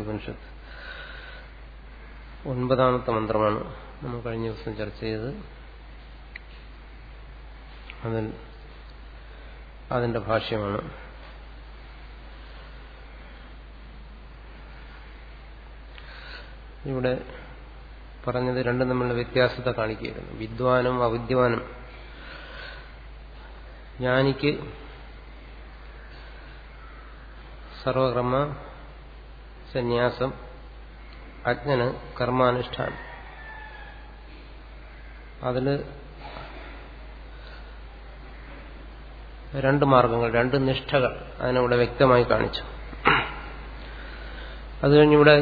ഉപനിഷത്ത്. ഒൻപതാമത്തെ മന്ത്രമാണ് നമ്മൾ കഴിഞ്ഞ ദിവസം ചർച്ച ചെയ്തത്. അതിൽ അതിന്റെ ഭാഷ്യമാണ്. ഇവിടെ പറഞ്ഞത് രണ്ടും തമ്മിലുള്ള വ്യത്യാസത്തെ കാണിക്കുകയായിരുന്നു. വിദ്വാനും അവിദ്വാനും ജ്ഞാനിക്ക് സർവകർമ്മ സന്യാസം അജ്ഞന് കർമാനുഷ്ഠാനം. അതിൽ രണ്ട് മാർഗങ്ങൾ രണ്ട് നിഷ്ഠകൾ അതിനവിടെ വ്യക്തമായി കാണിച്ചു. അത് കഴിഞ്ഞിവിടെ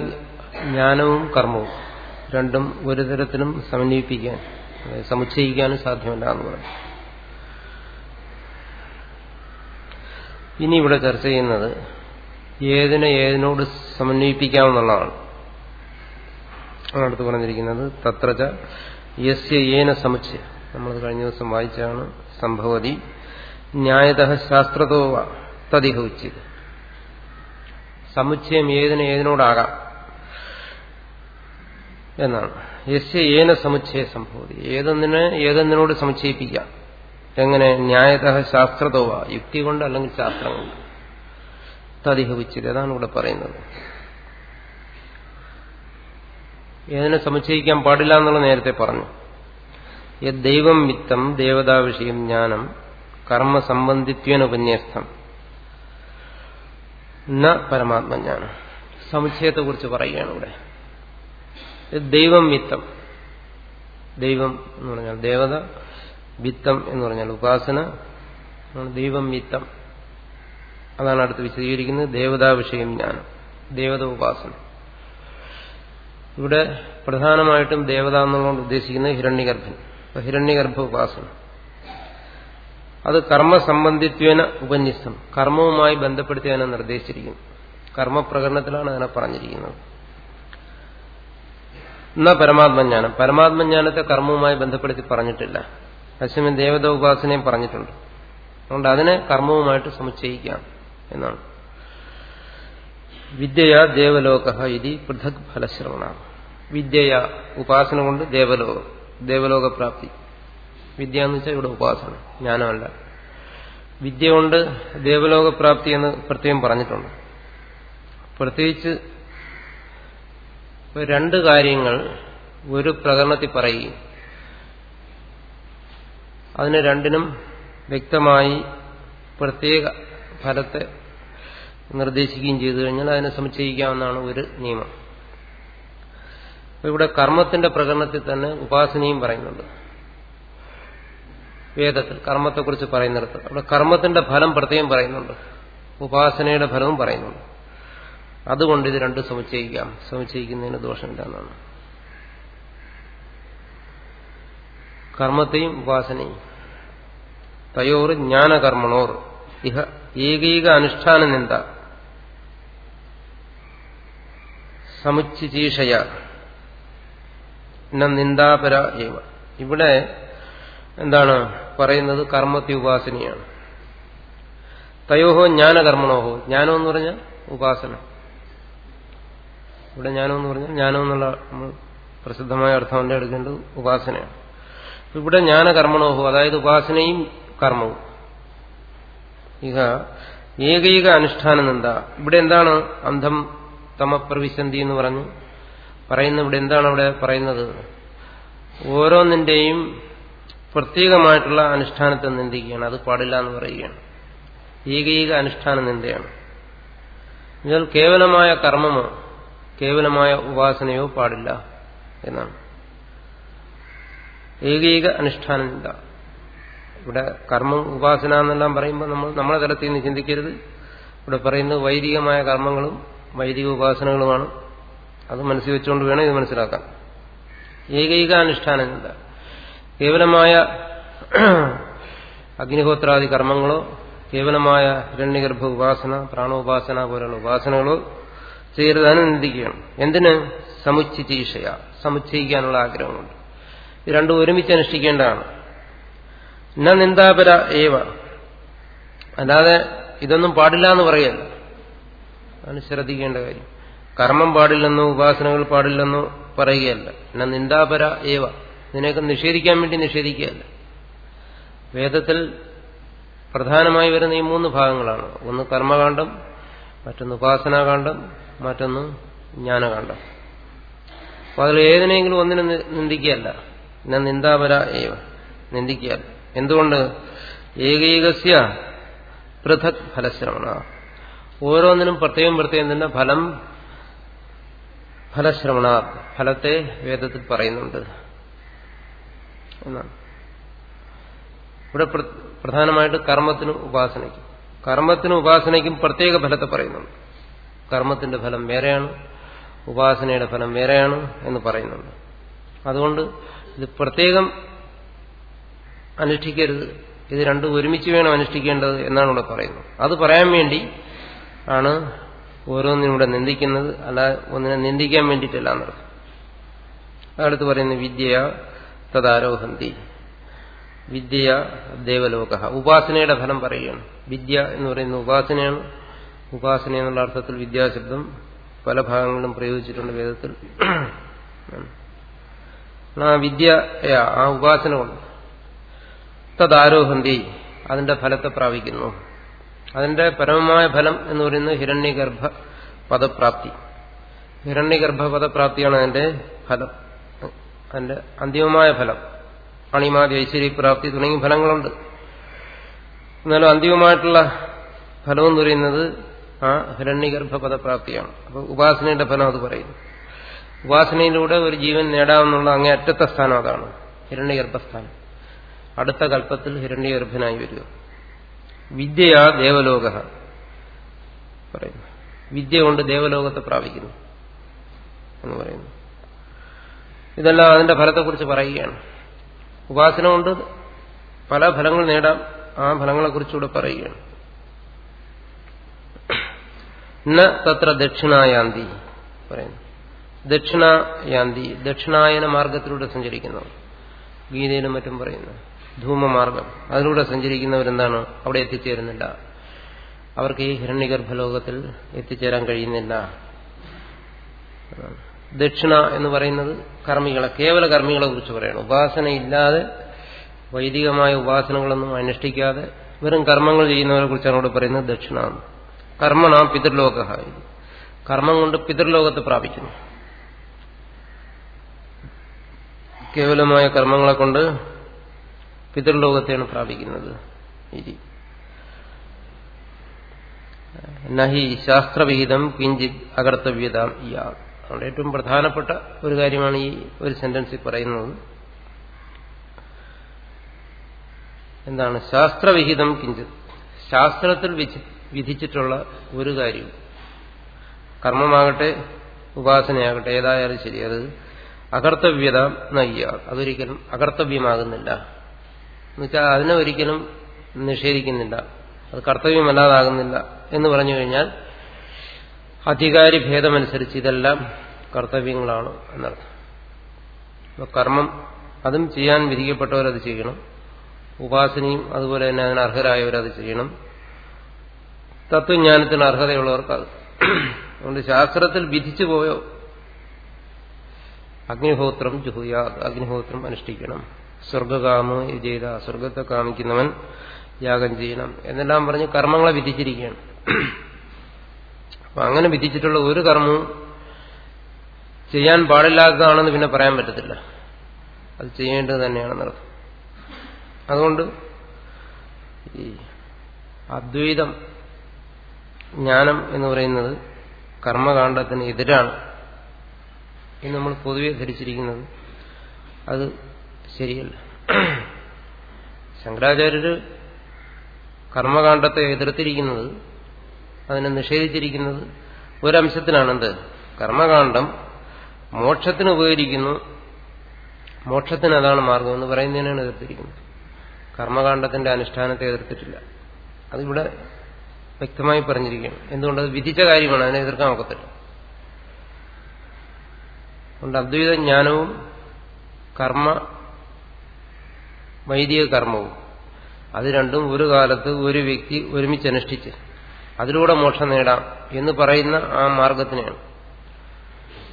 ജ്ഞാനവും കർമ്മവും രണ്ടും ഒരു തരത്തിലും സമന്വയിപ്പിക്കാൻ സമുച്ചയിക്കാനും സാധ്യമല്ല എന്ന് പറഞ്ഞു. ഇനി ഇവിടെ ചർച്ച ചെയ്യുന്നത് ഏതിനെ ഏതിനോട് സമന്വയിപ്പിക്കാമെന്നുള്ളതാണ് അടുത്ത് പറഞ്ഞിരിക്കുന്നത്. തത്രച യസ്യ ഏന സമുച്ചയ. നമ്മളത് കഴിഞ്ഞ ദിവസം വായിച്ചാണ് സംഭവതി ന്യായത ശാസ്ത്രതോ തതിഹ ഉച്ചിത് സമുച്ചയം ഏതിനെ ഏതിനോടാകാം എന്നാണ്. യസ്യ ഏന സമുച്ചയ സംഭവതി. ഏതൊന്നിനെ ഏതൊന്നിനോട് സമുച്ചയിപ്പിക്കാം? എങ്ങനെ? ന്യായത ശാസ്ത്രതോവ യുക്തി കൊണ്ട് അല്ലെങ്കിൽ ശാസ്ത്രം കൊണ്ട്. തതിഹ അതാണ് ഇവിടെ പറയുന്നത്. ഏതിനെ സമുച്ചയിക്കാൻ പാടില്ല എന്നുള്ള നേരത്തെ പറഞ്ഞു. ദൈവം വിത്തം ദേവതാ വിഷയം ജ്ഞാനം കർമ്മസംബന്ധിത്വനുപന്യസ്ഥം ന പരമാത്മജ്ഞാനം സമുച്ചയത്തെക്കുറിച്ച് പറയുകയാണ് ഇവിടെ. ദൈവം വിത്തം. ദൈവം എന്ന് പറഞ്ഞാൽ ദേവത വിത്തം എന്ന് പറഞ്ഞാൽ ഉപാസന ദൈവം വിത്തം. അതാണ് അടുത്ത് വിശദീകരിക്കുന്നത് ദേവതാ വിഷയം ജ്ഞാനം ദേവത ഉപാസന. ഇവിടെ പ്രധാനമായിട്ടും ദേവത എന്നുള്ളതുകൊണ്ട് ഉദ്ദേശിക്കുന്നത് ഹിരണ്യഗർഭൻ ഹിരണ്യഗർഭ ഉപാസന. അത് കർമ്മസംബന്ധിത്വേന ഉപന്യസ്തം കർമ്മവുമായി ബന്ധപ്പെടുത്തി അതിനെ നിർദ്ദേശിച്ചിരിക്കുന്നു. കർമ്മപ്രകടനത്തിലാണ് അതിനെ പറഞ്ഞിരിക്കുന്നത്. എന്നാ പരമാത്മജ്ഞാനം? പരമാത്മജ്ഞാനത്തെ കർമ്മവുമായി ബന്ധപ്പെടുത്തി പറഞ്ഞിട്ടില്ല. അശ്വമൻ ദേവത ഉപാസനയും പറഞ്ഞിട്ടുണ്ട്. അതുകൊണ്ട് അതിനെ കർമ്മവുമായിട്ട് സമുച്ചയിക്കാം. എന്നാണ്. വിദ്യയ ദേവലോക ഇതി പൃഥക് ഫലശ്രവണ. വിദ്യയ ഉപാസന കൊണ്ട് ദേവലോകം ദേവലോകപ്രാപ്തി വിദ്യ എന്ന് വെച്ചാൽ ഇവിടെ ഉപാസന ജ്ഞാനമല്ല. വിദ്യ കൊണ്ട് ദേവലോകപ്രാപ്തി എന്ന് പ്രത്യേകം പറഞ്ഞിട്ടുണ്ട്. പ്രത്യേകിച്ച് രണ്ട് കാര്യങ്ങൾ ഒരു പ്രകടനത്തിൽ പറയുകയും അതിന് രണ്ടിനും വ്യക്തമായി പ്രത്യേക ഫലത്തെ നിർദ്ദേശിക്കുകയും ചെയ്തു കഴിഞ്ഞാൽ അതിനെ സമുച്ചയിക്കാവുന്നതാണ് ഒരു നിയമം. ഇവിടെ കർമ്മത്തിന്റെ പ്രകടനത്തിൽ തന്നെ ഉപാസനയും പറയുന്നുണ്ട്. വേദത്തിൽ കർമ്മത്തെക്കുറിച്ച് പറയുന്നിടത്ത്. അവിടെ കർമ്മത്തിന്റെ ഫലം പ്രത്യേകം പറയുന്നുണ്ട്. ഉപാസനയുടെ ഫലവും പറയുന്നുണ്ട്. അതുകൊണ്ട് ഇത് രണ്ടും സമുച്ചയിക്കാം. സമുച്ചയിക്കുന്നതിന് ദോഷമില്ല കർമ്മത്തെയും ഉപാസനയും. തയോർ ജ്ഞാനകർമ്മണോർ. ഇഹ ഏകൈക അനുഷ്ഠാന നിന്ദ. സമുച്ചിചീഷയ നിന്ദാപര ഏവ. ഇവിടെ എന്താണ് പറയുന്നത് കർമ്മത്തി ഉപാസനയാണ് തയോഹോ ജ്ഞാനകർമ്മണോഹോ. ജ്ഞാനം എന്ന് പറഞ്ഞാൽ ഉപാസന. ഇവിടെ ജ്ഞാനം എന്ന് പറഞ്ഞാൽ ജ്ഞാനം എന്നുള്ള പ്രസിദ്ധമായ അർത്ഥം എടുക്കേണ്ടത് ഉപാസനയാണ്. ഇവിടെ ജ്ഞാനകർമ്മണോഹോ അതായത് ഉപാസനയും കർമ്മവും. ഇഹ ഏകൈക അനുഷ്ഠാനം എന്താ ഇവിടെ എന്താണ് അന്ധം തമപ്രവിശന്തി എന്ന് പറഞ്ഞു. പറയുന്ന ഇവിടെ എന്താണ് അവിടെ പറയുന്നത്? ഓരോന്നിന്റെയും പ്രത്യേകമായിട്ടുള്ള അനുഷ്ഠാനത്തെ നിന്ദിക്കുകയാണ്. അത് പാടില്ല എന്ന് പറയുകയാണ്. ഏകൈക അനുഷ്ഠാന നിന്ദയാണ്. എന്നാൽ കേവലമായ കർമ്മമോ കേവലമായ ഉപാസനയോ പാടില്ല എന്നാണ്. ഏകൈക അനുഷ്ഠാന നിന്ദ. ഇവിടെ കർമ്മം ഉപാസന എന്നെല്ലാം പറയുമ്പോൾ നമ്മൾ നമ്മളെ തലത്തിൽ നിന്ന് ചിന്തിക്കരുത്. ഇവിടെ പറയുന്നത് വൈദികമായ കർമ്മങ്ങളും വൈദിക ഉപാസനകളുമാണ്. അത് മനസ്സിൽ വെച്ചുകൊണ്ട് വേണം ഇത് മനസ്സിലാക്കാൻ. ഏകൈക അനുഷ്ഠാനം എന്താ കേവലമായ അഗ്നിഹോത്രാദി കർമ്മങ്ങളോ കേവലമായ ഹിരണ്യഗർഭ ഉപാസന പ്രാണോപാസന പോലുള്ള ഉപാസനകളോ ചെയ്യരുതാനും നിന്ദിക്കുകയാണ്. എന്തിന്? സമുച്ചിതീഷയ സമുച്ചയിക്കാനുള്ള ആഗ്രഹമുണ്ട്. ഇത് രണ്ടും ഒരുമിച്ച് അനുഷ്ഠിക്കേണ്ടതാണ്. ന നിന്ദാപര ഏവ. അല്ലാതെ ഇതൊന്നും പാടില്ല എന്ന് പറയല്ല അതാണ് ശ്രദ്ധിക്കേണ്ട കാര്യം. കർമ്മം പാടില്ലെന്നോ ഉപാസനകൾ പാടില്ലെന്നോ പറയുകയല്ല. എന്നാ നിന്ദാപര ഏവ? ഇതിനെയൊക്കെ നിഷേധിക്കാൻ വേണ്ടി നിഷേധിക്കുകയല്ല. വേദത്തിൽ പ്രധാനമായി വരുന്ന ഈ മൂന്ന് ഭാഗങ്ങളാണ്. ഒന്ന് കർമ്മകാന്ഡം മറ്റൊന്ന് ഉപാസനാകാന്ഡം മറ്റൊന്ന് ജ്ഞാനകാന്ഡം. അപ്പൊ അതിൽ ഏതിനെങ്കിലും ഒന്നിനും നിന്ദിക്കുകയല്ല. എന്നാൽ നിന്ദാപര ഏവ? നിന്ദിക്കുകയല്ല. എന്തുകൊണ്ട്? ഏകൈകസ്യ പൃഥക് ഫലശ്രവണ. ഓരോന്നിനും പ്രത്യേകം പ്രത്യേകം തന്നെ ഫലം ഫലശ്രവണ ഫലത്തെ വേദത്തിൽ പറയുന്നുണ്ട്. എന്നാണ്. ഇവിടെ പ്രധാനമായിട്ട് കർമ്മത്തിനും ഉപാസനയ്ക്കും. കർമ്മത്തിനും ഉപാസനയ്ക്കും പ്രത്യേക ഫലത്തെ പറയുന്നുണ്ട്. കർമ്മത്തിന്റെ ഫലം വേറെയാണ് ഉപാസനയുടെ ഫലം വേറെയാണ് എന്ന് പറയുന്നുണ്ട്. അതുകൊണ്ട് ഇത് പ്രത്യേകം അനുഷ്ഠിക്കരുത്. ഇത് രണ്ടും ഒരുമിച്ച് വേണം അനുഷ്ഠിക്കേണ്ടത് എന്നാണ് ഇവിടെ പറയുന്നത്. അത് പറയാൻ വേണ്ടി ആണ് ഓരോന്നിനും ഇവിടെ നിന്ദിക്കുന്നത്. അല്ല ഒന്നിനെ നിന്ദിക്കാൻ വേണ്ടിയിട്ടല്ല എന്നർത്ഥം അടുത്ത് പറയുന്നത് വിദ്യ തദാരോഹന്തി. വിദ്യ ദേവലോക. ഉപാസനയുടെ ഫലം പറയുകയാണ്. വിദ്യ എന്ന് പറയുന്ന ഉപാസനയാണ്. ഉപാസന എന്നുള്ള അർത്ഥത്തിൽ വിദ്യാശബ്ദം പല ഭാഗങ്ങളിലും പ്രയോഗിച്ചിട്ടുണ്ട് വേദത്തിൽ. ആ വിദ്യ ആ ഉപാസന കൊണ്ട് തദാരോഹന്തി അതിന്റെ ഫലത്തെ പ്രാപിക്കുന്നു. അതിന്റെ പരമമായ ഫലം എന്ന് പറയുന്നത് ഹിരണ്യഗർഭ പദപ്രാപ്തി. ഹിരണ്യഗർഭ പദപ്രാപ്തിയാണ് അതിന്റെ ഫലം. അതിന്റെ അന്തിമമായ ഫലം. അണിമാതി ഐശ്വര്യപ്രാപ്തി തുടങ്ങിയ ഫലങ്ങളുണ്ട്. എന്നാലും അന്തിമമായിട്ടുള്ള ഫലം എന്ന് പറയുന്നത് ആ ഹിരണ്യഗർഭ പദപ്രാപ്തിയാണ്. അപ്പൊ ഉപാസനയുടെ ഫലം അത് പറയുന്നു. ഉപാസനയിലൂടെ ഒരു ജീവൻ നേടാമെന്നുള്ള അങ്ങേ അറ്റത്തെ സ്ഥാനം അതാണ് ഹിരണ്യഗർഭസ്ഥാനം. അടുത്ത കൽപ്പത്തിൽ ഹിരണ്യഗർഭനായി വരിക. വിദ്യയാ ദേവലോക പറയുന്നു. വിദ്യ കൊണ്ട് ദേവലോകത്തെ പ്രാപിക്കുന്നു എന്ന് പറയുന്നു. ഇതെല്ലാം അതിന്റെ ഫലത്തെക്കുറിച്ച് പറയുകയാണ്. ഉപാസന കൊണ്ട് പല ഫലങ്ങൾ നേടാം. ആ ഫലങ്ങളെക്കുറിച്ചുകൂടെ പറയുകയാണ്. ന തത്ര ദക്ഷിണായാന്തി പറയുന്നു. ദക്ഷിണായാന്തി ദക്ഷിണായന മാർഗത്തിലൂടെ സഞ്ചരിക്കുന്നു. ഗീതയിലും മറ്റും പറയുന്നു. ധൂമമാർഗം. അതിലൂടെ സഞ്ചരിക്കുന്നവരെന്താണ്? അവിടെ എത്തിച്ചേരുന്നില്ല. അവർക്ക് ഈ ഹിരണ്യഗർഭലോകത്തിൽ എത്തിച്ചേരാൻ കഴിയുന്നില്ല. ദക്ഷിണ എന്ന് പറയുന്നത് കർമ്മികളെ കേവല കർമ്മികളെ കുറിച്ച് പറയണം. ഉപാസനയില്ലാതെ വൈദികമായ ഉപാസനകളൊന്നും അനുഷ്ഠിക്കാതെ വെറും കർമ്മങ്ങൾ ചെയ്യുന്നവരെ കുറിച്ചാണ് ഇവിടെ പറയുന്നത് ദക്ഷിണ കർമ്മണ പിതൃലോക കർമ്മം കൊണ്ട് പിതൃലോകത്ത് പ്രാപിക്കുന്നു. കേവലമായ കർമ്മങ്ങളെ കൊണ്ട് പിതൃലോകത്തെയാണ് പ്രാപിക്കുന്നത്. നഹി ശാസ്ത്രവിഹിതം കിഞ്ചിത് അകർത്തവ്യത അവിടെ ഏറ്റവും പ്രധാനപ്പെട്ട ഒരു കാര്യമാണ് ഈ ഒരു സെന്റൻസിൽ പറയുന്നത്. എന്താണ്? ശാസ്ത്രവിഹിതം കിഞ്ചിത്. ശാസ്ത്രത്തിൽ വിധിച്ചിട്ടുള്ള ഒരു കാര്യം. കർമ്മമാകട്ടെ ഉപാസനയാകട്ടെ ഏതായാലും ശരി. അത് അകർത്തവ്യത നയ്യ അതൊരിക്കലും അകർത്തവ്യമാകുന്നില്ല. എന്നുവെച്ചാൽ അതിനെ ഒരിക്കലും നിഷേധിക്കുന്നില്ല. അത് കർത്തവ്യമല്ലാതാകുന്നില്ല എന്ന് പറഞ്ഞു കഴിഞ്ഞാൽ അധികാരി ഭേദമനുസരിച്ച് ഇതെല്ലാം കർത്തവ്യങ്ങളാണ് എന്നർത്ഥം. അപ്പോൾ കർമ്മം അതും ചെയ്യാൻ വിധിക്കപ്പെട്ടവരത് ചെയ്യണം. ഉപാസനയും അതുപോലെ തന്നെ അതിന് അർഹരായവരത് ചെയ്യണം. തത്വജ്ഞാനത്തിന് അർഹതയുള്ളവർക്ക് അത്. അതുകൊണ്ട് ശാസ്ത്രത്തിൽ വിധിച്ചു പോയോ? അഗ്നിഹോത്രം ജുഹുയാ അഗ്നിഹോത്രം അനുഷ്ഠിക്കണം. സ്വർഗകാമ ചെയ്ത സ്വർഗത്തെ കാണിക്കുന്നവൻ യാഗം ചെയ്യണം എന്നെല്ലാം പറഞ്ഞ് കർമ്മങ്ങളെ വിധിച്ചിരിക്കുകയാണ്. അപ്പൊ അങ്ങനെ വിധിച്ചിട്ടുള്ള ഒരു കർമ്മവും ചെയ്യാൻ പാടില്ലാത്തതാണെന്ന് പിന്നെ പറയാൻ പറ്റത്തില്ല. അത് ചെയ്യേണ്ടത് തന്നെയാണെന്നർത്ഥം അതുകൊണ്ട് ഈ അദ്വൈതം ജ്ഞാനം എന്ന് പറയുന്നത് കർമ്മകാണ്ഡത്തിന് എതിരാണ്. എന്ന് നമ്മൾ പൊതുവെ ധരിച്ചിരിക്കുന്നത് അത് ശരിയല്ല. ശങ്കരാചാര്യര് കർമ്മകാന്ഡത്തെ എതിർത്തിരിക്കുന്നത് അതിനെ നിഷേധിച്ചിരിക്കുന്നത് ഒരംശത്തിനാണെന്ത്? കർമ്മകാന്ഡം മോക്ഷത്തിന് ഉപകരിക്കുന്നു. മോക്ഷത്തിന് അതാണ് മാർഗം എന്ന് പറയുന്നതിനാണ് എതിർത്തിരിക്കുന്നത്. കർമ്മകാന്ഡത്തിന്റെ അനുഷ്ഠാനത്തെ എതിർത്തിട്ടില്ല. അതിവിടെ വ്യക്തമായി പറഞ്ഞിരിക്കുകയാണ്. എന്തുകൊണ്ടത് വിധിച്ച കാര്യമാണ്. അതിനെ എതിർക്കാൻ ഒക്കത്തില്ല. അതുകൊണ്ട് അദ്വൈത ജ്ഞാനവും കർമ്മ വൈദിക കർമ്മവും അത് രണ്ടും ഒരു കാലത്ത് ഒരു വ്യക്തി ഒരുമിച്ച് അനുഷ്ഠിച്ച് അതിലൂടെ മോക്ഷം നേടാം എന്ന് പറയുന്ന ആ മാർഗത്തിനെയാണ്.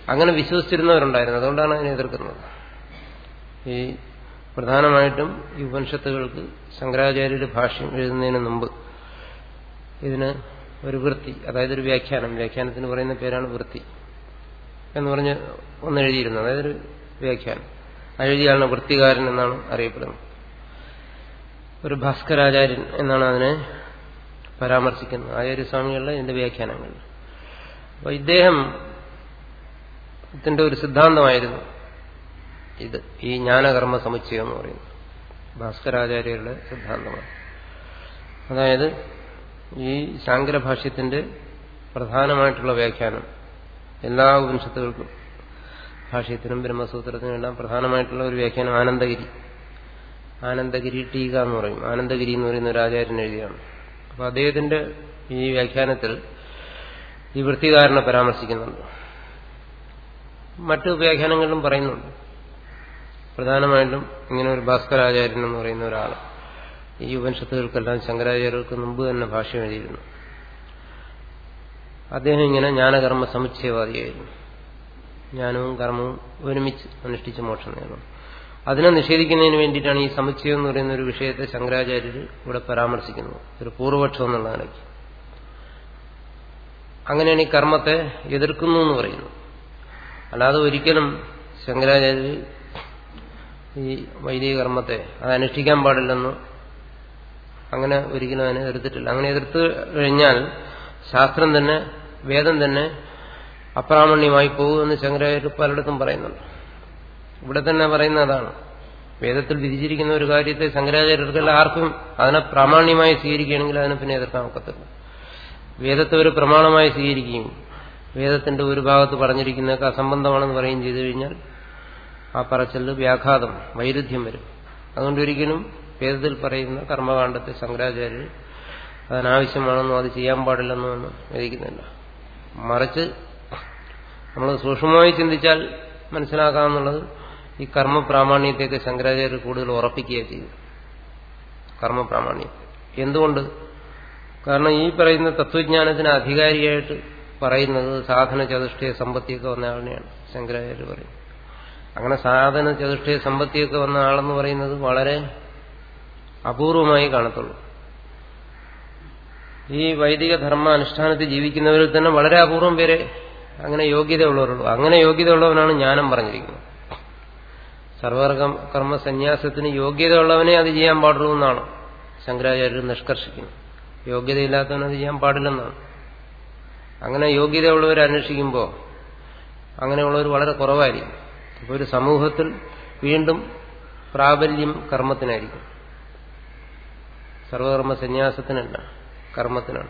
അങ്ങനെ വിശ്വസിച്ചിരുന്നവരുണ്ടായിരുന്നു. അതുകൊണ്ടാണ് അതിനെ എതിർക്കുന്നത്. ഈ പ്രധാനമായിട്ടും ഈ ഉപനിഷത്തുകൾക്ക് ശങ്കരാചാര്യരുടെ ഭാഷ്യം എഴുതുന്നതിന് മുമ്പ് ഇതിന് ഒരു വൃത്തി അതായത് ഒരു വ്യാഖ്യാനം. വ്യാഖ്യാനത്തിന് പറയുന്ന പേരാണ് വൃത്തി എന്ന് പറഞ്ഞ് ഒന്ന് എഴുതിയിരുന്നു. അതായത് ഒരു വ്യാഖ്യാനം. ആ എഴുതിയാണ് വൃത്തികാരൻ എന്നാണ് അറിയപ്പെടുന്നത്. ഒരു ഭാസ്കരാചാര്യൻ എന്നാണ് അതിനെ പരാമർശിക്കുന്നത്. ആചാര്യസ്വാമികളുടെ ഇതിന്റെ വ്യാഖ്യാനങ്ങൾ. അപ്പൊ ഇദ്ദേഹം ഇതിന്റെ ഒരു സിദ്ധാന്തമായിരുന്നു ഇത്. ഈ ജ്ഞാനകർമ്മ സമുച്ചയം എന്ന് പറയുന്നത്. ഭാസ്കരാചാര്യരുടെ സിദ്ധാന്തമാണ്. അതായത് ഈ ശാങ്കരഭാഷ്യത്തിന്റെ പ്രധാനമായിട്ടുള്ള വ്യാഖ്യാനം എല്ലാ ഉപനിഷത്തുകൾക്കും ഭാഷ്യത്തിനും ബ്രഹ്മസൂത്രത്തിനും എല്ലാം പ്രധാനമായിട്ടുള്ള ഒരു വ്യാഖ്യാനം ആനന്ദഗിരി. ആനന്ദഗിരി ടീക എന്ന് പറയും. ആനന്ദഗിരി എന്ന് പറയുന്ന ഒരു ആചാര്യൻ എഴുതിയാണ്. അപ്പൊ അദ്ദേഹത്തിന്റെ ഈ വ്യാഖ്യാനത്തിൽ ഈ വൃത്തികാരനെ പരാമർശിക്കുന്നുണ്ട്. മറ്റു വ്യാഖ്യാനങ്ങളിലും പറയുന്നുണ്ട്. പ്രധാനമായിട്ടും ഇങ്ങനെ ഒരു ഭാസ്കരാചാര്യൻ എന്ന് പറയുന്ന ഒരാൾ ഈ ഉപനിഷത്തുകൾക്കെല്ലാം ശങ്കരാചാര്യർക്ക് മുമ്പ് തന്നെ ഭാഷ എഴുതിയിരുന്നു. അദ്ദേഹം ഇങ്ങനെ ജ്ഞാനകർമ്മ സമുച്ചയവാദിയായിരുന്നു. ജ്ഞാനവും കർമ്മവും ഒരുമിച്ച് അനുഷ്ഠിച്ച് മോക്ഷം നേടണം അതിനെ നിഷേധിക്കുന്നതിന് വേണ്ടിയിട്ടാണ് ഈ സമുച്ചയം എന്ന് പറയുന്ന ഒരു വിഷയത്തെ ശങ്കരാചാര്യർ ഇവിടെ പരാമർശിക്കുന്നത്. ഒരു പൂർവപക്ഷം എന്നുള്ള നിലയ്ക്ക്. അങ്ങനെയാണ് ഈ കർമ്മത്തെ എതിർക്കുന്നു എന്ന് പറയുന്നു അല്ലാതെ ഒരിക്കലും ശങ്കരാചാര്യർ ഈ വൈദിക കർമ്മത്തെ അത് അനുഷ്ഠിക്കാൻ പാടില്ലെന്ന് അങ്ങനെ ഒരിക്കലും അതിനെ എതിർത്തിട്ടില്ല. അങ്ങനെ എതിർത്ത് കഴിഞ്ഞാൽ ശാസ്ത്രം തന്നെ വേദം തന്നെ അപ്രാമണ്യമായി പോകുമെന്ന് ശങ്കരാചാര്യർ പലയിടത്തും പറയുന്നുണ്ട്. ഇവിടെ തന്നെ പറയുന്ന അതാണ്. വേദത്തിൽ വിധിച്ചിരിക്കുന്ന ഒരു കാര്യത്തെ ശങ്കരാചാര്യർക്കെല്ലാം ആർക്കും അതിനെ പ്രാമാണ്യമായി സ്വീകരിക്കുകയാണെങ്കിൽ അതിനെ പിന്നെ എതിർക്കാൻ ഒക്കത്തില്ല. വേദത്തെ ഒരു പ്രമാണമായി സ്വീകരിക്കുകയും വേദത്തിന്റെ ഒരു ഭാഗത്ത് പറഞ്ഞിരിക്കുന്നതൊക്കെ അസംബന്ധമാണെന്ന് പറയുകയും ചെയ്തു കഴിഞ്ഞാൽ ആ പറച്ചലിൽ വ്യാഘാതം വൈരുദ്ധ്യം വരും. അതുകൊണ്ട് ഒരിക്കലും വേദത്തിൽ പറയുന്ന കർമ്മകാണ്ഡത്തെ ശങ്കരാചാര്യർ അതിനാവശ്യമാണെന്നോ അത് ചെയ്യാൻ പാടില്ലെന്നോ ഒന്നും വിധിക്കുന്നില്ല. മറിച്ച് നമ്മൾ സൂക്ഷ്മമായി ചിന്തിച്ചാൽ മനസ്സിലാക്കാമെന്നുള്ളത് ഈ കർമ്മപ്രാമാണ്യത്തെയൊക്കെ ശങ്കരാചാര്യർ കൂടുതൽ ഉറപ്പിക്കുകയാണ് ചെയ്യും കർമ്മപ്രാമാണ്യം എന്തുകൊണ്ട്? കാരണം ഈ പറയുന്ന തത്വജ്ഞാനത്തിന് അധികാരിയായിട്ട് പറയുന്നത് സാധന ചതുഷ്ടയ സമ്പത്തിയൊക്കെ വന്ന ആളിനെയാണ് ശങ്കരാചാര്യ പറയുന്നത്. അങ്ങനെ സാധന ചതുഷ്ടയ സമ്പത്തിയൊക്കെ വന്ന ആളെന്ന് പറയുന്നത് വളരെ അപൂർവമായി കാണത്തുള്ളൂ. ഈ വൈദിക ധർമ്മ അനുഷ്ഠാനത്തിൽ ജീവിക്കുന്നവരിൽ തന്നെ വളരെ അപൂർവം പേരെ അങ്ങനെ യോഗ്യതയുള്ളവരുള്ളൂ. അങ്ങനെ യോഗ്യതയുള്ളവനാണ് ജ്ഞാനം പറഞ്ഞിരിക്കുന്നത്. സർവർഗം കർമ്മ സന്യാസത്തിന് യോഗ്യതയുള്ളവനെ അത് ചെയ്യാൻ പാടുള്ളൂ എന്നാണ് ശങ്കരാചാര്യർ നിഷ്കർഷിക്കുന്നത്. യോഗ്യതയില്ലാത്തവൻ അത് ചെയ്യാൻ പാടില്ലെന്നാണ്. അങ്ങനെ യോഗ്യതയുള്ളവർ അന്വേഷിക്കുമ്പോൾ അങ്ങനെയുള്ളവർ വളരെ കുറവായിരിക്കും. അപ്പോൾ ഒരു സമൂഹത്തിൽ വീണ്ടും പ്രാബല്യം കർമ്മത്തിനായിരിക്കും. സർവകർമ്മ സന്യാസത്തിനല്ല കർമ്മത്തിനാണ്.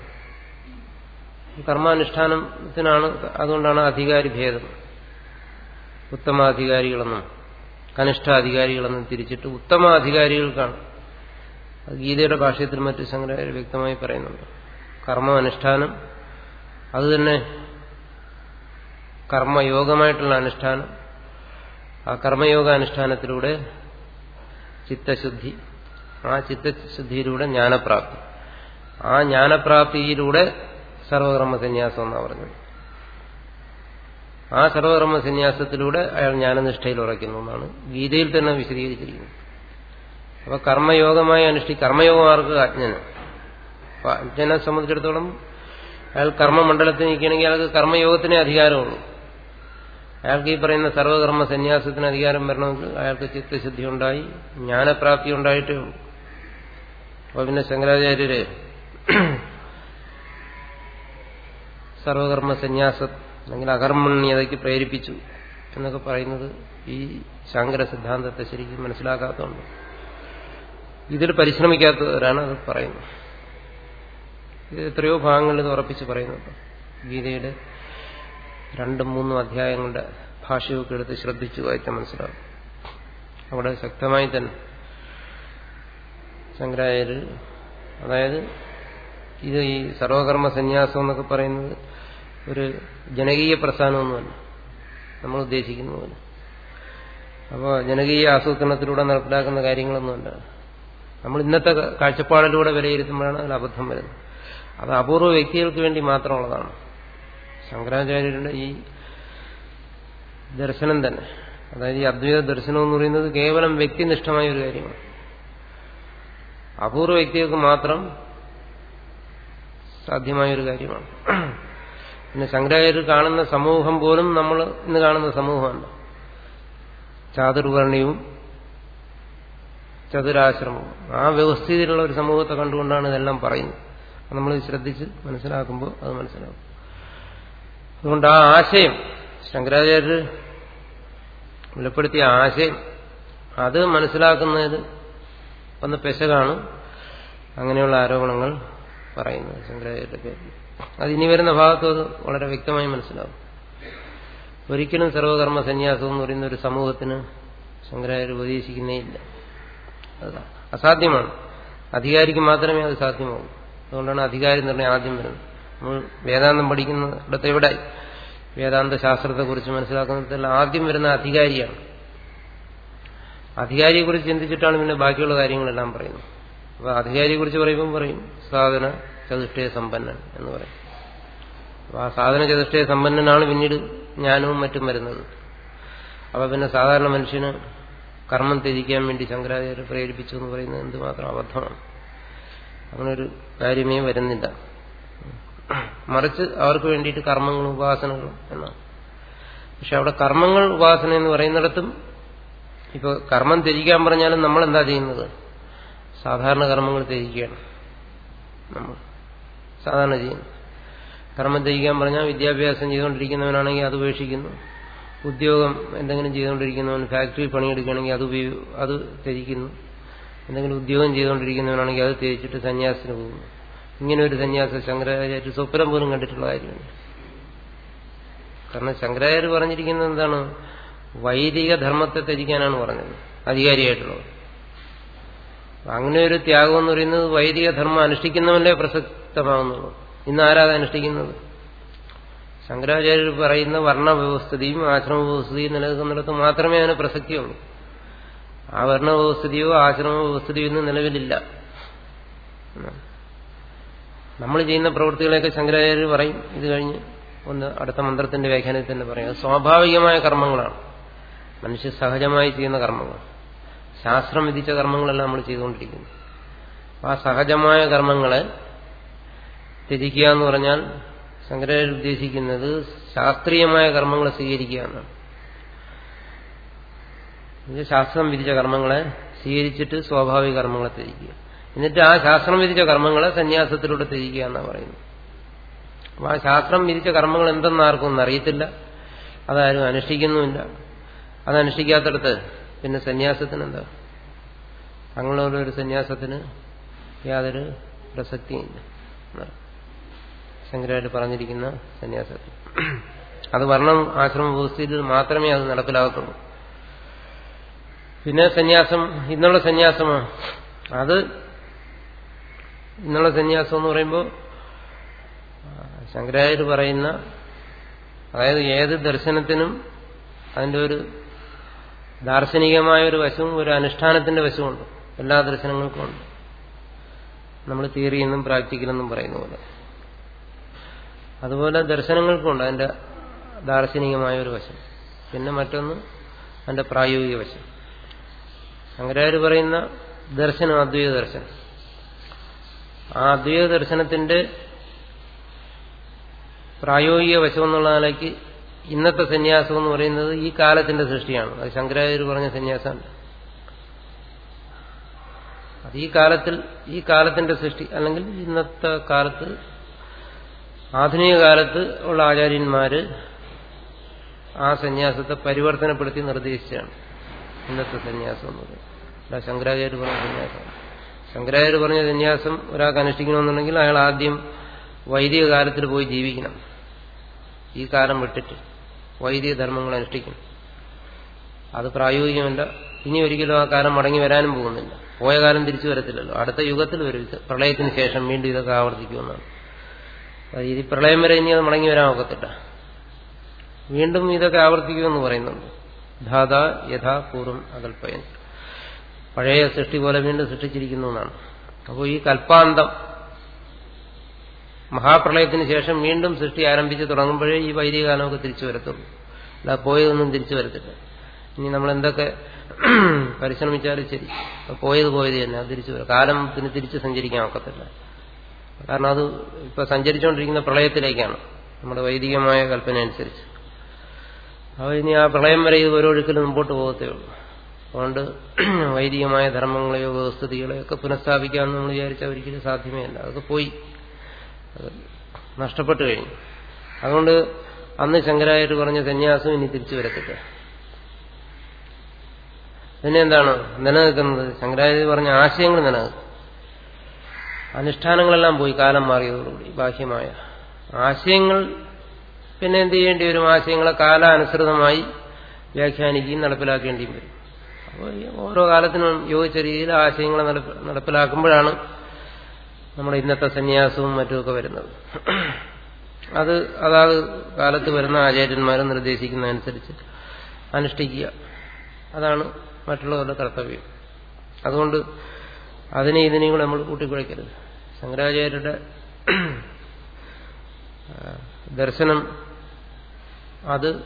കർമാനുഷ്ഠാനത്തിനാണ് അതുകൊണ്ടാണ് അധികാരി ഭേദം. ഉത്തമാധികാരികളെന്നും കനിഷ്ഠാധികാരികളെന്നും തിരിച്ചിട്ട് ഉത്തമാധികാരികൾക്കാണ്. ഗീതയുടെ ഭാഷയത്തിൽ മറ്റ് ശങ്കരാചാര്യ വ്യക്തമായി പറയുന്നുണ്ട്. കർമ്മ അനുഷ്ഠാനം അതുതന്നെ കർമ്മയോഗമായിട്ടുള്ള അനുഷ്ഠാനം. ആ കർമ്മയോഗ കർമ്മയോഗാനുഷ്ഠാനത്തിലൂടെ ചിത്തശുദ്ധി ആ ചിത്തശുദ്ധിയിലൂടെ ജ്ഞാനപ്രാപ്തി. ആ ജ്ഞാനപ്രാപ്തിയിലൂടെ സർവകർമ്മ സന്യാസം എന്നാണ് പറഞ്ഞത്. ആ സർവകർമ്മ സന്യാസത്തിലൂടെ അയാൾ ജ്ഞാനനിഷ്ഠയിൽ ഉറയ്ക്കുന്നു എന്നാണ് ഗീതയിൽ തന്നെ വിശദീകരിച്ചിരിക്കുന്നത്. അപ്പൊ കർമ്മയോഗമായി അനുഷ്ഠി കർമ്മയോഗമാർക്ക് അജ്ഞന് അപ്പൊ അജ്ഞനെ സംബന്ധിച്ചിടത്തോളം അയാൾ കർമ്മമണ്ഡലത്തിൽ നിൽക്കുകയാണെങ്കിൽ അയാൾക്ക് കർമ്മയോഗത്തിനെ അധികാരമുള്ളൂ. അയാൾക്ക് ഈ പറയുന്ന സർവകർമ്മ സന്യാസത്തിന് അധികാരം വരണമെങ്കിൽ അയാൾക്ക് ചിത്തശുദ്ധി ഉണ്ടായി ജ്ഞാനപ്രാപ്തി ഉണ്ടായിട്ടേ ഉള്ളൂ. അപ്പൊ പിന്നെ ശങ്കരാചാര്യര് സർവകർമ്മ സന്യാസം അല്ലെങ്കിൽ അകർമ്മണ്യതയ്ക്ക് പ്രേരിപ്പിച്ചു എന്നൊക്കെ പറയുന്നത് ഈ ശങ്കര സിദ്ധാന്തത്തെ ശരിക്കും മനസ്സിലാക്കാത്തതുകൊണ്ട് ഇതിൽ പരിശ്രമിക്കാത്തവരാണ് അത് പറയുന്നത്. ഇത് എത്രയോ ഭാഗങ്ങളിൽ ഇത് ഉറപ്പിച്ച് പറയുന്നുണ്ട്. ഗീതയുടെ രണ്ടും മൂന്നും അധ്യായങ്ങളുടെ ഭാഷയൊക്കെ എടുത്ത് ശ്രദ്ധിച്ചു വായിച്ചാൽ മനസ്സിലാവും. അവിടെ ശക്തമായി തന്നെ ശങ്കരാചാര്യ അതായത് ഇത് ഈ സർവകർമ്മ സന്യാസം എന്നൊക്കെ പറയുന്നത് ഒരു ജനകീയ പ്രസ്ഥാനമൊന്നുമല്ല. നമ്മൾ ഉദ്ദേശിക്കുന്ന പോലെ. അപ്പോൾ ജനകീയ ആസൂത്രണത്തിലൂടെ നടപ്പിലാക്കുന്ന കാര്യങ്ങളൊന്നുമല്ല. നമ്മൾ ഇന്നത്തെ കാഴ്ചപ്പാടിലൂടെ വിലയിരുത്തുമ്പോഴാണ് അതിൽ അബദ്ധം വരുന്നത്. അത് അപൂർവ വ്യക്തികൾക്ക് വേണ്ടി മാത്രമുള്ളതാണ്. ശങ്കരാചാര്യരുടെ ഈ ദർശനം തന്നെ അതായത് ഈ അദ്വൈത ദർശനം എന്ന് പറയുന്നത് കേവലം വ്യക്തിനിഷ്ഠമായ ഒരു കാര്യമാണ്. അപൂർവ വ്യക്തികൾക്ക് മാത്രം സാധ്യമായ ഒരു കാര്യമാണ്. പിന്നെ ശങ്കരാചാര്യർ കാണുന്ന സമൂഹം പോലും നമ്മൾ ഇന്ന് കാണുന്ന സമൂഹമാണ്. ചാതുർവർണയവും ചതുരാശ്രമവും. ആ വ്യവസ്ഥിതിയിലുള്ള ഒരു സമൂഹത്തെ കണ്ടുകൊണ്ടാണ് ഇതെല്ലാം പറയുന്നത്. നമ്മൾ ശ്രദ്ധിച്ച് മനസ്സിലാക്കുമ്പോൾ അത് മനസ്സിലാക്കും. അതുകൊണ്ട് ആ ആശയം ശങ്കരാചാര്യർ വെളിപ്പെടുത്തിയ ആശയം അത് മനസ്സിലാക്കുന്നത് വന്ന് പെശകാണ് അങ്ങനെയുള്ള ആരോപണങ്ങൾ പറയുന്നത് ശങ്കരാചാര്യരുടെ പേരിൽ. അത് ഇനി വരുന്ന ഭാഗത്ത് അത് വളരെ വ്യക്തമായി മനസ്സിലാവും. ഒരിക്കലും സർവകർമ്മ സന്യാസം എന്ന് പറയുന്ന ഒരു സമൂഹത്തിന് ശങ്കരാചാര്യ ഉപദേശിക്കുന്നേ ഇല്ല. അത് അസാധ്യമാണ്. അധികാരിക്ക് മാത്രമേ അത് സാധ്യമാകൂ അതുകൊണ്ടാണ് അധികാരി നിർണയം ആദ്യം വരുന്നത്. നമ്മൾ വേദാന്തം പഠിക്കുന്നിടത്ത് എവിടെ? വേദാന്ത ശാസ്ത്രത്തെക്കുറിച്ച് മനസ്സിലാക്കുന്നതിൽ ആദ്യം വരുന്ന അധികാരിയാണ്. അധികാരിയെക്കുറിച്ച് ചിന്തിച്ചിട്ടാണ് പിന്നെ ബാക്കിയുള്ള കാര്യങ്ങളെല്ലാം പറയുന്നത്. അപ്പോൾ അധികാരിയെക്കുറിച്ച് പറയുമ്പോൾ പറയും സാധന ചതുഷ്ടയ സമ്പന്നൻ എന്ന് പറയും. അപ്പോൾ ആ സാധന ചതുഷ്ടയ സമ്പന്നനാണ് പിന്നീട് ജ്ഞാനവും മറ്റും വരുന്നത്. അപ്പോൾ പിന്നെ സാധാരണ മനുഷ്യന് കർമ്മം ത്യജിക്കാൻ വേണ്ടി ശങ്കരാചാര്യ പ്രേരിപ്പിച്ചു എന്ന് പറയുന്നത് എന്തുമാത്രം അബദ്ധമാണ്. ഒരു കാര്യമേ വരുന്നില്ല. മറിച്ച് അവർക്ക് വേണ്ടിയിട്ട് കർമ്മങ്ങളും ഉപാസനകളും എന്നാണ്. പക്ഷെ അവിടെ കർമ്മങ്ങൾ ഉപാസന എന്ന് പറയുന്നിടത്തും ഇപ്പോൾ കർമ്മം ത്യജിക്കാൻ പറഞ്ഞാലും നമ്മൾ എന്താ ചെയ്യുന്നത്? സാധാരണ കർമ്മങ്ങൾ ത്യജിക്കുകയാണ് നമ്മൾ. സാധാരണ ചെയ്യുന്നു. കർമ്മം ത്യജിക്കാൻ പറഞ്ഞാൽ വിദ്യാഭ്യാസം ചെയ്തുകൊണ്ടിരിക്കുന്നവനാണെങ്കിൽ അത് ഉപേക്ഷിക്കുന്നു. ഉദ്യോഗം എന്തെങ്കിലും ചെയ്തുകൊണ്ടിരിക്കുന്നവൻ ഫാക്ടറി പണിയെടുക്കുകയാണെങ്കിൽ അത് അത് ത്യജിക്കുന്നു എന്തെങ്കിലും ഉദ്യോഗം ചെയ്തുകൊണ്ടിരിക്കുന്നവനാണെങ്കിൽ അത് ത്യജിച്ചിട്ട് സന്യാസത്തിന് പോകുന്നു. ഇങ്ങനെ ഒരു സന്യാസ ശങ്കരാചാര്യ സ്വപ്നം പോലും കണ്ടിട്ടുള്ള കാര്യമാണ് കാരണം ശങ്കരാചാര്യ പറഞ്ഞിരിക്കുന്നത് എന്താണ്? വൈദിക ധർമ്മത്തെ ത്യജിക്കാനാണ് പറഞ്ഞത്. അധികാരിയായിട്ടുള്ളത് അങ്ങനെ ഒരു ത്യാഗം എന്ന് പറയുന്നത് വൈദിക ധർമ്മം അനുഷ്ഠിക്കുന്നവല്ലേ പ്രസക്തമാകുന്നുള്ളൂ ഇന്ന് ആരാധന അനുഷ്ഠിക്കുന്നത്? ശങ്കരാചാര്യർ പറയുന്ന ആശ്രമ ആശ്രമവ്യവസ്ഥിതിയും നിലനിൽക്കുന്നിടത്ത് മാത്രമേ അതിന് പ്രസക്തിയുള്ളൂ. ആ വർണവ്യവസ്ഥിതിയോ ആശ്രമവ്യവസ്ഥിതിയോ ഇന്ന് നിലവിലില്ല. നമ്മൾ ചെയ്യുന്ന പ്രവൃത്തികളെയൊക്കെ ശങ്കരാചാര്യർ പറയും. ഇത് കഴിഞ്ഞ് ഒന്ന് അടുത്ത മന്ത്രത്തിന്റെ വ്യാഖ്യാനത്തിൽ തന്നെ പറയും. സ്വാഭാവികമായ കർമ്മങ്ങളാണ്. മനുഷ്യ സഹജമായി ചെയ്യുന്ന കർമ്മങ്ങൾ ശാസ്ത്രം വിധിച്ച കർമ്മങ്ങളെല്ലാം നമ്മൾ ചെയ്തുകൊണ്ടിരിക്കുന്നു. ആ സഹജമായ കർമ്മങ്ങളെ ത്യജിക്കുക എന്ന് പറഞ്ഞാൽ ശങ്കരാചാര്യ ഉദ്ദേശിക്കുന്നത് ശാസ്ത്രീയമായ കർമ്മങ്ങൾ സ്വീകരിക്കുക എന്നാണ് ശാസ്ത്രം വിധിച്ച കർമ്മങ്ങളെ സ്വീകരിച്ചിട്ട് സ്വാഭാവിക കർമ്മങ്ങളെ ത്യജിക്കുക. എന്നിട്ട് ആ ശാസ്ത്രം വിധിച്ച കർമ്മങ്ങളെ സന്യാസത്തിലൂടെ ത്യജിക്കുക എന്നാണ് പറയുന്നത്. അപ്പൊ ആ ശാസ്ത്രം വിധിച്ച കർമ്മങ്ങൾ എന്തെന്ന് ആർക്കും അറിയത്തില്ല. അതാരും അനുഷ്ഠിക്കുന്നുമില്ല. അതനുഷ്ഠിക്കാത്തടത്ത് പിന്നെ സന്യാസത്തിന് എന്താ? അങ്ങനെയുള്ള ഒരു സന്യാസത്തിന് യാതൊരു പ്രസക്തിയില്ല ശങ്കരായിട്ട് പറഞ്ഞിരിക്കുന്ന സന്യാസത്തിൽ അത് വർണം ആശ്രമ വ്യവസ്ഥയിൽ മാത്രമേ അത് നടപ്പിലാകത്തുള്ളൂ. പിന്നെ സന്യാസം ഇന്നുള്ള സന്യാസമാണ്. അത് ഇന്നുള്ള സന്യാസം എന്ന് പറയുമ്പോൾ ശങ്കരായർ പറയുന്ന അതായത് ഏത് ദർശനത്തിനും അതിന്റെ ഒരു ദാർശനികമായ ഒരു വശവും ഒരു അനുഷ്ഠാനത്തിന്റെ വശമുണ്ട് എല്ലാ ദർശനങ്ങൾക്കും ഉണ്ട്. നമ്മൾ തിയറിയെന്നും പ്രാക്ടിക്കലെന്നും പറയുന്ന പോലെ. അതുപോലെ ദർശനങ്ങൾക്കുണ്ട് അതിന്റെ ദാർശനികമായ ഒരു വശം. പിന്നെ മറ്റൊന്ന് അതിന്റെ പ്രായോഗിക വശം. ശങ്കരാചാര്യ പറയുന്ന ദർശനം അദ്വൈത ദർശനം. ആ അദ്വൈത ദർശനത്തിന്റെ പ്രായോഗിക വശം എന്നുള്ള നിലയ്ക്ക് ഇന്നത്തെ സന്യാസം എന്ന് പറയുന്നത് ഈ കാലത്തിന്റെ സൃഷ്ടിയാണ്. അത് ശങ്കരാചാര്യ പറഞ്ഞ സന്യാസമാണ് അത് ഈ കാലത്തിൽ ഈ കാലത്തിന്റെ സൃഷ്ടി അല്ലെങ്കിൽ ഇന്നത്തെ കാലത്ത് ആധുനിക കാലത്ത് ഉള്ള ആചാര്യന്മാര് ആ സന്യാസത്തെ പരിവർത്തനപ്പെടുത്തി നിർദ്ദേശിച്ചാണ് ഇന്നത്തെ സന്യാസം എന്ന് പറയുന്നത്. ശങ്കരാചാര്യ പറഞ്ഞ സന്യാസം. ശങ്കരാചാര്യ പറഞ്ഞ സന്യാസം ഒരാൾക്ക് അനുഷ്ഠിക്കണമെന്നുണ്ടെങ്കിൽ അയാൾ ആദ്യം വൈദിക കാലത്തിൽ പോയി ജീവിക്കണം. ഈ കാലം വിട്ടിട്ട് വൈദിക ധർമ്മങ്ങൾ അനുഷ്ഠിക്കണം. അത് പ്രായോഗികമല്ല. ഇനി ഒരിക്കലും ആ കാലം മടങ്ങി വരാനും പോകുന്നില്ല. പോയ കാലം തിരിച്ചു വരത്തില്ലല്ലോ. അടുത്ത യുഗത്തിൽ വരും പ്രളയത്തിന് ശേഷം വീണ്ടും ഇതൊക്കെ ആവർത്തിക്കുമെന്നാണ്. ഇത് പ്രളയം വരെ ഇനി അത് മടങ്ങി വരാൻ ഒക്കത്തില്ല വീണ്ടും ഇതൊക്കെ ആവർത്തിക്കുമെന്ന് പറയുന്നുണ്ട്. ധാത യഥാ പൂർവം അകൽപ്പയൻ. പഴയ സൃഷ്ടി പോലെ വീണ്ടും സൃഷ്ടിച്ചിരിക്കുന്നു എന്നാണ്. അപ്പോൾ ഈ കൽപ്പാന്തം മഹാപ്രളയത്തിന് ശേഷം വീണ്ടും സൃഷ്ടി ആരംഭിച്ച് തുടങ്ങുമ്പോഴേ ഈ വൈദിക കാലമൊക്കെ തിരിച്ചു വരത്തുള്ളൂ. അല്ല പോയതൊന്നും തിരിച്ചു വരത്തില്ല. ഇനി നമ്മൾ എന്തൊക്കെ പരിശ്രമിച്ചാലും ശരി. പോയത് പോയത് തന്നെ തിരിച്ചു വരും. കാലത്തിന് തിരിച്ച് സഞ്ചരിക്കാൻ ഒക്കത്തില്ല. കാരണം അത് ഇപ്പൊ സഞ്ചരിച്ചുകൊണ്ടിരിക്കുന്ന പ്രളയത്തിലേക്കാണ്. നമ്മുടെ വൈദികമായ കൽപ്പന അനുസരിച്ച്. അപ്പോൾ ഇനി ആ പ്രളയം വരെ ഇത് ഓരോഴുക്കലും മുമ്പോട്ട് പോകത്തേ ഉള്ളൂ. അതുകൊണ്ട് വൈദികമായ ധർമ്മങ്ങളെയോ വ്യവസ്ഥിതികളെയോ ഒക്കെ പുനഃസ്ഥാപിക്കാമെന്ന് നമ്മൾ വിചാരിച്ചാൽ ഒരിക്കലും സാധ്യമേ അല്ല. അതൊക്കെ പോയി. നഷ്ടപ്പെട്ടു കഴിഞ്ഞു. അതുകൊണ്ട് അന്ന് ശങ്കരായിട്ട് പറഞ്ഞ സന്യാസം ഇനി തിരിച്ചു വരത്തില്ല. പിന്നെ എന്താണ് നിലനിൽക്കുന്നത്? ശങ്കരാചാര്യ പറഞ്ഞ ആശയങ്ങൾ നിലനിൽക്കും. അനുഷ്ഠാനങ്ങളെല്ലാം പോയി കാലം മാറിയതോടുകൂടി ബാഹ്യമായ. ആശയങ്ങൾ പിന്നെ എന്ത് ചെയ്യേണ്ടി വരും? ആശയങ്ങളെ കാലാനുസൃതമായി വ്യാഖ്യാനിക്കുകയും നടപ്പിലാക്കേണ്ടിയും വരും. അപ്പോൾ ഓരോ കാലത്തിനും യോജിച്ച രീതിയിൽ ആശയങ്ങളെ നടപ്പിലാക്കുമ്പോഴാണ് നമ്മുടെ ഇന്നത്തെ സന്യാസവും മറ്റുമൊക്കെ വരുന്നത്. അത് അതാത് കാലത്ത് വരുന്ന ആചാര്യന്മാരെ നിർദ്ദേശിക്കുന്നതനുസരിച്ച് അനുഷ്ഠിക്കുക. അതാണ് മറ്റുള്ളവരുടെ കർത്തവ്യം. അതുകൊണ്ട് അതിനെ ഇതിനെയും കൂടെ നമ്മൾ കൂട്ടിക്കുഴയ്ക്കരുത്. ശങ്കരാചാര്യരുടെ ദർശനം അത്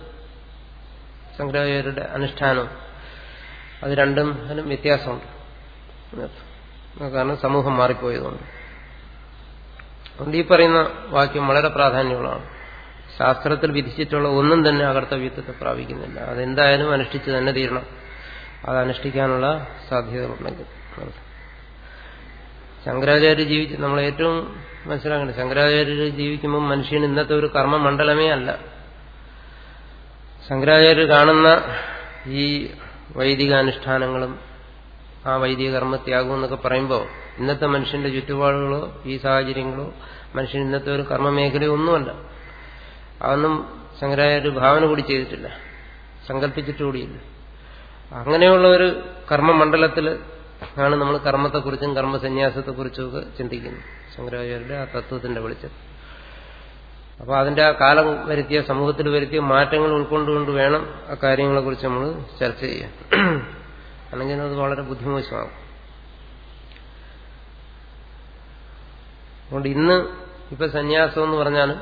ശങ്കരാചാര്യരുടെ അനുഷ്ഠാനം അത് രണ്ടും അതിനും വ്യത്യാസമുണ്ട്. കാരണം സമൂഹം മാറിപ്പോയതുകൊണ്ട്. അതുകൊണ്ട് ഈ പറയുന്ന വാക്യം വളരെ പ്രാധാന്യമുള്ളതാണ്. ശാസ്ത്രത്തിൽ വിധിച്ചിട്ടുള്ള ഒന്നും തന്നെ അകർത്തവ്യത്വത്തെ പ്രാപിക്കുന്നില്ല. അതെന്തായാലും അനുഷ്ഠിച്ച് തന്നെ തീരണം. അത് അനുഷ്ഠിക്കാനുള്ള സാധ്യതകളുണ്ടെങ്കിൽ. ശങ്കരാചാര്യ ജീവിച്ച് നമ്മൾ ഏറ്റവും മനസ്സിലാക്കേണ്ടത് ശങ്കരാചാര്യർ ജീവിക്കുമ്പോൾ മനുഷ്യൻ ഇന്നത്തെ ഒരു കർമ്മമണ്ഡലമേ അല്ല. ശങ്കരാചാര്യർ കാണുന്ന ഈ വൈദിക അനുഷ്ഠാനങ്ങളും ആ വൈദിക കർമ്മത്യാഗവും എന്നൊക്കെ പറയുമ്പോൾ ഇന്നത്തെ മനുഷ്യന്റെ ചുറ്റുപാടുകളോ ഈ സാഹചര്യങ്ങളോ മനുഷ്യൻ ഇന്നത്തെ ഒരു കർമ്മമേഖലയോ ഒന്നുമല്ല. അതൊന്നും ശങ്കരാചാര്യ ഭാവന കൂടി ചെയ്തിട്ടില്ല. സങ്കല്പിച്ചിട്ടുകൂടിയില്ല അങ്ങനെയുള്ള ഒരു കർമ്മമണ്ഡലത്തിൽ ആണ് നമ്മൾ കർമ്മത്തെക്കുറിച്ചും കർമ്മസന്യാസത്തെക്കുറിച്ചും ഒക്കെ ചിന്തിക്കുന്നത്. ശങ്കരാചാര്യരുടെ ആ തത്വത്തിന്റെ വെളിച്ചം. അപ്പോൾ അതിന്റെ ആ കാലം വരുത്തിയ സമൂഹത്തിൽ വരുത്തിയ മാറ്റങ്ങൾ ഉൾക്കൊണ്ടുകൊണ്ട് വേണം ആ കാര്യങ്ങളെക്കുറിച്ച് നമ്മൾ ചർച്ച ചെയ്യാൻ. അല്ലെങ്കിൽ അത് വളരെ ബുദ്ധിമോശമാകും. അതുകൊണ്ട് ഇന്ന് ഇപ്പൊ സന്യാസം എന്ന് പറഞ്ഞാൽ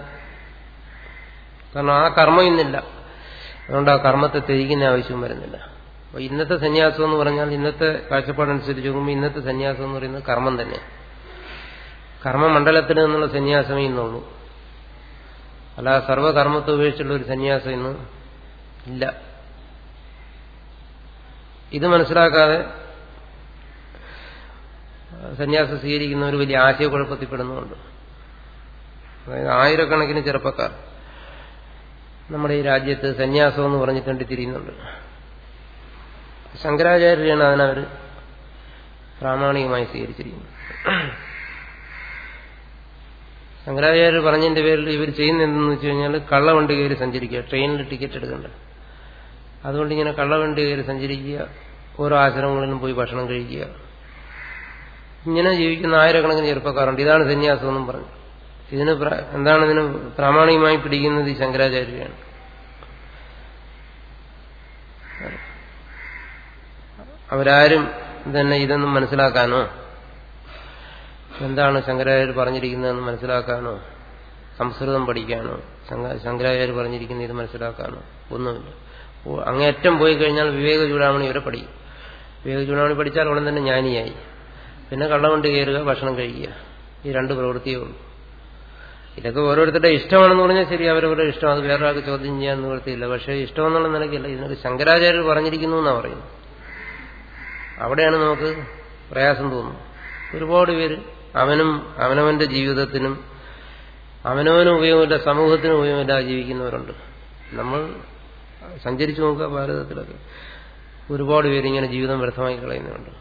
കാരണം ആ കർമ്മം ഇന്നില്ല. അതുകൊണ്ട് ആ കർമ്മത്തെ തിരിക്കുന്ന ആവശ്യം വരുന്നില്ല. അപ്പൊ ഇന്നത്തെ സന്യാസം എന്ന് പറഞ്ഞാൽ ഇന്നത്തെ കാഴ്ചപ്പാടനുസരിച്ച് നോക്കുമ്പോൾ ഇന്നത്തെ സന്യാസം എന്ന് പറയുന്നത് കർമ്മം തന്നെ. കർമ്മമണ്ഡലത്തിൽ നിന്നുള്ള സന്യാസമേ ഇന്നുള്ളൂ. അല്ലാതെ സർവകർമ്മത്തെ ഉപേക്ഷിച്ചുള്ള ഒരു സന്യാസം ഇന്ന് ഇല്ല. ഇത് മനസ്സിലാക്കാതെ സന്യാസം സ്വീകരിക്കുന്ന ഒരു വലിയ ആശയക്കുഴപ്പത്തിൽപ്പെടുന്നുണ്ട്. അതായത് ആയിരക്കണക്കിന് ചെറുപ്പക്കാർ നമ്മുടെ ഈ രാജ്യത്ത് സന്യാസം എന്ന് പറഞ്ഞിട്ടുണ്ട് തിരിയുന്നുണ്ട്. ശങ്കരാചാര്യരാണ് അതിനവർ പ്രാമാണികമായി സ്വീകരിച്ചിരിക്കുന്നത്. ശങ്കരാചാര്യർ പറഞ്ഞതിന്റെ പേരിൽ ഇവർ ചെയ്യുന്ന എന്തെന്ന് വെച്ച് കഴിഞ്ഞാൽ കള്ളവണ്ടി കയറി സഞ്ചരിക്കുക ട്രെയിനിൽ ടിക്കറ്റ് എടുക്കണ്ട. അതുകൊണ്ട് ഇങ്ങനെ കള്ളവണ്ടി കയറി സഞ്ചരിക്കുക ഓരോ ആശ്രമങ്ങളിലും പോയി ഭക്ഷണം കഴിക്കുക. ഇങ്ങനെ ജീവിക്കുന്ന ആയിരക്കണക്കിന് ചെറുപ്പക്കാരുണ്ട്. ഇതാണ് സന്യാസം എന്നും പറഞ്ഞു. ഇതിന് എന്താണ് ഇതിന് പ്രാമാണികമായി പിടിക്കുന്നത് ഈ ശങ്കരാചാര്യയാണ് അവരാരും തന്നെ ഇതൊന്നും മനസ്സിലാക്കാനോ? എന്താണ് ശങ്കരാചാര്യർ പറഞ്ഞിരിക്കുന്നതെന്ന് മനസ്സിലാക്കാനോ? സംസ്കൃതം പഠിക്കാനോ? ശങ്കരാചാര്യർ പറഞ്ഞിരിക്കുന്ന ഇത് മനസ്സിലാക്കാനോ? ഒന്നുമില്ല. അങ്ങേറ്റം പോയി കഴിഞ്ഞാൽ വിവേക ചൂടാമണി വരെ പഠിക്കും വിവേക ചൂടാമണി പഠിച്ചാൽ ഉടൻ തന്നെ ജ്ഞാനിയായി. പിന്നെ കള്ളവണ്ടി കയറുക ഭക്ഷണം കഴിക്കുക. ഈ രണ്ട് പ്രവൃത്തിയേ ഉള്ളൂ. ഇതൊക്കെ ഓരോരുത്തരുടെ ഇഷ്ടമാണെന്ന് പറഞ്ഞാൽ ശരി അവരവരുടെ ഇഷ്ടം. അത് വേറൊരാൾക്ക് ചോദ്യം ചെയ്യാൻ നിവൃത്തിയില്ല പക്ഷേ ഇഷ്ടമെന്നുള്ള നിലയ്ക്കില്ല. ഇതിനൊക്കെ ശങ്കരാചാര്യർ പറഞ്ഞിരിക്കുന്നു എന്നാണ് പറയുന്നത്. അവിടെയാണ് നമുക്ക് പ്രയാസം തോന്നുന്നത്. ഒരുപാട് പേര് അവനും അവനവന്റെ ജീവിതത്തിനും അവനവനും ഉപയോഗമില്ല സമൂഹത്തിനും ഉപയോഗമില്ലാതെ ജീവിക്കുന്നവരുണ്ട്. നമ്മൾ സഞ്ചരിച്ചു നോക്കുക ഭാരതത്തിലൊക്കെ. ഒരുപാട് പേര് ഇങ്ങനെ ജീവിതം വ്യർത്ഥമായി കളയുന്നുണ്ട്.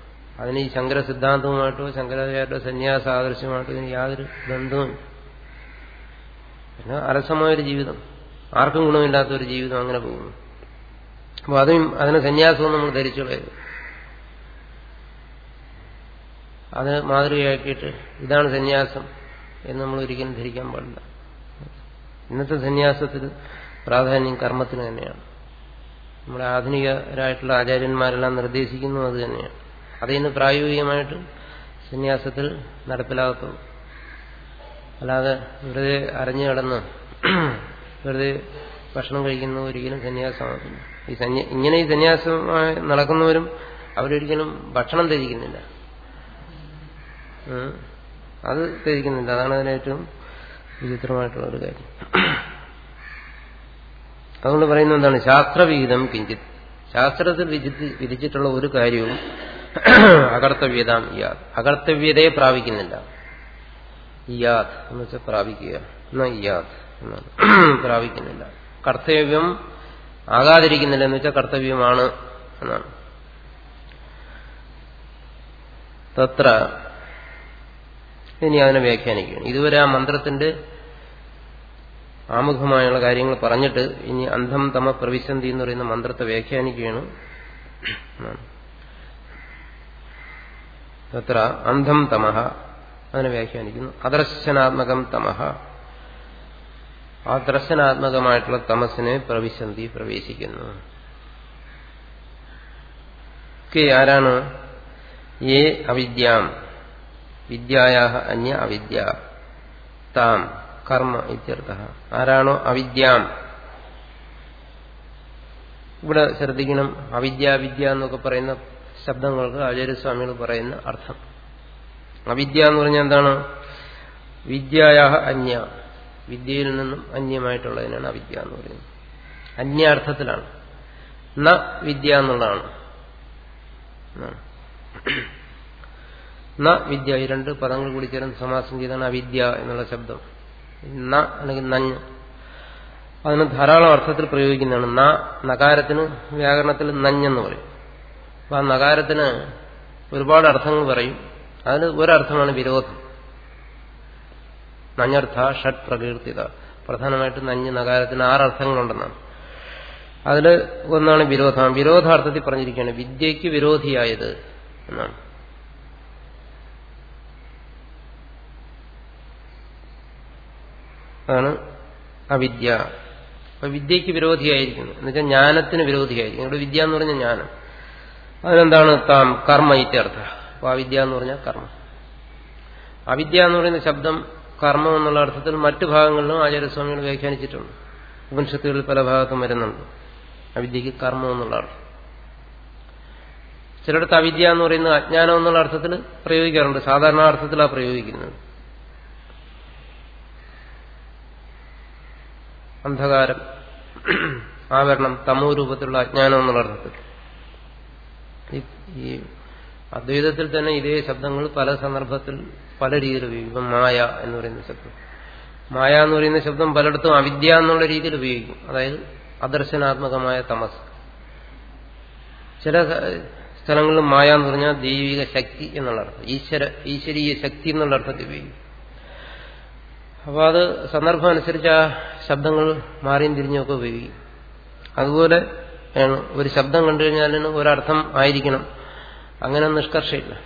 അതിന് ഈ ശങ്കര സിദ്ധാന്തവുമായിട്ടോ ശങ്കരാചാര്യോ സന്യാസ ആദർശമായിട്ടോ ഇതിന് യാതൊരു ബന്ധവും പിന്നെ അലസമായൊരു ജീവിതം. ആർക്കും ഗുണമില്ലാത്ത ഒരു ജീവിതം അങ്ങനെ പോകുന്നു. അപ്പോൾ അതും അതിനെ സന്യാസവും നമ്മൾ ധരിച്ചു അത് മാതൃകയാക്കിയിട്ട് ഇതാണ് സന്യാസം എന്ന് നമ്മൾ ഒരിക്കലും ധരിക്കാൻ പാടില്ല. ഇന്നത്തെ സന്യാസത്തിൽ പ്രാധാന്യം കർമ്മത്തിന് തന്നെയാണ്. നമ്മുടെ ആധുനികരായിട്ടുള്ള ആചാര്യന്മാരെല്ലാം നിർദ്ദേശിക്കുന്നു അത് തന്നെയാണ്. അത് ഇന്ന് പ്രായോഗികമായിട്ട് സന്യാസത്തിൽ നടപ്പിലാകത്തുള്ളൂ. അല്ലാതെ വെറുതെ അറിഞ്ഞു കിടന്ന് വെറുതെ ഭക്ഷണം കഴിക്കുന്ന ഒരിക്കലും സന്യാസമാകുന്നു ഈ സന്യ ഇങ്ങനെ ഈ സന്യാസമായി നടക്കുന്നവരും അവരൊരിക്കലും ഭക്ഷണം ത്യജിക്കുന്നില്ല ഉം. അത് ത്യജിക്കുന്നില്ല അതാണ് അതിന് ഏറ്റവും വിചിത്രമായിട്ടുള്ള ഒരു കാര്യം. അതുകൊണ്ട് പറയുന്നത് എന്താണ്? ശാസ്ത്രവിഹിതം കിഞ്ചിത്. ശാസ്ത്രത്തിൽ വിധിച്ച് വിധിച്ചിട്ടുള്ള ഒരു കാര്യവും അകർത്തവ്യത അകർത്തവ്യതയെ പ്രാപിക്കുന്നില്ല. ഇയാത് എന്ന് വെച്ചാൽ പ്രാപിക്കുക. എന്നാ ഇയാത് എന്നാണ്. പ്രാപിക്കുന്നില്ല. കർത്തവ്യം ആകാതിരിക്കുന്നില്ല എന്ന് വെച്ചാൽ കർത്തവ്യമാണ് എന്നാണ്. തത്ര ഇനി അതിനെ വ്യാഖ്യാനിക്കുകയാണ്. ഇതുവരെ ആ മന്ത്രത്തിന്റെ ആമുഖമായുള്ള കാര്യങ്ങൾ പറഞ്ഞിട്ട് ഇനി അന്ധം തമ പ്രവിശന്തി എന്ന് പറയുന്ന മന്ത്രത്തെ വ്യാഖ്യാനിക്കുകയാണ്. തത്ര അന്ധം തമഹ. അതിനെ വ്യാഖ്യാനിക്കുന്നു. അദർശനാത്മകം തമഹ. ആ ദർശനാത്മകമായിട്ടുള്ള തമസിനെ പ്രവിശന്തി പ്രവേശിക്കുന്നു. ആരാണ്? ഏ അവിദ്യാം. വിദ്യായ അന്യ അവിദ്യ. താം കർമ്മ ഇത്യർത്ഥ. ആരാണോ അവിദ്യാം? ഇവിടെ ശ്രദ്ധിക്കണം അവിദ്യ വിദ്യ എന്നൊക്കെ പറയുന്ന ശബ്ദങ്ങൾക്ക് ആചാര്യസ്വാമികൾ പറയുന്ന അർത്ഥം. അവിദ്യ എന്ന് പറഞ്ഞാൽ എന്താണ്? വിദ്യായ അന്യ. വിദ്യയിൽ നിന്നും അന്യമായിട്ടുള്ളതിനാണ് അവിദ്യ എന്ന് പറയുന്നത്. അന്യാർത്ഥത്തിലാണ്. ന വിദ്യ എന്നുള്ളതാണ്. ന വിദ്യ ഈ രണ്ട് പദങ്ങൾ കൂടി ചേർന്ന് സമാസം ചെയ്താണ് അവിദ്യ എന്നുള്ള ശബ്ദം. ന അല്ലെങ്കിൽ നഞ്ഞ് അതിന് ധാരാളം അർത്ഥത്തിൽ പ്രയോഗിക്കുന്നതാണ്. ന നകാരത്തിന് വ്യാകരണത്തിൽ നഞ്ഞെന്ന് പറയും. അപ്പൊ ആ നകാരത്തിന് ഒരുപാട് അർത്ഥങ്ങൾ പറയും. അതിന് ഒരർത്ഥമാണ് വിരോധം. നഞ്ഞർത്ഥ ഷഡ് പ്രകീർത്തിത. പ്രധാനമായിട്ടും നഞ്ഞ് നകാരത്തിന് ആറ് അർത്ഥങ്ങളുണ്ടെന്നാണ്. അതിൽ ഒന്നാണ് വിരോധം. വിരോധാർത്ഥത്തിൽ പറഞ്ഞിരിക്കുകയാണ് വിദ്യയ്ക്ക് വിരോധിയായത് എന്നാണ്. അതാണ് അവിദ്യ. അപ്പൊ വിദ്യയ്ക്ക് വിരോധിയായിരിക്കുന്നു. എന്നുവെച്ചാൽ ജ്ഞാനത്തിന് വിരോധിയായിരിക്കും ഇവിടെ വിദ്യ എന്ന് പറഞ്ഞാൽ ജ്ഞാനം. അതിനെന്താണ് താം കർമ്മ ഇത്യർത്ഥ അപ്പൊ അവിദ്യ എന്ന് പറഞ്ഞാൽ കർമ്മം. അവിദ്യ എന്ന് പറയുന്ന ശബ്ദം കർമ്മം എന്നുള്ള അർത്ഥത്തിൽ മറ്റു ഭാഗങ്ങളിലും ആചാര്യസ്വാമികൾ വ്യാഖ്യാനിച്ചിട്ടുണ്ട്. ഉപനിഷത്തുകളിൽ പല ഭാഗത്തും വരുന്നുണ്ട്. അവിദ്യക്ക് കർമ്മം എന്നുള്ള അർത്ഥം. ചിലയിടത്ത് അവിദ്യ എന്ന് പറയുന്നത് അജ്ഞാനം എന്നുള്ള അർത്ഥത്തിൽ പ്രയോഗിക്കാറുണ്ട്. സാധാരണ അർത്ഥത്തിലാണ് പ്രയോഗിക്കുന്നത്. അന്ധകാരം ആവരണം തമോ രൂപത്തിലുള്ള അജ്ഞാനം എന്നുള്ള അർത്ഥത്തിൽ. ഈ- അദ്വൈതത്തിൽ തന്നെ ഇതേ ശബ്ദങ്ങൾ പല സന്ദർഭത്തിൽ പല രീതിയിൽ ഉപയോഗിക്കും മായ എന്ന് പറയുന്ന ശബ്ദം. മായ എന്ന് പറയുന്ന ശബ്ദം പലയിടത്തും അവിദ്യ എന്നുള്ള രീതിയിൽ ഉപയോഗിക്കും. അതായത് അദർശനാത്മകമായ തമസ്. ചില സ്ഥലങ്ങളിൽ മായ എന്ന് പറഞ്ഞാൽ ദൈവിക ശക്തി എന്നുള്ള അർത്ഥം. ഈശ്വര ഈശ്വരീയ ശക്തി എന്നുള്ള അർത്ഥത്തിൽ ഉപയോഗിക്കും. അപ്പോൾ അത് സന്ദർഭം അനുസരിച്ച് ആ ശബ്ദങ്ങൾ മാറിയും തിരിഞ്ഞൊക്കെ ഉപയോഗിക്കും അതുപോലെ ഒരു ശബ്ദം കണ്ടു കഴിഞ്ഞാൽ ഒരർത്ഥം ആയിരിക്കണം. അങ്ങനെ നിഷ്കർഷയില്ല.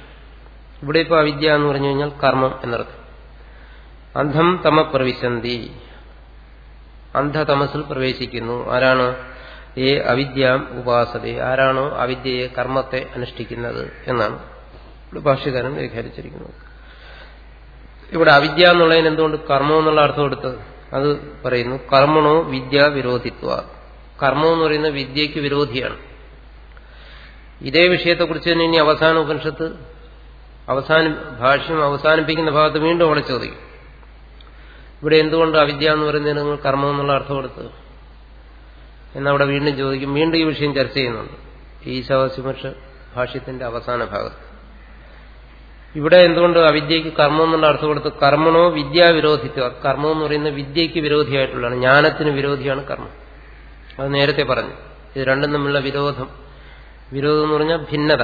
ഇവിടെ ഇപ്പോൾ അവിദ്യ എന്ന് പറഞ്ഞു കഴിഞ്ഞാൽ കർമ്മം എന്നർത്ഥം. അന്ധം തമ പ്രവിശന്തി. അന്ധതമസിൽ പ്രവേശിക്കുന്നു. ആരാണോ? ഏ അവിദ്യാം ഉപാസത. ആരാണോ അവിദ്യയെ കർമ്മത്തെ അനുഷ്ഠിക്കുന്നത് എന്നാണ്. ഭാഷ്യകാരൻ വ്യാഖ്യാനിച്ചിരിക്കുന്നത്. ഇവിടെ അവിദ്യ എന്നുള്ളതിന് എന്തുകൊണ്ട് കർമ്മം എന്നുള്ള അർത്ഥം എടുത്തത്? അത് പറയുന്നു കർമ്മണോ വിദ്യ വിരോധിത്വ. കർമ്മം എന്ന് പറയുന്ന വിദ്യയ്ക്ക് വിരോധിയാണ്. ഇതേ വിഷയത്തെക്കുറിച്ച് തന്നെ ഇനി അവസാന ഉപനിഷത്ത് അവസാന ഭാഷ്യം അവസാനിപ്പിക്കുന്ന ഭാഗത്ത് വീണ്ടും അവിടെ ചോദിക്കും. ഇവിടെ എന്തുകൊണ്ട് അവിദ്യ എന്ന് പറയുന്നതിന് നിങ്ങൾ കർമ്മം എന്നുള്ള അർത്ഥം എടുത്തത്? എന്നവിടെ വീണ്ടും ചോദിക്കും. വീണ്ടും ഈ വിഷയം ചർച്ച ചെയ്യുന്നുണ്ട്. ഈശാവാസിമർഷ ശവസിമർഷ ഭാഷ്യത്തിന്റെ അവസാന ഭാഗത്ത്. ഇവിടെ എന്തുകൊണ്ട് അവിദ്യയ്ക്ക് കർമ്മം എന്നുള്ള അർത്ഥം കൊടുത്ത് കർമ്മണോ വിദ്യാവിരോധിത്വ കർമ്മം എന്ന് പറയുന്നത് വിദ്യയ്ക്ക് വിരോധിയായിട്ടുള്ളതാണ്. ജ്ഞാനത്തിന് വിരോധിയാണ് കർമ്മം. അത് നേരത്തെ പറഞ്ഞു. ഇത് രണ്ടും തമ്മിലുള്ള വിരോധം. വിരോധം എന്ന് പറഞ്ഞാൽ ഭിന്നത.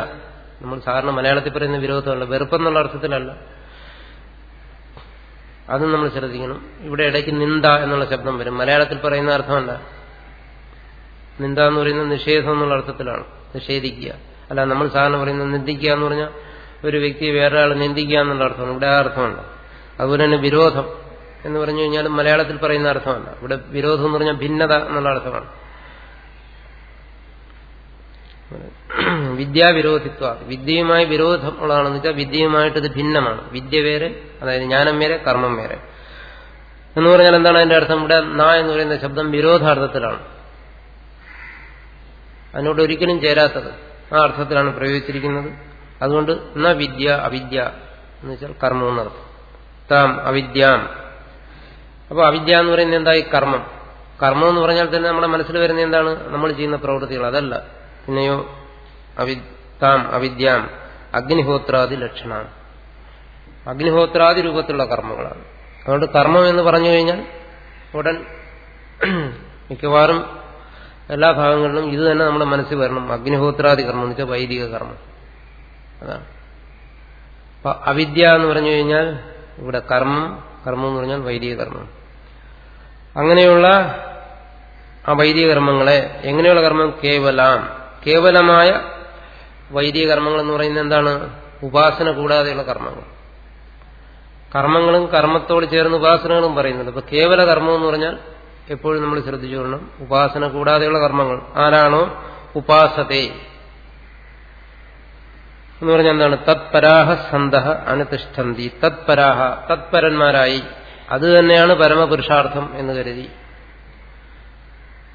നമ്മൾ സാധാരണ മലയാളത്തിൽ പറയുന്ന വിരോധമല്ല. വെറുപ്പെന്നുള്ള അർത്ഥത്തിലല്ല. അതും നമ്മൾ ശ്രദ്ധിക്കണം. ഇവിടെ ഇടയ്ക്ക് നിന്ദ എന്നുള്ള ശബ്ദം വരും. മലയാളത്തിൽ പറയുന്ന അർത്ഥമല്ല. നിന്ദ എന്ന് പറയുന്നത് നിഷേധം എന്നുള്ള അർത്ഥത്തിലാണ്. നിഷേധിക്കുക. അല്ല നമ്മൾ സാധാരണ പറയുന്നത് നിന്ദിക്കുക എന്ന് പറഞ്ഞാൽ ഒരു വ്യക്തിയെ വേറെ ആൾ നിന്ദിക്കുക എന്നുള്ള അർത്ഥമാണ്. ഇവിടെ ആ അർത്ഥമല്ല. അതുപോലെ തന്നെ വിരോധം എന്ന് പറഞ്ഞു കഴിഞ്ഞാൽ മലയാളത്തിൽ പറയുന്ന അർത്ഥമല്ല. ഇവിടെ വിരോധം എന്ന് പറഞ്ഞാൽ ഭിന്നത എന്നുള്ള അർത്ഥമാണ്. വിദ്യാവിരോധിത്വ വിദ്യയുമായി വിരോധം ഉള്ളതാണെന്ന് വെച്ചാൽ വിദ്യയുമായിട്ട് ഇത് ഭിന്നമാണ്. വിദ്യ വേറെ അതായത് ജ്ഞാനം വേറെ കർമ്മം വേറെ. എന്ന് പറഞ്ഞാൽ എന്താണ് അതിന്റെ അർത്ഥം? ഇവിടെ ന എന്ന് പറയുന്ന ശബ്ദം വിരോധാർത്ഥത്തിലാണ്. അതിനോട് ഒരിക്കലും ചേരാത്തത്. ആ അർത്ഥത്തിലാണ് പ്രയോഗിച്ചിരിക്കുന്നത്. അതുകൊണ്ട് ന വിദ്യ അവിദ്യ എന്ന് വെച്ചാൽ കർമ്മം എന്നർത്ഥം. താം അവിദ്യാം. അപ്പോൾ അവിദ്യ എന്ന് പറയുന്നത് എന്തായി? കർമ്മം. കർമ്മം എന്ന് പറഞ്ഞാൽ തന്നെ നമ്മുടെ മനസ്സിൽ വരുന്ന എന്താണ്? നമ്മൾ ചെയ്യുന്ന പ്രവൃത്തികൾ. അതല്ല. പിന്നെയോ അവി താം അവിദ്യാം. അഗ്നിഹോത്രാദി ലക്ഷണം. അഗ്നിഹോത്രാദി രൂപത്തിലുള്ള കർമ്മങ്ങളാണ്. അതുകൊണ്ട് കർമ്മം എന്ന് പറഞ്ഞു കഴിഞ്ഞാൽ ഉടൻ മിക്കവാറും എല്ലാ ഭാഗങ്ങളിലും ഇത് തന്നെ നമ്മുടെ മനസ്സിൽ വരണം. അഗ്നിഹോത്രാദി കർമ്മം എന്ന് വെച്ചാൽ വൈദിക കർമ്മം. അതാണ്. അപ്പൊ അവിദ്യ എന്ന് പറഞ്ഞു കഴിഞ്ഞാൽ ഇവിടെ കർമ്മം കർമ്മം എന്ന് പറഞ്ഞാൽ വൈദിക കർമ്മം അങ്ങനെയുള്ള ആ വൈദിക കർമ്മങ്ങളെ എങ്ങനെയുള്ള കർമ്മം? കേവലം. കേവലമായ വൈദിക കർമ്മങ്ങൾ എന്ന് പറയുന്നത് എന്താണ്? ഉപാസന കൂടാതെയുള്ള കർമ്മങ്ങൾ. കർമ്മങ്ങളും കർമ്മത്തോട് ചേർന്ന് ഉപാസനകളും പറയുന്നുണ്ട്. അപ്പൊ കേവല കർമ്മം എന്ന് പറഞ്ഞാൽ എപ്പോഴും നമ്മൾ ശ്രദ്ധിച്ചു കൊള്ളണം. ഉപാസന കൂടാതെയുള്ള കർമ്മങ്ങൾ. ആരാണോ? ഉപാസത്തെ. എന്ന് പറഞ്ഞാൽ എന്താണ്? തത്പരാഹ സന്ത അനുതിഷ്ഠന്തി. തത്പരാഹ തത്പരന്മാരായി. അത് തന്നെയാണ് പരമപുരുഷാർത്ഥം എന്ന് കരുതി.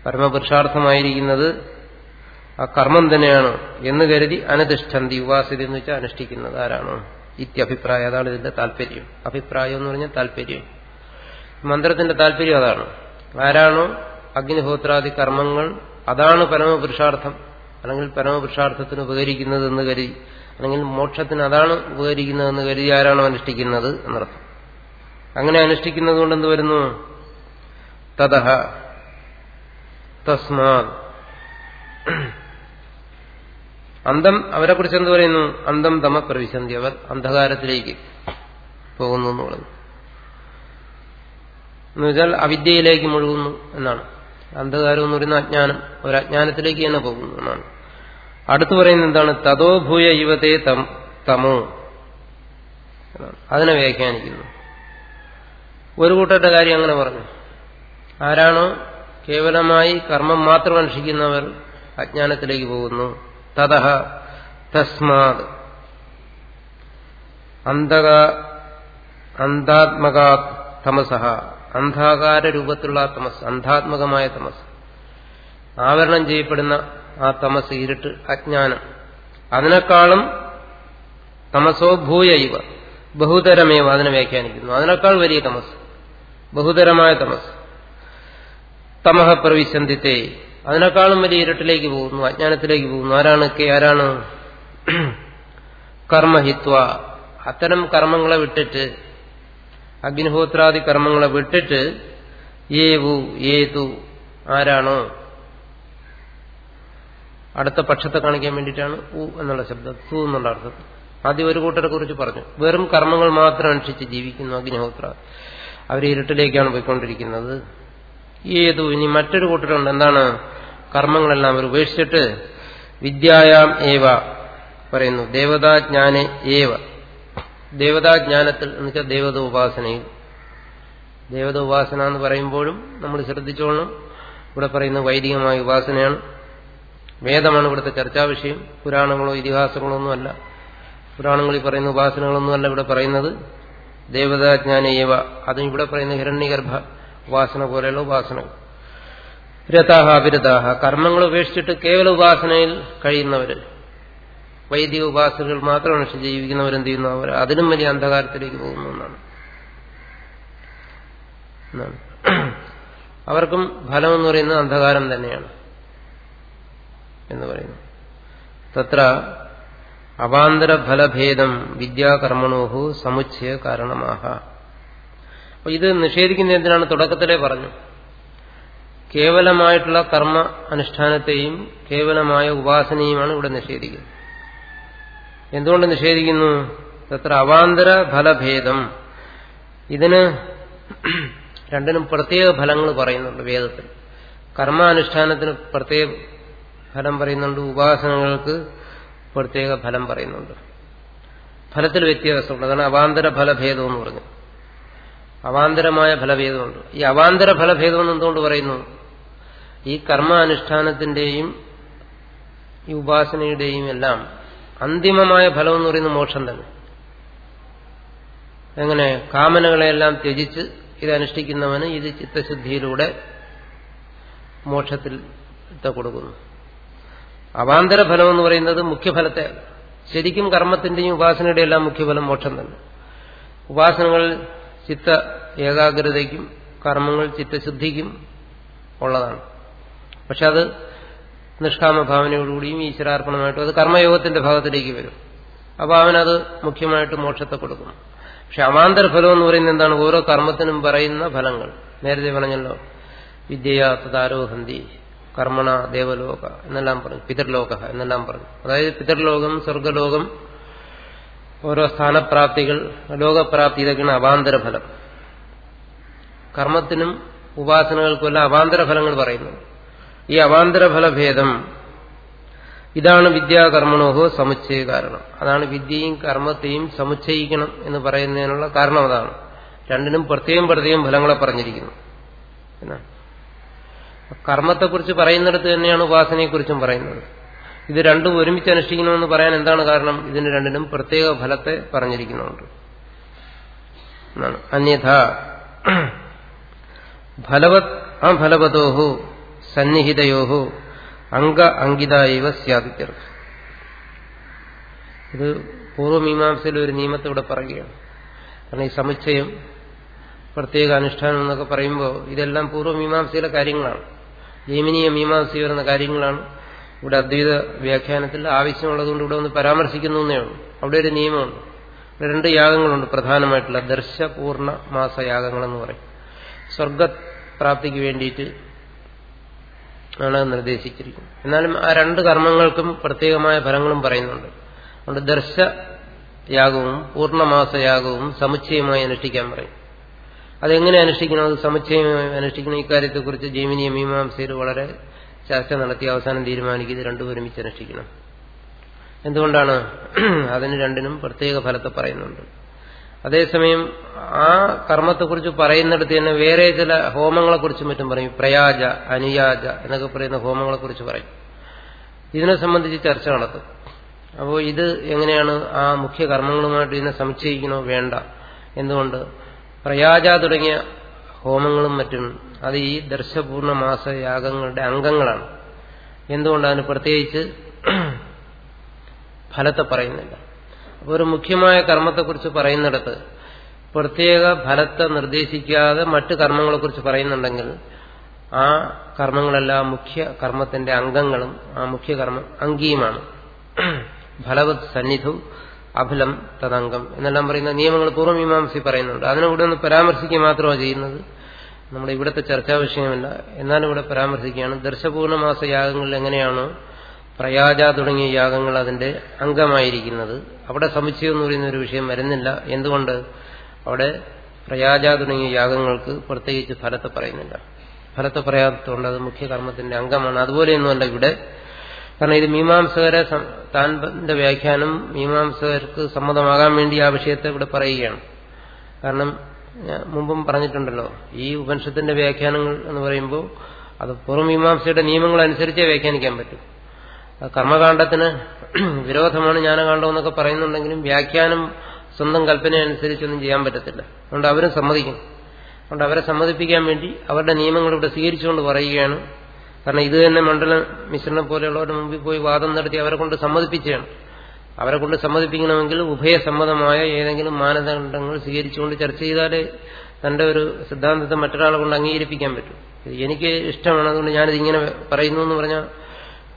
പരമപുരുഷാർത്ഥമായിരിക്കുന്നത് ആ കർമ്മം തന്നെയാണ് എന്ന് കരുതി അനുതിഷ്ഠന്തി ഉപാസിതി എന്ന് വെച്ചാൽ അനുഷ്ഠിക്കുന്നത് ആരാണോ? ഇത്യഭിപ്രായം അതാണ് ഇതിന്റെ താല്പര്യം. അഭിപ്രായം എന്ന് പറഞ്ഞാൽ താല്പര്യം. മന്ത്രത്തിന്റെ താല്പര്യം അതാണ്. ആരാണോ? അഗ്നിഹോത്രാദി കർമ്മങ്ങൾ അതാണ് പരമപുരുഷാർത്ഥം. അല്ലെങ്കിൽ പരമപുരുഷാർത്ഥത്തിന് ഉപകരിക്കുന്നത് എന്ന് കരുതി. അല്ലെങ്കിൽ മോക്ഷത്തിന് അതാണ് ഉപകരിക്കുന്നതെന്ന് കരുതി ആരാണോ അനുഷ്ഠിക്കുന്നത് എന്നർത്ഥം. അങ്ങനെ അനുഷ്ഠിക്കുന്നത് കൊണ്ട് എന്ത് വരുന്നു? തതഹ തസ്മാ അന്തം അവരെ കുറിച്ച് എന്ത് പറയുന്നു? അന്തം തമ പ്രവിശന്തി. അവർ അന്ധകാരത്തിലേക്ക് പോകുന്നു എന്ന് പറഞ്ഞു എന്നുവെച്ചാൽ അവിദ്യയിലേക്ക് മുഴുകുന്നു എന്നാണ്. അന്ധകാരം എന്ന് പറയുന്ന അജ്ഞാനം ഒരു അജ്ഞാനത്തിലേക്ക് തന്നെ പോകുന്നു എന്നാണ്. അടുത്തു പറയുന്നത് എന്താണ്? തതോഭൂയ യുവതേ തമോ. അതിനെ വ്യാഖ്യാനിക്കുന്നു. ഒരു കൂട്ടരുടെ കാര്യം അങ്ങനെ പറഞ്ഞു. ആരാണോ കേവലമായി കർമ്മം മാത്രം അനുഷ്ഠിക്കുന്നവർ അജ്ഞാനത്തിലേക്ക് പോകുന്നു. തതഹ തസ്മാത്. അന്ധക അന്ധാത്മക തമസഹ. അന്ധാകാര രൂപത്തിലുള്ള തമസ്. അന്ധാത്മകമായ തമസ്. ആവരണം ചെയ്യപ്പെടുന്ന ആ തമസ് ഇരുട്ട് അജ്ഞാനം. അതിനേക്കാളും തമസോ ഭൂയ ഇവ ബഹുതരമേവ അതിനെ വ്യാഖ്യാനിക്കുന്നു. അതിനേക്കാൾ വലിയ തമസ്. ബഹുതരമായ തമസ്. തമഹ പ്രവിശന്തിത്തെ. അതിനേക്കാളും വലിയ ഇരുട്ടിലേക്ക് പോകുന്നു അജ്ഞാനത്തിലേക്ക് പോകുന്നു. ആരാണ് കെ? ആരാണ്? കർമ്മഹിത്വ. അത്തരം കർമ്മങ്ങളെ വിട്ടിട്ട് അഗ്നിഹോത്രാദി കർമ്മങ്ങളെ വിട്ടിട്ട് ഏവു ഏതു ആരാണോ? അടുത്ത പക്ഷത്തെ കാണിക്കാൻ വേണ്ടിയിട്ടാണ് ഉ എന്നുള്ള ശബ്ദം തു എന്നുള്ള അർത്ഥം. ആദ്യം ഒരു കൂട്ടരെ കുറിച്ച് പറഞ്ഞു. വെറും കർമ്മങ്ങൾ മാത്രം അനുഷ്ഠിച്ച് ജീവിക്കുന്നു അഗ്നിഹോത്ര. അവർ ഇരുട്ടിലേക്കാണ് പോയിക്കൊണ്ടിരിക്കുന്നത്. ഏതു ഇനി മറ്റൊരു കൂട്ടരുണ്ട്. എന്താണ്? കർമ്മങ്ങളെല്ലാം അവർ ഉപേക്ഷിച്ചിട്ട് വിദ്യായാം ഏവ പറയുന്നു. ദേവതാജ്ഞാനെ ഏവ. ദേവതാജ്ഞാനത്തിൽ എന്ന് വെച്ചാൽ ദേവത ഉപാസനയിൽ. ദേവത ഉപാസന എന്ന് പറയുമ്പോഴും നമ്മൾ ശ്രദ്ധിച്ചോളണം. ഇവിടെ പറയുന്ന വൈദികമായ ഉപാസനയാണ്. വേദമാണ് ഇവിടുത്തെ ചർച്ചാ വിഷയം. പുരാണങ്ങളോ ഇതിഹാസങ്ങളോ ഒന്നുമല്ല പുരാണങ്ങളിൽ പറയുന്ന ഉപാസനകളൊന്നുമല്ല ഇവിടെ പറയുന്നത്. ദേവതാജ്ഞാനേവ അതും ഇവിടെ പറയുന്ന ഹിരണ്യഗർഭ ഉപാസന പോലെയുള്ള ഉപാസനകൾ. രഥാഹ അഭിരഥാഹ കർമ്മങ്ങൾ ഉപേക്ഷിച്ചിട്ട് കേവല ഉപാസനയിൽ കഴിയുന്നവര് വൈദിക ഉപാസനകൾ മാത്രം ജീവിക്കുന്നവരെന്ത് ചെയ്യുന്നു? അവർ അതിനും വലിയ അന്ധകാരത്തിലേക്ക് പോകുന്നു എന്നാണ്. അവർക്കും ഫലം എന്ന് പറയുന്നത് അന്ധകാരം തന്നെയാണ്. എന്ന് പറയുന്നു. തത്ര അവാന്തരഫലഭേദം വിദ്യാകർമ്മണോഹു സമുച്ചയ കാരണമാഹ. അപ്പൊ ഇത് നിഷേധിക്കുന്ന എന്തിനാണ് തുടക്കത്തിലേ പറഞ്ഞു? കേവലമായിട്ടുള്ള കർമ്മ അനുഷ്ഠാനത്തെയും കേവലമായ ഉപാസനയുമാണ് ഇവിടെ നിഷേധിക്കുന്നത്. എന്തുകൊണ്ട് നിഷേധിക്കുന്നു? തത്ര അവാന്തര ഫലഭേദം ഇതിന് രണ്ടിനും പ്രത്യേക ഫലങ്ങൾ പറയുന്നുണ്ട് വേദത്തിൽ. കർമാനുഷ്ഠാനത്തിന് പ്രത്യേക ഫലം പറയുന്നുണ്ട്. ഉപാസനകൾക്ക് പ്രത്യേക ഫലം പറയുന്നുണ്ട്. ഫലത്തിൽ വ്യത്യാസമുണ്ട്. അതാണ് അവാന്തര ഫലഭേദം എന്ന് പറഞ്ഞു അവാന്തരമായ ഫലഭേദമുണ്ട്. ഈ അവാന്തര ഫലഭേദം എന്ന് എന്തുകൊണ്ട് പറയുന്നു? ഈ കർമാനുഷ്ഠാനത്തിന്റെയും ഈ ഉപാസനയുടെയും എല്ലാം അന്തിമമായ ഫലം എന്ന് പറയുന്നത് മോക്ഷം തന്നെ. എങ്ങനെ? കാമനകളെല്ലാം ത്യജിച്ച് ഇത് അനുഷ്ഠിക്കുന്നവന് ഇത് ചിത്തശുദ്ധിയിലൂടെ മോക്ഷത്തിൽ കൊടുക്കുന്നു. അവാന്തര ഫലം എന്ന് പറയുന്നത് മുഖ്യഫലത്തെ ശരിക്കും കർമ്മത്തിന്റെയും ഉപാസനയുടെയും എല്ലാം മുഖ്യഫലം മോക്ഷം തന്നെ. ഉപാസനകൾ ചിത്ത ഏകാഗ്രതയ്ക്കും കർമ്മങ്ങൾ ചിത്തശുദ്ധിക്കും ഉള്ളതാണ്. പക്ഷെ അത് നിഷ്കാമ ഭാവനയോടുകൂടിയും ഈശ്വരാർപ്പണമായിട്ടും അത് കർമ്മയോഗത്തിന്റെ ഭാഗത്തിലേക്ക് വരും. അപ്പോൾ അവനത് മുഖ്യമായിട്ട് മോക്ഷത്തെ കൊടുക്കും. പക്ഷെ അവാന്തര ഫലം എന്ന് പറയുന്നത് എന്താണ്? ഓരോ കർമ്മത്തിനും പറയുന്ന ഫലങ്ങൾ. നേരത്തെ പറഞ്ഞല്ലോ വിദ്യയാ തദാരോഹന്തി. കർമ്മണ ദേവലോക എന്നെല്ലാം പറഞ്ഞു പിതൃലോക എന്നെല്ലാം പറഞ്ഞു. അതായത് പിതൃലോകം സ്വർഗലോകം ഓരോ സ്ഥാനപ്രാപ്തികൾ ലോകപ്രാപ്തി ഇതൊക്കെയാണ് അവാന്തര ഫലം കർമ്മത്തിനും ഉപാസനകൾക്കുമെല്ലാം അവാന്തര ഫലങ്ങൾ പറയുന്നു. ഈ അവാന്തര ഫലഭേദം ഇതാണ് വിദ്യാകർമ്മണോഹോ സമുച്ചയ കാരണം അതാണ് വിദ്യയും കർമ്മത്തെയും സമുച്ചയിക്കണം എന്ന് പറയുന്നതിനുള്ള കാരണം അതാണ്. രണ്ടിനും പ്രത്യേകം പ്രത്യേകം ഫലങ്ങളെ പറഞ്ഞിരിക്കുന്നു. എന്നാണ്. കർമ്മത്തെക്കുറിച്ച് പറയുന്നിടത്ത് തന്നെയാണ് ഉപാസനയെക്കുറിച്ചും പറയുന്നത്. ഇത് രണ്ടും ഒരുമിച്ച് അനുഷ്ഠിക്കണമെന്ന് പറയാൻ എന്താണ് കാരണം? ഇതിന് രണ്ടിനും പ്രത്യേക ഫലത്തെ പറഞ്ഞിരിക്കുന്നുണ്ട്. അന്യഥ ഫലവത് ഫലവതോഹു സന്നിഹിതയോഹു അംഗ അങ്കിത ഇവ സ്യാദിത്യർത്ഥം. ഇത് പൂർവമീമാംസയിലെ ഒരു നിയമത്തെ ഇവിടെ പറയുകയാണ്. കാരണം ഈ സമുച്ചയം പ്രത്യേക അനുഷ്ഠാനം എന്നൊക്കെ പറയുമ്പോൾ ഇതെല്ലാം പൂർവമീമാംസയിലെ കാര്യങ്ങളാണ്. ജൈമിനീയ മീമാംസി വരുന്ന കാര്യങ്ങളാണ്. ഇവിടെ അദ്വൈത വ്യാഖ്യാനത്തിൽ ആവശ്യമുള്ളതുകൊണ്ട് ഇവിടെ ഒന്ന് പരാമർശിക്കുന്നു എന്നേയുള്ളൂ അവിടെ ഒരു നിയമമുണ്ട്. ഇവിടെ രണ്ട് യാഗങ്ങളുണ്ട് പ്രധാനമായിട്ടുള്ള. ദർശപൂർണ മാസയാഗങ്ങളെന്ന് പറയും. സ്വർഗപ്രാപ്തിക്ക് വേണ്ടിയിട്ട് ആണ് നിർദ്ദേശിച്ചിരിക്കുന്നത്. എന്നാലും ആ രണ്ട് കർമ്മങ്ങൾക്കും പ്രത്യേകമായ ഫലങ്ങളും പറയുന്നുണ്ട്. അതുകൊണ്ട് ദർശയാഗവും പൂർണമാസയാഗവും സമുച്ചയമായി അനുഷ്ഠിക്കാൻ പറയും. അതെങ്ങനെ അനുഷ്ഠിക്കണം? അത് സമുച്ചയമായി അനുഷ്ഠിക്കണം ഇക്കാര്യത്തെക്കുറിച്ച് ജൈമിനിയ മീമാംസയിൽ വളരെ ചർച്ച നടത്തി അവസാനം തീരുമാനിക്കുന്നത് രണ്ടും ഒരുമിച്ച് അനുഷ്ഠിക്കണം. എന്തുകൊണ്ടാണ് അതിന് രണ്ടിനും പ്രത്യേക ഫലത്തെ പറയുന്നുണ്ട്? അതേസമയം ആ കർമ്മത്തെക്കുറിച്ച് പറയുന്നിടത്ത് തന്നെ വേറെ ചില ഹോമങ്ങളെക്കുറിച്ചും മറ്റും പറയും. പ്രയാജ അനുയാജ എന്നൊക്കെ പറയുന്ന ഹോമങ്ങളെക്കുറിച്ച് പറയും. ഇതിനെ സംബന്ധിച്ച് ചർച്ച നടത്തും. അപ്പോൾ ഇത് എങ്ങനെയാണ് ആ മുഖ്യ കർമ്മങ്ങളുമായിട്ട് ഇതിനെ സമുച്ചയിക്കണോ വേണ്ട? എന്തുകൊണ്ട് പ്രയാജ തുടങ്ങിയ ഹോമങ്ങളും മറ്റും അത് ഈ ദർശപൂർണ മാസയാഗങ്ങളുടെ അംഗങ്ങളാണ്. എന്തുകൊണ്ട് അതിന് പ്രത്യേകിച്ച് ഫലത്തെ പറയുന്നില്ല. അപ്പോൾ ഒരു മുഖ്യമായ കർമ്മത്തെക്കുറിച്ച് പറയുന്നിടത്ത് പ്രത്യേക ഫലത്തെ നിർദ്ദേശിക്കാതെ മറ്റു കർമ്മങ്ങളെക്കുറിച്ച് പറയുന്നുണ്ടെങ്കിൽ ആ കർമ്മങ്ങളെല്ലാം മുഖ്യ കർമ്മത്തിന്റെ അംഗങ്ങളും ആ മുഖ്യ കർമ്മ അംഗീയുമാണ്. ഫലവത് സന്നിധു അഫലം തദംഗം എന്നെല്ലാം പറയുന്ന നിയമങ്ങൾ പൂർവമീമാംസി പറയുന്നുണ്ട്. അതിനെ ഇവിടെ ഒന്ന് പരാമർശിക്കുക മാത്രമാണ് ചെയ്യുന്നത്. നമ്മുടെ ഇവിടുത്തെ ചർച്ചാ വിഷയമല്ല. എന്നാലും ഇവിടെ പരാമർശിക്കുകയാണ്. ദർശപൂർണമാസ യാഗങ്ങൾ എങ്ങനെയാണോ പ്രയാജ തുടങ്ങിയ യാഗങ്ങൾ അതിന്റെ അംഗമായിരിക്കുന്നത്. അവിടെ സമുച്ചയം എന്ന് പറയുന്ന ഒരു വിഷയം വരുന്നില്ല. എന്തുകൊണ്ട്? അവിടെ പ്രയാജ തുടങ്ങിയ യാഗങ്ങൾക്ക് പ്രത്യേകിച്ച് ഫലത്തെ പറയുന്നില്ല. ഫലത്തെ പറയാത്തതുകൊണ്ട് അത് മുഖ്യ കർമ്മത്തിന്റെ അംഗമാണ്. അതുപോലെയൊന്നുമല്ല ഇവിടെ കാരണം ഇത് മീമാംസകരെ താന്റെ വ്യാഖ്യാനം മീമാംസകർക്ക് സമ്മതമാകാൻ വേണ്ടി ആ വിഷയത്തെ ഇവിടെ പറയുകയാണ്. കാരണം മുമ്പും പറഞ്ഞിട്ടുണ്ടല്ലോ ഈ ഉപനിഷത്തിന്റെ വ്യാഖ്യാനങ്ങൾ എന്ന് പറയുമ്പോൾ അത് പൂർവമീമാംസയുടെ നിയമങ്ങൾ അനുസരിച്ചേ വ്യാഖ്യാനിക്കാൻ പറ്റും. കർമ്മകാന്ഡത്തിന് വിരോധമാണ് ജ്ഞാനകാന്ഡം എന്നൊക്കെ പറയുന്നുണ്ടെങ്കിലും വ്യാഖ്യാനം സ്വന്തം കൽപ്പന അനുസരിച്ചൊന്നും ചെയ്യാൻ പറ്റത്തില്ല. അതുകൊണ്ട് അവരും സമ്മതിക്കും. അതുകൊണ്ട് അവരെ സമ്മതിപ്പിക്കാൻ വേണ്ടി അവരുടെ നിയമങ്ങൾ ഇവിടെ സ്വീകരിച്ചുകൊണ്ട് പറയുകയാണ്. കാരണം ഇത് തന്നെ മണ്ഡല മിശ്രണം പോലെയുള്ളവരുടെ മുമ്പിൽ പോയി വാദം നടത്തി അവരെ കൊണ്ട് സമ്മതിപ്പിച്ചാണ്. അവരെ കൊണ്ട് സമ്മതിപ്പിക്കണമെങ്കിൽ ഉഭയസമ്മതമായ ഏതെങ്കിലും മാനദണ്ഡങ്ങൾ സ്വീകരിച്ചുകൊണ്ട് ചർച്ച ചെയ്താലേ തന്റെ ഒരു സിദ്ധാന്തത്തെ മറ്റൊരാളെ കൊണ്ട് അംഗീകരിപ്പിക്കാൻ പറ്റും. എനിക്ക് ഇഷ്ടമാണ്. അതുകൊണ്ട് ഞാനിത് ഇങ്ങനെ പറയുന്നു എന്ന് പറഞ്ഞാൽ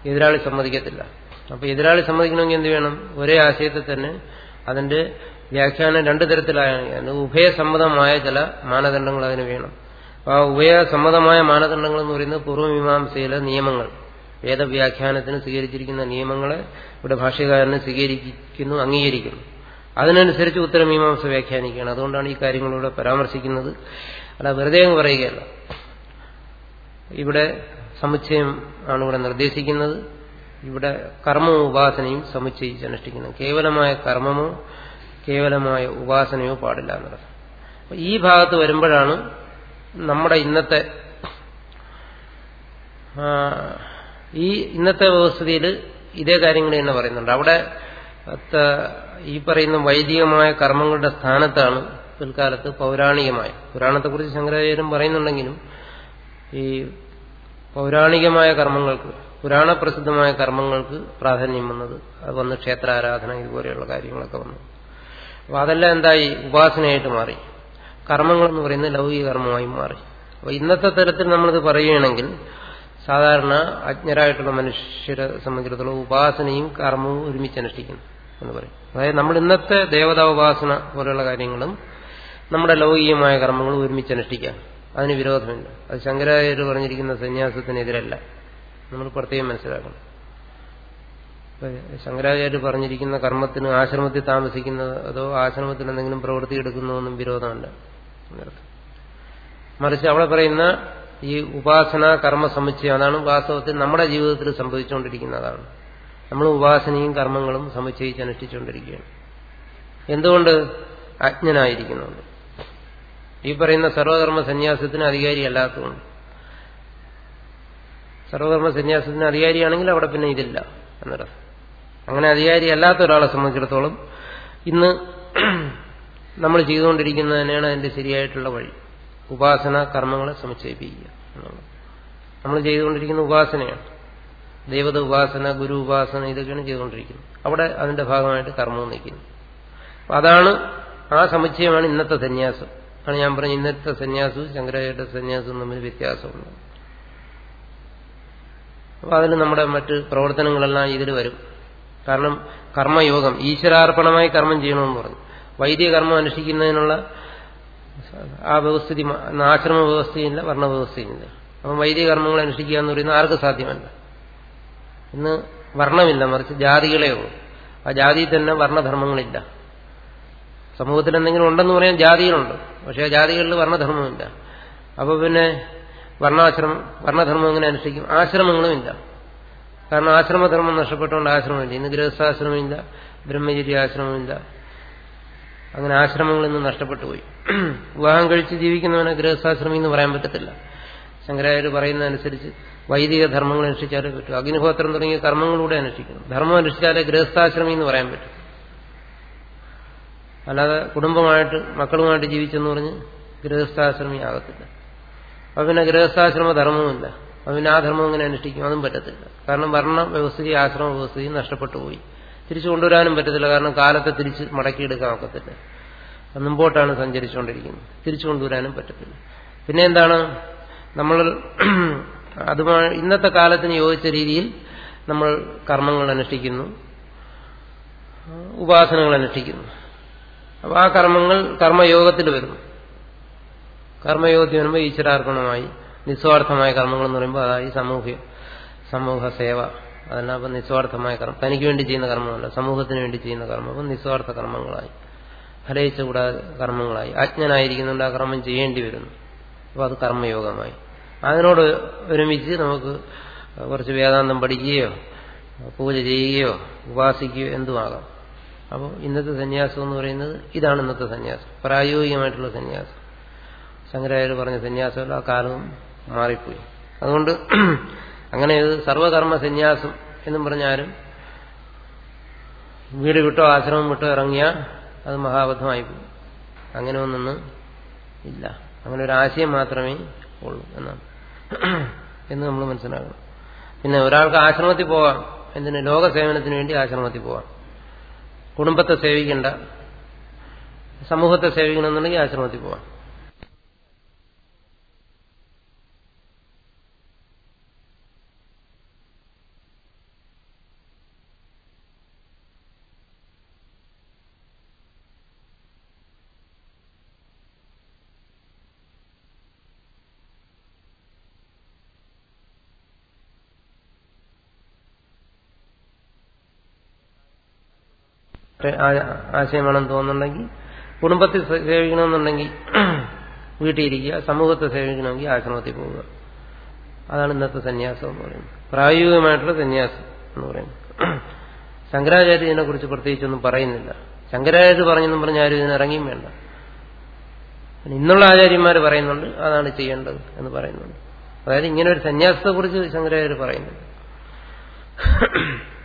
എതിരാളി സമ്മതിക്കത്തില്ല. അപ്പൊ എതിരാളി സമ്മതിക്കണമെങ്കിൽ എന്ത് വേണം? ഒരേ ആശയത്തെ തന്നെ അതിന്റെ വ്യാഖ്യാനം രണ്ടു തരത്തിലായ ഉഭയസമ്മതമായ ചില മാനദണ്ഡങ്ങൾ അതിന് വേണം. ആ ഉഭയസമ്മതമായ മാനദണ്ഡങ്ങൾ എന്ന് പറയുന്നത് പൂർവമീമാംസയിലെ നിയമങ്ങൾ. വേദവ്യാഖ്യാനത്തിന് സ്വീകരിച്ചിരിക്കുന്ന നിയമങ്ങളെ ഇവിടെ ഭാഷ്യകാരന് സ്വീകരിക്കുന്നു അംഗീകരിക്കുന്നു. അതിനനുസരിച്ച് ഉത്തരമീമാംസ വ്യാഖ്യാനിക്കുകയാണ്. അതുകൊണ്ടാണ് ഈ കാര്യങ്ങളിവിടെ പരാമർശിക്കുന്നത്. അല്ല വെറുതെ പറയുകയല്ല. ഇവിടെ സമുച്ചയം ആണ് ഇവിടെ നിർദ്ദേശിക്കുന്നത്. ഇവിടെ കർമ്മവും ഉപാസനയും സമുച്ചയിച്ച് അനുഷ്ഠിക്കുന്നത്. കേവലമായ കർമ്മമോ കേവലമായ ഉപാസനയോ പാടില്ല എന്നുള്ളത് ഈ ഭാഗത്ത് വരുമ്പോഴാണ് നമ്മുടെ ഇന്നത്തെ ഈ ഇന്നത്തെ വ്യവസ്ഥയിൽ ഇതേ കാര്യങ്ങൾ തന്നെ പറയുന്നുണ്ട്. അവിടെ ഈ പറയുന്ന വൈദികമായ കർമ്മങ്ങളുടെ സ്ഥാനത്താണ് പിൽക്കാലത്ത് പൗരാണികമായ. പുരാണത്തെക്കുറിച്ച് ശങ്കരാചാര്യം പറയുന്നുണ്ടെങ്കിലും ഈ പൗരാണികമായ കർമ്മങ്ങൾക്ക് പുരാണപ്രസിദ്ധമായ കർമ്മങ്ങൾക്ക് പ്രാധാന്യം വന്നത് അത് വന്ന് ക്ഷേത്രാരാധന ഇതുപോലെയുള്ള കാര്യങ്ങളൊക്കെ വന്നു. അപ്പോൾ അതെല്ലാം എന്തായി? ഉപാസനയായിട്ട് മാറി. കർമ്മങ്ങൾ എന്ന് പറയുന്നത് ലൗകിക കർമ്മമായി മാറി. അപ്പോൾ ഇന്നത്തെ തരത്തിൽ നമ്മളിത് പറയുകയാണെങ്കിൽ സാധാരണ അജ്ഞരായിട്ടുള്ള മനുഷ്യരെ സംബന്ധിച്ചിടത്തോളം ഉപാസനയും കർമ്മവും ഒരുമിച്ച് അനുഷ്ഠിക്കുന്നു എന്ന് പറയും. അതായത് നമ്മൾ ഇന്നത്തെ ദേവതാ ഉപാസന പോലെയുള്ള കാര്യങ്ങളും നമ്മുടെ ലൗകികമായ കർമ്മങ്ങളും ഒരുമിച്ച് അനുഷ്ഠിക്കാം. അതിന് വിരോധമില്ല. അത് ശങ്കരാചാര്യർ പറഞ്ഞിരിക്കുന്ന സന്യാസത്തിനെതിരല്ല. നമ്മൾ പ്രത്യേകം മനസ്സിലാക്കണം. ശങ്കരാചാര്യർ പറഞ്ഞിരിക്കുന്ന കർമ്മത്തിന് ആശ്രമത്തിൽ താമസിക്കുന്നത് അതോ ആശ്രമത്തിൽ എന്തെങ്കിലും പ്രവൃത്തി എടുക്കുന്നതൊന്നും വിരോധമല്ല. മറിച്ച് അവിടെ പറയുന്ന ഈ ഉപാസന കർമ്മ സമുച്ചയം അതാണ് വാസ്തവത്തിൽ നമ്മുടെ ജീവിതത്തിൽ സംഭവിച്ചുകൊണ്ടിരിക്കുന്നതാണ്. നമ്മൾ ഉപാസനയും കർമ്മങ്ങളും സമുച്ചയിച്ച് അനുഷ്ഠിച്ചുകൊണ്ടിരിക്കുകയാണ്. എന്തുകൊണ്ട് അജ്ഞനായിരിക്കുന്നുണ്ട് ഈ പറയുന്ന സർവകർമ്മ സന്യാസത്തിന് അധികാരിയല്ലാത്തതുകൊണ്ട്. സർവകർമ്മ സന്യാസത്തിന് അധികാരിയാണെങ്കിൽ അവിടെ പിന്നെ ഇതില്ല എന്നറിയാം അങ്ങനെ അധികാരിയല്ലാത്ത ഒരാളെ സംബന്ധിച്ചിടത്തോളം ഇന്ന് നമ്മൾ ചെയ്തുകൊണ്ടിരിക്കുന്നത് തന്നെയാണ് അതിന്റെ ശരിയായിട്ടുള്ള വഴി. ഉപാസന കർമ്മങ്ങളെ സമുച്ചയിപ്പിക്കുക നമ്മൾ ചെയ്തുകൊണ്ടിരിക്കുന്ന ഉപാസനയാണ്. ദൈവത ഉപാസന ഗുരു ഉപാസന ഇതൊക്കെയാണ് ചെയ്തുകൊണ്ടിരിക്കുന്നത്. അവിടെ അതിന്റെ ഭാഗമായിട്ട് കർമ്മവും നിൽക്കുന്നു. അതാണ് ആ സമുച്ചയമാണ് ഇന്നത്തെ സന്യാസം. ആണ് ഞാൻ പറഞ്ഞ ഇന്നത്തെ സന്യാസവും ശങ്കരാചാര്യ സന്യാസവും തമ്മിൽ വ്യത്യാസമുണ്ട്. അപ്പൊ അതിന് നമ്മുടെ മറ്റ് പ്രവർത്തനങ്ങളെല്ലാം ഇതിൽ വരും. കാരണം കർമ്മയോഗം ഈശ്വരാർപ്പണമായി കർമ്മം ചെയ്യണമെന്ന് പറഞ്ഞു. വൈദിക കർമ്മം അനുഷ്ഠിക്കുന്നതിനുള്ള ആ വ്യവസ്ഥിതി ആശ്രമ വ്യവസ്ഥയില്ല വർണവ്യവസ്ഥയില്ല. അപ്പം വൈദിക കർമ്മങ്ങൾ അനുഷ്ഠിക്കുക എന്ന് പറയുന്നത് ആർക്കും സാധ്യമല്ല? ഇന്ന് വർണമില്ല മറിച്ച് ജാതികളേ ഉള്ളൂ. ആ ജാതിയിൽ തന്നെ വർണധർമ്മങ്ങളില്ല. സമൂഹത്തിൽ എന്തെങ്കിലും ഉണ്ടെന്ന് പറയാൻ ജാതികളുണ്ട്. പക്ഷേ ആ ജാതികളിൽ വർണധർമ്മമില്ല. അപ്പോൾ പിന്നെ വർണാശ്രമം വർണധർമ്മം എങ്ങനെ അനുഷ്ഠിക്കും? ആശ്രമങ്ങളും ഇല്ല. കാരണം ആശ്രമധർമ്മം നഷ്ടപ്പെട്ടുകൊണ്ട് ആശ്രമമില്ല. ഇന്ന് ഗൃഹസ്ഥാശ്രമമില്ല ബ്രഹ്മചര്യാശ്രമമില്ല. അങ്ങനെ ആശ്രമങ്ങളിൽ നിന്ന് നഷ്ടപ്പെട്ടു പോയി. വിവാഹം കഴിച്ച് ജീവിക്കുന്നവനെ ഗൃഹസ്ഥാശ്രമം എന്ന് പറയാൻ പറ്റത്തില്ല. ശങ്കരാചാര്യർ പറയുന്നതനുസരിച്ച് വൈദിക ധർമ്മങ്ങൾ അനുഷ്ഠിച്ചാലേ പറ്റൂ. അഗ്നിഹോത്രം തുടങ്ങിയ കർമ്മങ്ങളിലൂടെ അനുഷ്ഠിക്കണം. ധർമ്മം അനുഷ്ഠിച്ചാലേ ഗൃഹസ്ഥാശ്രമി എന്ന് പറയാൻ പറ്റും. അല്ലാതെ കുടുംബമായിട്ട് മക്കളുമായിട്ട് ജീവിച്ചെന്ന് പറഞ്ഞ് ഗൃഹസ്ഥാശ്രമി ആകത്തില്ല. അപ്പൊ പിന്നെ ഗൃഹസ്ഥാശ്രമ ധർമ്മവുമില്ല. അപ്പൊ പിന്നെ ആ ധർമ്മം എങ്ങനെ അനുഷ്ഠിക്കും. അതും പറ്റത്തില്ല. കാരണം വർണ വ്യവസ്ഥയും ആശ്രമ വ്യവസ്ഥയും നഷ്ടപ്പെട്ടു പോയി. തിരിച്ചു കൊണ്ടുവരാനും പറ്റത്തില്ല. കാരണം കാലത്തെ തിരിച്ച് മടക്കിയെടുക്കാൻ ഒക്കത്തില്ല. മുമ്പോട്ടാണ് സഞ്ചരിച്ചുകൊണ്ടിരിക്കുന്നത്. തിരിച്ചു കൊണ്ടുവരാനും പറ്റത്തില്ല. പിന്നെ എന്താണ്? നമ്മൾ അതുമായി ഇന്നത്തെ കാലത്തിന് യോജിച്ച രീതിയിൽ നമ്മൾ കർമ്മങ്ങൾ അനുഷ്ഠിക്കുന്നു. ഉപാസനകൾ അനുഷ്ഠിക്കുന്നു. അപ്പോൾ ആ കർമ്മങ്ങൾ കർമ്മയോഗത്തിൽ വരുന്നു കർമ്മയോഗത്തിൽ വരുമ്പോൾ ഈശ്വരാർപ്പണമായി നിസ്വാർത്ഥമായ കർമ്മങ്ങൾ എന്ന് പറയുമ്പോൾ അതായി സമൂഹ സമൂഹ സേവ അതെല്ലാം അപ്പം നിസ്വാർത്ഥമായ കർമ്മം. തനിക്ക് വേണ്ടി ചെയ്യുന്ന കർമ്മമല്ല സമൂഹത്തിന് വേണ്ടി ചെയ്യുന്ന കർമ്മം. അപ്പം നിസ്വാർത്ഥ കർമ്മങ്ങളായി ഫലയിച്ച കൂടാതെ കർമ്മങ്ങളായി. അജ്ഞനായിരിക്കുന്നുണ്ട് ആ കർമ്മം ചെയ്യേണ്ടി വരുന്നു. അപ്പോൾ അത് കർമ്മയോഗമായി. അതിനോട് ഒരുമിച്ച് നമുക്ക് കുറച്ച് വേദാന്തം പഠിക്കുകയോ പൂജ ചെയ്യുകയോ ഉപാസിക്കുകയോ എന്തുമാകാം. അപ്പോൾ ഇന്നത്തെ സന്യാസം എന്ന് പറയുന്നത് ഇതാണ് ഇന്നത്തെ സന്യാസം. പ്രായോഗികമായിട്ടുള്ള സന്യാസം. ശങ്കരാചാര്യ പറഞ്ഞ സന്യാസമല്ല ആ കാലവും മാറിപ്പോയി. അതുകൊണ്ട് അങ്ങനെ ഇത് സർവകർമ്മ സന്യാസം എന്നും പറഞ്ഞാലും വീട് വിട്ടോ ആശ്രമം വിട്ടോ ഇറങ്ങിയാൽ അത് മഹാബദ്ധമായി പോകും. അങ്ങനെ ഒന്നൊന്നും ഇല്ല. അങ്ങനെ ഒരു ആശയം മാത്രമേ ഉള്ളൂ എന്നാണ്. എന്ന് നമ്മൾ മനസ്സിലാക്കണം. പിന്നെ ഒരാൾക്ക് ആശ്രമത്തിൽ പോവാം. എന്തിന്? ലോക സേവനത്തിന് വേണ്ടി ആശ്രമത്തിൽ പോവാം. കുടുംബത്തെ സേവിക്കേണ്ട. സമൂഹത്തെ സേവിക്കണമെന്നുണ്ടെങ്കിൽ ആശ്രമത്തിൽ പോവാം. ആശയം വേണമെന്ന് തോന്നുന്നുണ്ടെങ്കിൽ കുടുംബത്തെ സേവിക്കണമെന്നുണ്ടെങ്കിൽ വീട്ടിലിരിക്കുക സമൂഹത്തെ സേവിക്കണമെങ്കിൽ ആശ്രമത്തിൽ പോവുക. അതാണ് ഇന്നത്തെ സന്യാസം എന്ന് പറയുന്നത്. പ്രായോഗികമായിട്ടുള്ള സന്യാസം എന്ന് പറയുന്നത്. ശങ്കരാചാര്യ ഇതിനെക്കുറിച്ച് പ്രത്യേകിച്ചൊന്നും പറയുന്നില്ല. ശങ്കരാചാര്യ പറഞ്ഞെന്നും പറഞ്ഞ ആരും ഇതിനിറങ്ങിയും വേണ്ട. ഇന്നുള്ള ആചാര്യന്മാർ പറയുന്നുണ്ട് അതാണ് ചെയ്യേണ്ടത് എന്ന് പറയുന്നുണ്ട്. അതായത് ഇങ്ങനെ ഒരു സന്യാസത്തെക്കുറിച്ച് ശങ്കരാചാര്യ പറയുന്നുണ്ട്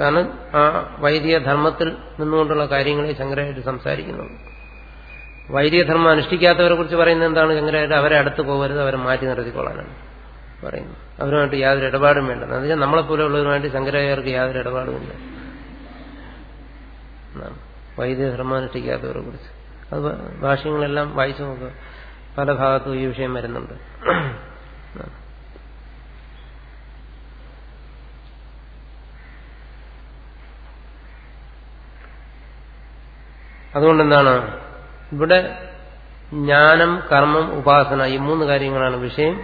കാരണം ആ വൈദിക ധർമ്മത്തിൽ നിന്നുകൊണ്ടുള്ള കാര്യങ്ങളെ ശങ്കരായിട്ട് സംസാരിക്കുന്നത്. വൈദിക ധർമ്മം അനുഷ്ഠിക്കാത്തവരെ കുറിച്ച് പറയുന്നത് എന്താണ്? ശങ്കരായിട്ട് അവരെ അടുത്ത് പോകരുത് അവരെ മാറ്റി നിർത്തിക്കൊള്ളാനാണ് പറയുന്നത്. അവരുമായിട്ട് യാതൊരു ഇടപാടും വേണ്ട. എന്നുവെച്ചാൽ നമ്മളെപ്പോലെയുള്ളവരുമായിട്ട് ശങ്കരാചാര്യർക്ക് യാതൊരു ഇടപാടുമില്ല വൈദിക ധർമ്മം അനുഷ്ഠിക്കാത്തവരെ കുറിച്ച്. അത് ഭാഷ്യങ്ങളെല്ലാം വായിച്ചു നോക്കുക പല ഭാഗത്തും ഈ വിഷയം വരുന്നുണ്ട്. അതുകൊണ്ടെന്താണ്? ഇവിടെ ജ്ഞാനം കർമ്മം ഉപാസന ഈ മൂന്ന് കാര്യങ്ങളാണ് വിഷയം.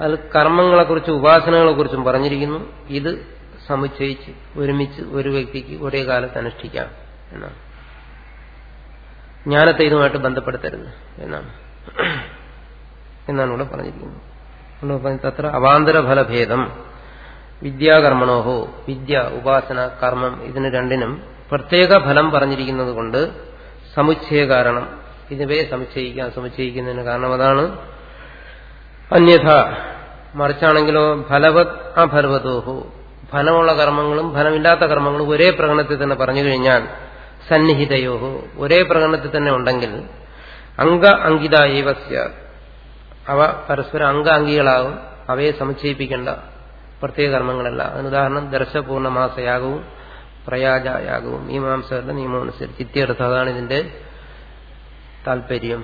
അതിൽ കർമ്മങ്ങളെക്കുറിച്ചും ഉപാസനകളെക്കുറിച്ചും പറഞ്ഞിരിക്കുന്നു. ഇത് സമുച്ചയിച്ച് ഒരുമിച്ച് ഒരു വ്യക്തിക്ക് ഒരേ കാലത്ത് അനുഷ്ഠിക്കാം എന്നാണ്. ജ്ഞാനത്തെ ഇതുമായിട്ട് ബന്ധപ്പെടുത്തരുത് എന്നാണ്. എന്നാണ് ഇവിടെ പറഞ്ഞിരിക്കുന്നത് തത്ര അവാന്തര ഫലഭേദം വിദ്യാകർമ്മണോഹോ വിദ്യ ഉപാസന കർമ്മം ഇതിന് രണ്ടിനും പ്രത്യേക ഫലം പറഞ്ഞിരിക്കുന്നത് കൊണ്ട് സമുച്ചയ കാരണം ഇതിവയെ സമുച്ചയിക്കാൻ സമുച്ചയിക്കുന്നതിന് കാരണം അതാണ്. അന്യഥ മറിച്ചാണെങ്കിലോ ഫലവത് അഫലവതോഹോ ഫലമുള്ള കർമ്മങ്ങളും ഫലമില്ലാത്ത കർമ്മങ്ങളും ഒരേ പ്രകടനത്തിൽ തന്നെ പറഞ്ഞു കഴിഞ്ഞാൽ സന്നിഹിതയോഹോ. ഒരേ പ്രകടനത്തിൽ തന്നെ ഉണ്ടെങ്കിൽ അംഗ അങ്കിത ഏവസ്യ. അവ പരസ്പരം അംഗ അവയെ സമുച്ചയിപ്പിക്കേണ്ട പ്രത്യേക കർമ്മങ്ങളല്ല. അതിന് ഉദാഹരണം ദർശപൂർണമാസയാകവും പ്രയാജയാകവും മീമാംസകളുടെ നിയമം അനുസരിച്ച് ഇത്യർത്ഥം അതാണ് ഇതിന്റെ താല്പര്യം.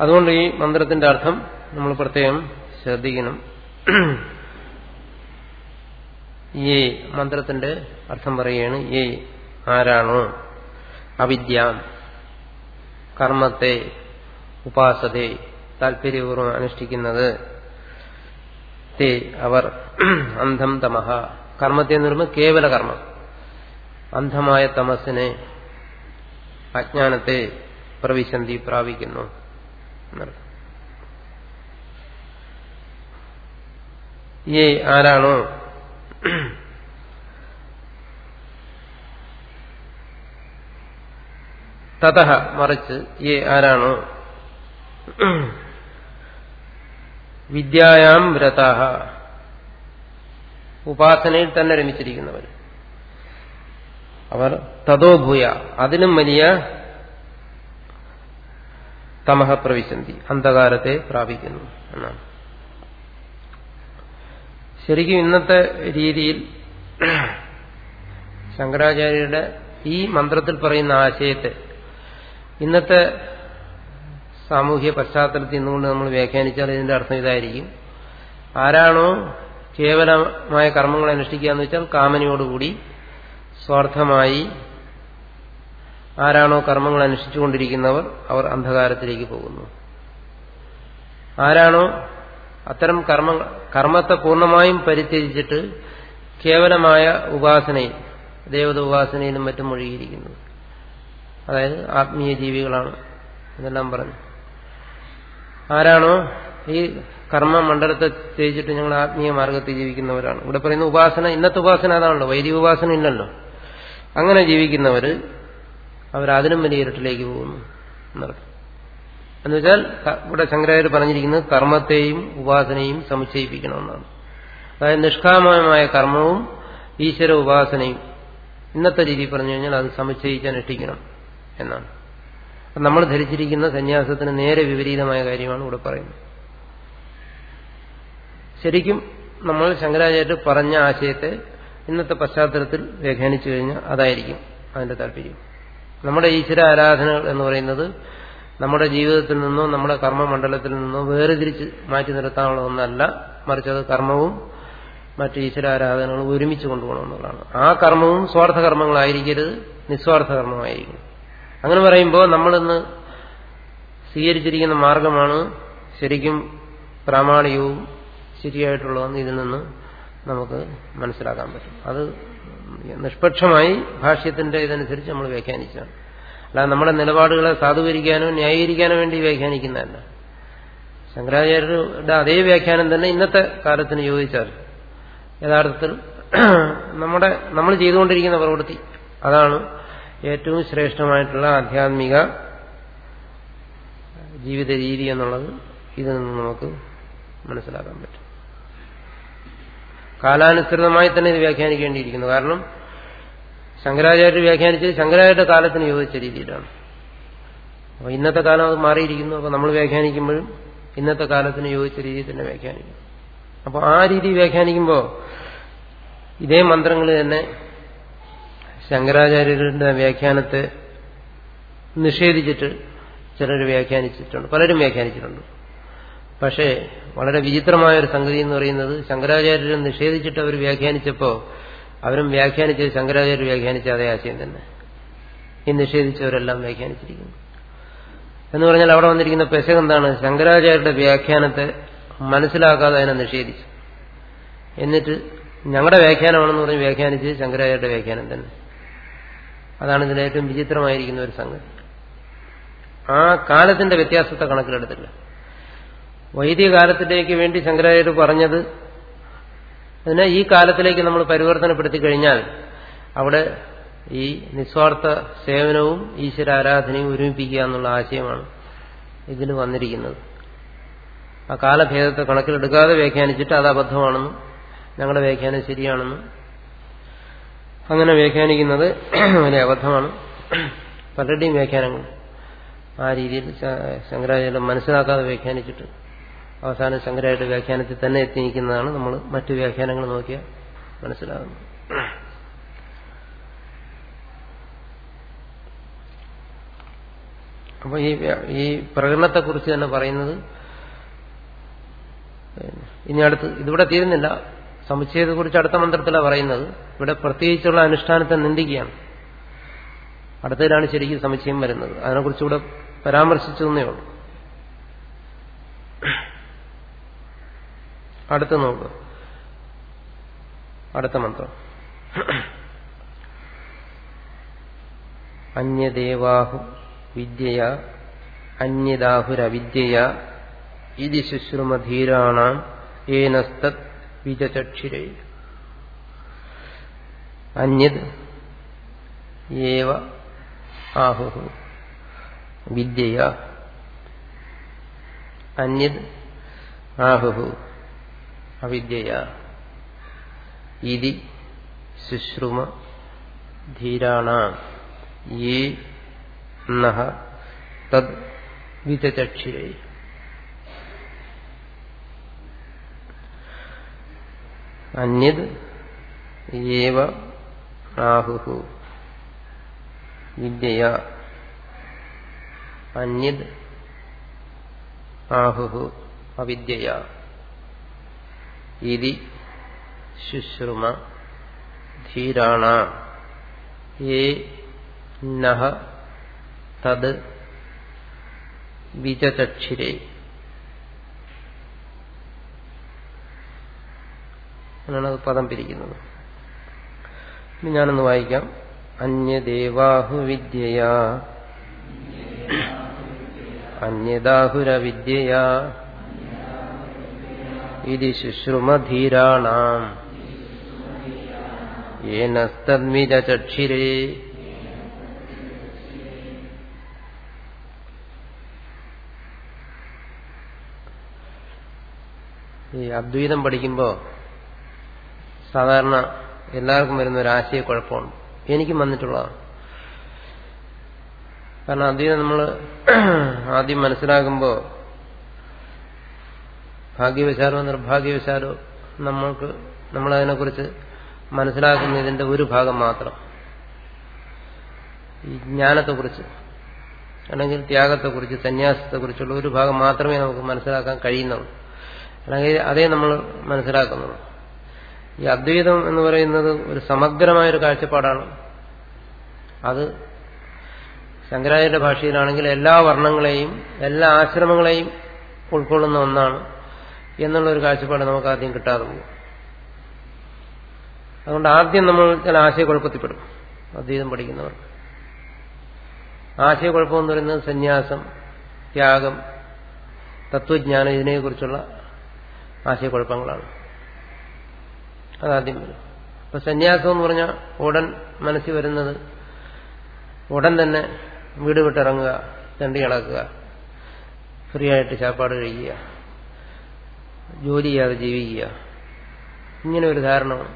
അതുകൊണ്ട് ഈ മന്ത്രത്തിന്റെ അർത്ഥം നമ്മൾ പ്രത്യേകം ശ്രദ്ധിക്കണം. ഈ മന്ത്രത്തിന്റെ അർത്ഥം പറയുകയാണ് ഈ ആരാണോ അവിദ്യ കർമ്മത്തെ ഉപാസത്തെ താല്പര്യപൂർവം അനുഷ്ഠിക്കുന്നത് തേ അവർ അന്ധം തമഹ. കർമ്മത്തെ നിർമ്മ കേവല കർമ്മം. അന്ധമായ തമസിനെ അജ്ഞാനത്തെ പ്രവിശന്തി പ്രാപിക്കുന്നു ഈ ആരാണോ തഥ മറിച്ച് ഈ ആരാണോ വിദ്യായാം വ്രതാഹ ഉപാസനയിൽ തന്നെ രമിച്ചിരിക്കുന്നവർ. അവർ തതോഭൂയ അതിനും വലിയ തമഹ പ്രവിശന്തി അന്ധകാരത്തെ പ്രാപിക്കുന്നു എന്നാണ്. ശരിക്കും ഇന്നത്തെ രീതിയിൽ ശങ്കരാചാര്യരുടെ ഈ മന്ത്രത്തിൽ പറയുന്ന ആശയത്തെ ഇന്നത്തെ സാമൂഹ്യ പശ്ചാത്തലത്തിൽ നിന്നുകൊണ്ട് നമ്മൾ വ്യാഖ്യാനിച്ചാൽ ഇതിന്റെ അർത്ഥം ഇതായിരിക്കും. ആരാണോ കേവലമായ കർമ്മങ്ങൾ അനുഷ്ഠിക്കുക എന്ന് വെച്ചാൽ കാമനയോടുകൂടി സ്വാർത്ഥമായി ആരാണോ കർമ്മങ്ങൾ അനുഷ്ഠിച്ചുകൊണ്ടിരിക്കുന്നവർ അവർ അന്ധകാരത്തിലേക്ക് പോകുന്നു. ആരാണോ അത്തരം കർമ്മ കർമ്മത്തെ പൂർണമായും പരിത്യജിച്ചിട്ട് കേവലമായ ഉപാസനയിൽ ദേവത ഉപാസനയിലും മറ്റും മുഴുകിയിരിക്കുന്നത് അതായത് ആത്മീയ ജീവികളാണ് എന്നെല്ലാം പറഞ്ഞു. ആരാണോ ഈ കർമ്മ മണ്ഡലത്തെ ത്യജിച്ചിട്ട് ഞങ്ങൾ ആത്മീയ മാർഗത്തിൽ ജീവിക്കുന്നവരാണ്. ഇവിടെ പറയുന്ന ഉപാസന ഇന്നത്തെ ഉപാസന അതാണല്ലോ വൈദിക ഉപാസന ഇല്ലല്ലോ. അങ്ങനെ ജീവിക്കുന്നവർ അവരതിനും വലിയ ഇരട്ടിലേക്ക് പോകുന്നു എന്നർത്ഥം. എന്നുവെച്ചാൽ ഇവിടെ ശങ്കരാചാര്യ പറഞ്ഞിരിക്കുന്നത് കർമ്മത്തെയും ഉപാസനയും സമുച്ചയിപ്പിക്കണമെന്നാണ്. അതായത് നിഷ്കാമമായ കർമ്മവും ഈശ്വര ഉപാസനയും ഇന്നത്തെ രീതി പറഞ്ഞു കഴിഞ്ഞാൽ അത് സമുച്ചയിക്കാൻ അനുഷ്ഠിക്കണം എന്നാണ്. നമ്മൾ ധരിച്ചിരിക്കുന്ന സന്യാസത്തിന് നേരെ വിപരീതമായ കാര്യമാണ് ഇവിടെ പറയുന്നത്. ശരിക്കും നമ്മൾ ശങ്കരാചാര്യ പറഞ്ഞ ആശയത്തെ ഇന്നത്തെ പശ്ചാത്തലത്തിൽ വ്യാഖ്യാനിച്ചു കഴിഞ്ഞാൽ അതായിരിക്കും അതിന്റെ താല്പര്യം. നമ്മുടെ ഈശ്വര ആരാധനകൾ എന്ന് പറയുന്നത് നമ്മുടെ ജീവിതത്തിൽ നിന്നോ നമ്മുടെ കർമ്മമണ്ഡലത്തിൽ നിന്നോ വേർതിരിച്ച് മാറ്റി നിർത്താനുള്ള ഒന്നല്ല മറിച്ച് അത് കർമ്മവും മറ്റ് ഈശ്വര ആരാധനകളും ഒരുമിച്ച് കൊണ്ടുപോകണമെന്നുള്ളതാണ് ആ കർമ്മവും സ്വാർത്ഥ കർമ്മങ്ങളായിരിക്കരുത് നിസ്വാർത്ഥ കർമ്മമായിരിക്കും. അങ്ങനെ പറയുമ്പോൾ നമ്മളിന്ന് സ്വീകരിച്ചിരിക്കുന്ന മാർഗമാണ് ശരിക്കും പ്രാമാണികവും ശരിയായിട്ടുള്ളതെന്ന് ഇതിൽ നിന്ന് നമുക്ക് മനസ്സിലാക്കാൻ പറ്റും. അത് നിഷ്പക്ഷമായി ഭാഷ്യത്തിന്റെ ഇതനുസരിച്ച് നമ്മൾ വ്യാഖ്യാനിച്ചാണ്. അല്ലാതെ നമ്മുടെ നിലപാടുകളെ സാധൂകരിക്കാനോ ന്യായീകരിക്കാനോ വേണ്ടി വ്യാഖ്യാനിക്കുന്നതല്ല. ശങ്കരാചാര്യരുടെ അതേ വ്യാഖ്യാനം തന്നെ ഇന്നത്തെ കാലത്തിന് യോജിച്ചാൽ യഥാർത്ഥത്തിൽ നമ്മുടെ നമ്മൾ ചെയ്തുകൊണ്ടിരിക്കുന്ന പ്രവൃത്തി അതാണ് ഏറ്റവും ശ്രേഷ്ഠമായിട്ടുള്ള ആധ്യാത്മിക ജീവിത രീതി എന്നുള്ളത് ഇതിൽ നിന്ന് നമുക്ക് മനസ്സിലാക്കാൻ പറ്റും. കാലാനുസൃതമായി തന്നെ ഇത് വ്യാഖ്യാനിക്കേണ്ടിയിരിക്കുന്നു. കാരണം ശങ്കരാചാര്യ വ്യാഖ്യാനിച്ചത് ശങ്കരാചാര്യ കാലത്തിന് യോജിച്ച രീതിയിലാണ്. അപ്പൊ ഇന്നത്തെ കാലം അത് മാറിയിരിക്കുന്നു. അപ്പൊ നമ്മൾ വ്യാഖ്യാനിക്കുമ്പോഴും ഇന്നത്തെ കാലത്തിന് യോജിച്ച രീതിയിൽ തന്നെ വ്യാഖ്യാനിക്കും അപ്പോൾ ആ രീതി വ്യാഖ്യാനിക്കുമ്പോൾ ഇതേ മന്ത്രങ്ങൾ തന്നെ ശങ്കരാചാര്യരുടെ വ്യാഖ്യാനത്തെ നിഷേധിച്ചിട്ട് ചിലർ വ്യാഖ്യാനിച്ചിട്ടുണ്ട് പലരും വ്യാഖ്യാനിച്ചിട്ടുണ്ട്. പക്ഷേ വളരെ വിചിത്രമായ ഒരു സംഗതി എന്ന് പറയുന്നത് ശങ്കരാചാര്യരെ നിഷേധിച്ചിട്ട് അവർ വ്യാഖ്യാനിച്ചപ്പോൾ അവരും വ്യാഖ്യാനിച്ചത് ശങ്കരാചാര്യർ വ്യാഖ്യാനിച്ച അതേ ആശയം തന്നെ. ഈ നിഷേധിച്ചവരെല്ലാം വ്യാഖ്യാനിച്ചിരിക്കുന്നു. എന്ന് പറഞ്ഞാൽ അവിടെ വന്നിരിക്കുന്ന പെശക് എന്താണ്? ശങ്കരാചാര്യരുടെ വ്യാഖ്യാനത്തെ മനസ്സിലാക്കാതെ അതിനെ നിഷേധിച്ചു. എന്നിട്ട് ഞങ്ങളുടെ വ്യാഖ്യാനമാണെന്ന് പറഞ്ഞ് വ്യാഖ്യാനിച്ച് ശങ്കരാചാര്യരുടെ വ്യാഖ്യാനം തന്നെ. അതാണ് ഇതിൽ ഏറ്റവും വിചിത്രമായിരിക്കുന്ന ഒരു സംഗതി. ആ കാലത്തിന്റെ വ്യത്യാസത്തെ കണക്കിലെടുത്തില്ല വൈദിക കാലത്തിലേക്ക് വേണ്ടി ശങ്കരാചാര്യർ പറഞ്ഞത് അതിനെ ഈ കാലത്തിലേക്ക് നമ്മൾ പരിവർത്തനപ്പെടുത്തി കഴിഞ്ഞാൽ അവിടെ ഈ നിസ്വാർത്ഥ സേവനവും ഈശ്വര ആരാധനയും ഒരുമിപ്പിക്കുക എന്നുള്ള ആശയമാണ് ഇതിൽ വന്നിരിക്കുന്നത്. ആ കാലഭേദത്തെ കണക്കിലെടുക്കാതെ വ്യാഖ്യാനിച്ചിട്ട് അത് അബദ്ധമാണെന്നും ഞങ്ങളുടെ വ്യാഖ്യാനം ശരിയാണെന്നും അങ്ങനെ വ്യാഖ്യാനിക്കുന്നത് വലിയ അബദ്ധമാണ്. പലരുടെയും വ്യാഖ്യാനങ്ങൾ ആ രീതിയിൽ ശങ്കരാചാര്യ മനസ്സിലാക്കാതെ വ്യാഖ്യാനിച്ചിട്ട് അവസാനം ശങ്കരാചാര്യ വ്യാഖ്യാനത്തിൽ തന്നെ എത്തിയിരിക്കുന്നതാണ് നമ്മൾ മറ്റു വ്യാഖ്യാനങ്ങൾ നോക്കിയാൽ മനസ്സിലാകുന്നത് അപ്പോൾ ഈ ഈ പ്രകടനത്തെക്കുറിച്ച് തന്നെ പറയുന്നത് ഇനി അടുത്ത് ഇതിവിടെ തീരുന്നില്ല. സമുച്ചയത്തെക്കുറിച്ച് അടുത്ത മന്ത്രത്തിലാണ് പറയുന്നത്. ഇവിടെ പ്രത്യേകിച്ചുള്ള അനുഷ്ഠാനത്തെ നിന്ദിക്കുകയാണ്. അടുത്തതിലാണ് ശരിക്കും സമുച്ചയം വരുന്നത്. അതിനെക്കുറിച്ച് ഇവിടെ പരാമർശിച്ചു തന്നേ ഉള്ളൂ. അടുത്ത നോക്ക്. അടുത്ത മന്ത്രം. അന്യദേവാഹു വിദ്യയ അന്യദാഹുരവിദ്യയ ഇതി ശുശ്രുമധീരാണ ഏനസ്തത് വിചചക്ഷിരേ അന്യത് ഏവ ആഹുഹു. വിദ്യയ. അന്യത് ആഹുഹു. അവിദ്യയ. ഇതി ശുശ്രുമ ധീരാണ. യേ നഹ തദ് വിചചക്ഷിരേ അന്യത് ഏവ ആഹുഹു വിദ്യയ. അന്യത് ആഹുഹു അവിദ്യയ. ഇതി ശുശ്രുമ ധീരാണ. ഏ നഹ തത് വിചചക്ഷിരേ അങ്ങനെയാണ് അത് പദം പിരിക്കുന്നത്. ഞാനൊന്ന് വായിക്കാം. അന്യദേവാഹു വിദ്യയ. അന്യദാഹുരവിദ്യയ. ഇതി ശുശ്രുമധീരാണാം. യേനസ്തദ്മിജചക്ഷിരേ ഈ അദ്വൈതം പഠിക്കുമ്പോൾ സാധാരണ എല്ലാവർക്കും വരുന്ന ഒരു ആശയക്കുഴപ്പമാണ് എനിക്കും വന്നിട്ടുള്ളതാണ്. കാരണം അദ്വൈതം നമ്മൾ ആദ്യം മനസ്സിലാകുമ്പോൾ ഭാഗ്യവശാലോ നിർഭാഗ്യവശാലോ നമ്മൾക്ക് നമ്മളതിനെക്കുറിച്ച് മനസ്സിലാക്കുന്ന ഇതിന്റെ ഒരു ഭാഗം മാത്രം. ഈ ജ്ഞാനത്തെക്കുറിച്ച് അല്ലെങ്കിൽ ത്യാഗത്തെക്കുറിച്ച് സന്യാസത്തെക്കുറിച്ചുള്ള ഒരു ഭാഗം മാത്രമേ നമുക്ക് മനസ്സിലാക്കാൻ കഴിയുന്നുള്ളൂ. അല്ലെങ്കിൽ അതേ നമ്മൾ മനസ്സിലാക്കുന്നുള്ളൂ. ഈ അദ്വൈതം എന്ന് പറയുന്നത് ഒരു സമഗ്രമായൊരു കാഴ്ചപ്പാടാണ്. അത് ശങ്കരാചാര്യ ഭാഷയിലാണെങ്കിൽ എല്ലാ വർണങ്ങളെയും എല്ലാ ആശ്രമങ്ങളെയും ഉൾക്കൊള്ളുന്ന ഒന്നാണ് എന്നുള്ള ഒരു കാഴ്ചപ്പാട് നമുക്ക് ആദ്യം കിട്ടാതെ പോകും. അതുകൊണ്ട് ആദ്യം നമ്മൾ ചില ആശയക്കുഴപ്പത്തിൽപ്പെടും അദ്വൈതം പഠിക്കുന്നവർ. ആശയക്കുഴപ്പം എന്ന് പറയുന്നത് സന്യാസം ത്യാഗം തത്വജ്ഞാനം ഇതിനെക്കുറിച്ചുള്ള ആശയക്കുഴപ്പങ്ങളാണ്. അതാദ്യം. വരും അപ്പൊ സന്യാസം എന്ന് പറഞ്ഞാൽ ഉടൻ മനസ്സിൽ വരുന്നത്. ഉടൻ തന്നെ വീട് വിട്ടിറങ്ങുക തണ്ടി കിടക്കുക ഫ്രീ ആയിട്ട് ചാപ്പാട് കഴിക്കുക ജോലി ചെയ്യാതെ ജീവിക്കുക. ഇങ്ങനെ ഒരു ധാരണ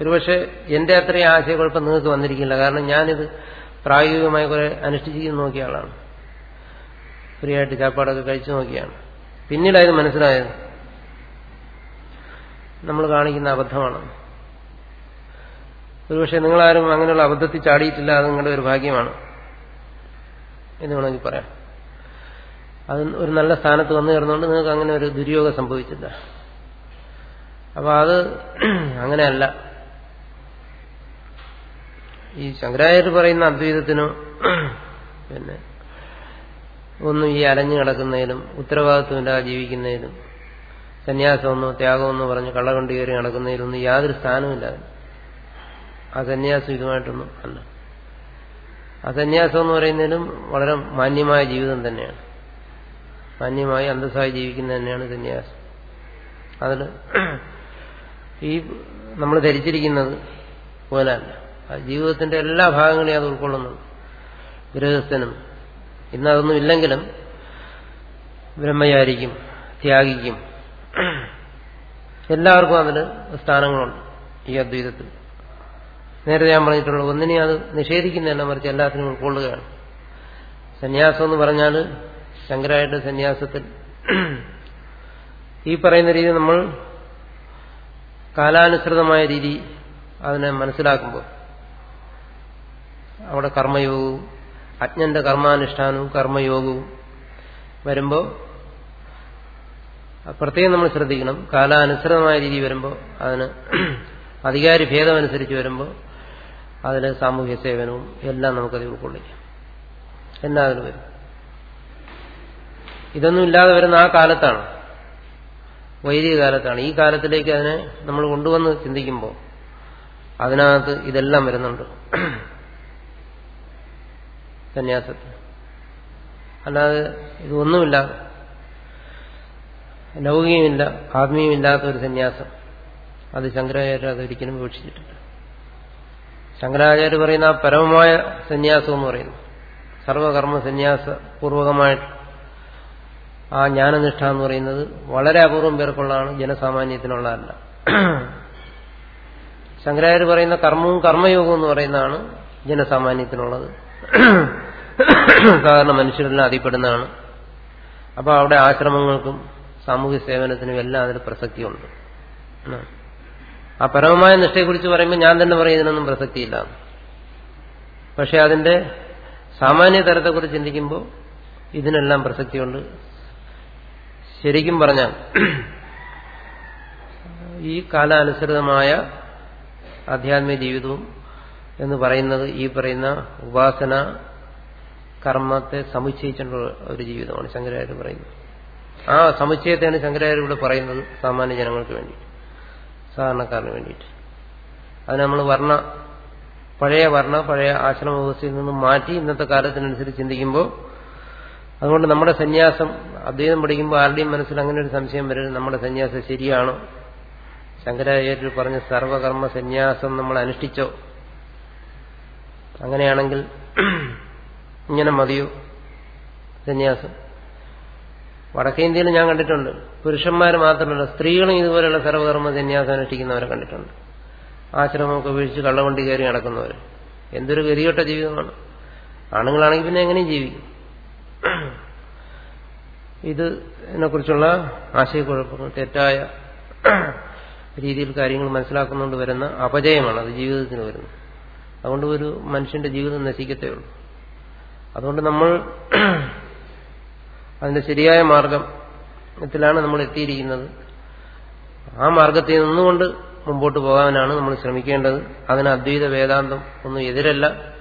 ഒരുപക്ഷെ എന്റെ അത്രയും ആശയക്കുഴപ്പം നിങ്ങൾക്ക് വന്നിരിക്കില്ല. കാരണം ഞാനിത് പ്രായോഗികമായി കുറെ അനുഷ്ഠിച്ചു നോക്കിയ ആളാണ്. ഫ്രീ ആയിട്ട് ചാപ്പാടൊക്കെ കഴിച്ചു നോക്കിയാണ്. പിന്നീടായത് മനസ്സിലായത് നമ്മൾ കാണിക്കുന്ന അബദ്ധമാണ്. ഒരുപക്ഷെ നിങ്ങളാരും അങ്ങനെയുള്ള അബദ്ധത്തിൽ ചാടിയിട്ടില്ല അത് നിങ്ങളുടെ ഒരു ഭാഗ്യമാണ്. എന്ന് വേണമെങ്കിൽ പറയാം. അത് ഒരു നല്ല സ്ഥാനത്ത് വന്നു ചേർന്നുകൊണ്ട് നിങ്ങൾക്ക് അങ്ങനെ ഒരു ദുര്യോഗം സംഭവിച്ചില്ല. അപ്പൊ അത് അങ്ങനെയല്ല. ഈ ശങ്കരാചാര്യർ പറയുന്ന അദ്വൈതത്തിനോ പിന്നെ ഒന്നും ഈ അലഞ്ഞു കിടക്കുന്നതിലും ഉത്തരവാദിത്വമില്ലാതെ ജീവിക്കുന്നതിലും സന്യാസമെന്നോ ത്യാഗമെന്നോ പറഞ്ഞ് കള്ളകണ്ടി കയറി നടക്കുന്നതിലൊന്നും യാതൊരു സ്ഥാനവുമില്ല. ആ സന്യാസം ഇതുമായിട്ടൊന്നും അല്ല. ആ സന്യാസം എന്ന് പറയുന്നതിലും വളരെ മാന്യമായ ജീവിതം തന്നെയാണ്. മാന്യമായി അന്തസ്സായി ജീവിക്കുന്നത് തന്നെയാണ് സന്യാസം. അതിൽ ഈ നമ്മൾ ധരിച്ചിരിക്കുന്നത് പോലല്ല. ജീവിതത്തിന്റെ എല്ലാ ഭാഗങ്ങളെയും അത് ഉൾക്കൊള്ളുന്നു ഗൃഹസ്ഥനും. ഇന്നതൊന്നും ഇല്ലെങ്കിലും ബ്രഹ്മചാരിക്കും ത്യാഗിക്കും എല്ലാവർക്കും അതിന് സ്ഥാനങ്ങളുണ്ട് ഈ അദ്വൈതത്തിൽ. നേരത്തെ ഞാൻ പറഞ്ഞിട്ടുള്ളൂ ഒന്നിനെ അത് നിഷേധിക്കുന്നതല്ല മറിച്ച് എല്ലാത്തിനും ഉൾക്കൊള്ളുകയാണ്. സന്യാസം എന്ന് പറഞ്ഞാൽ ശങ്കരായിട്ട് സന്യാസത്തിൽ ഈ പറയുന്ന രീതി നമ്മൾ കാലാനുസൃതമായ രീതി അതിനെ മനസ്സിലാക്കുമ്പോൾ അവിടെ കർമ്മയോഗവും അജ്ഞന്റെ കർമാനുഷ്ഠാനവും കർമ്മയോഗവും വരുമ്പോൾ പ്രത്യേകം നമ്മൾ ശ്രദ്ധിക്കണം. കാലാനുസൃതമായ രീതി വരുമ്പോൾ അതിന് അധികാരി ഭേദമനുസരിച്ച് വരുമ്പോൾ അതിന് സാമൂഹ്യ സേവനവും എല്ലാം നമുക്കത് ഉൾക്കൊള്ളിക്കാം. എല്ലാം വരും? ഇതൊന്നും ഇല്ലാതെ വരുന്ന ആ കാലത്താണ്. വൈദിക കാലത്താണ്. ഈ കാലത്തിലേക്ക് അതിനെ നമ്മൾ കൊണ്ടുവന്ന് ചിന്തിക്കുമ്പോൾ അതിനകത്ത് ഇതെല്ലാം വരുന്നുണ്ട്. സന്യാസത്തിൽ. അല്ലാതെ ഇതൊന്നുമില്ല. ലൗകികമില്ല ആത്മീയമില്ലാത്ത ഒരു സന്യാസം. അത് ശങ്കരാചാര്യ അതൊരിക്കലും വീക്ഷിച്ചിട്ടില്ല ശങ്കരാചാര്യർ പറയുന്ന ആ പരമമായ സന്യാസം എന്ന് പറയുന്നു. സർവകർമ്മ സന്യാസ പൂർവകമായിട്ട് ആ ജ്ഞാനനിഷ്ഠ എന്ന് പറയുന്നത് വളരെ അപൂർവം പേർക്കുള്ളതാണ് ജനസാമാന്യത്തിനുള്ളതല്ല ശങ്കരാചാര്യ പറയുന്ന കർമ്മവും കർമ്മയോഗവും എന്ന് പറയുന്നതാണ് ജനസാമാന്യത്തിനുള്ളത് സാധാരണ മനുഷ്യരെല്ലാം അതിപ്പെടുന്നതാണ് അപ്പോൾ അവിടെ ആശ്രമങ്ങൾക്കും സാമൂഹ്യ സേവനത്തിനും എല്ലാം അതിൽ പ്രസക്തിയുണ്ട്. ആ പരമമായ നിഷ്ഠയെക്കുറിച്ച് പറയുമ്പോൾ ഞാൻ തന്നെ പറയും ഇതിനൊന്നും പ്രസക്തിയില്ല. പക്ഷെ അതിന്റെ സാമാന്യ തരത്തെക്കുറിച്ച് ചിന്തിക്കുമ്പോൾ ഇതിനെല്ലാം പ്രസക്തിയുണ്ട്. ശരിക്കും പറഞ്ഞാൽ ഈ കാലാനുസൃതമായ ആധ്യാത്മിക ജീവിതവും എന്ന് പറയുന്നത് ഈ പറയുന്ന ഉപാസന കർമ്മത്തെ സമുച്ചയിച്ചിട്ടുള്ള ഒരു ജീവിതമാണ് ശങ്കരാചാര്യ പറയുന്നത്. ആ സമുച്ചയത്തെയാണ് ശങ്കരാചാര്യ ഇവിടെ പറയുന്നത് സാമാന്യ ജനങ്ങൾക്ക് വേണ്ടി സാധാരണക്കാരന് വേണ്ടിയിട്ട്. അത് നമ്മൾ വർണ പഴയ വർണ പഴയ ആശ്രമ വ്യവസ്ഥയിൽ നിന്നും മാറ്റി ഇന്നത്തെ കാലത്തിനനുസരിച്ച് ചിന്തിക്കുമ്പോൾ അതുകൊണ്ട് നമ്മുടെ സന്യാസം അദ്വൈതം പഠിക്കുമ്പോൾ ആരുടെയും മനസ്സിൽ അങ്ങനെ ഒരു സംശയം വരരുത്. നമ്മുടെ സന്യാസം ശരിയാണോ? ശങ്കരാചാര്യർ പറഞ്ഞ സർവകർമ്മ സന്യാസം നമ്മൾ അനുഷ്ഠിച്ചോ? അങ്ങനെയാണെങ്കിൽ ഇങ്ങനെ മതിയോ സന്യാസം? വടക്കേ ഇന്ത്യയിൽ ഞാൻ കണ്ടിട്ടുണ്ട്. പുരുഷന്മാർ മാത്രമല്ല സ്ത്രീകളും ഇതുപോലെയുള്ള സർവകർമ്മ സന്യാസം അനുഷ്ഠിക്കുന്നവരെ കണ്ടിട്ടുണ്ട്. ആശ്രമമൊക്കെ വീഴ്ച കള്ളവണ്ടി കയറി നടക്കുന്നവർ എന്തൊരു ഗതികെട്ട ജീവിതമാണ്. ആണുങ്ങളാണെങ്കിൽ പിന്നെ എങ്ങനെയും ജീവിക്കും. ഇത് ഇതിനെക്കുറിച്ചുള്ള ആശയക്കുഴപ്പങ്ങൾ തെറ്റായ രീതിയിൽ കാര്യങ്ങൾ മനസ്സിലാക്കുന്നുകൊണ്ട് വരുന്ന അപജയമാണ് അത് ജീവിതത്തിന് വരുന്നത്. അതുകൊണ്ട് ഒരു മനുഷ്യന്റെ ജീവിതം നശിക്കത്തേ ഉള്ളൂ. അതുകൊണ്ട് നമ്മൾ അതിന്റെ ശരിയായ മാർഗത്തിലാണ് നമ്മൾ എത്തിയിരിക്കുന്നത്. ആ മാർഗത്തിൽ നിന്നുകൊണ്ട് മുമ്പോട്ട് പോകാനാണ് നമ്മൾ ശ്രമിക്കേണ്ടത്. അതിന് അദ്വൈത വേദാന്തം ഒന്നും എതിരല്ല.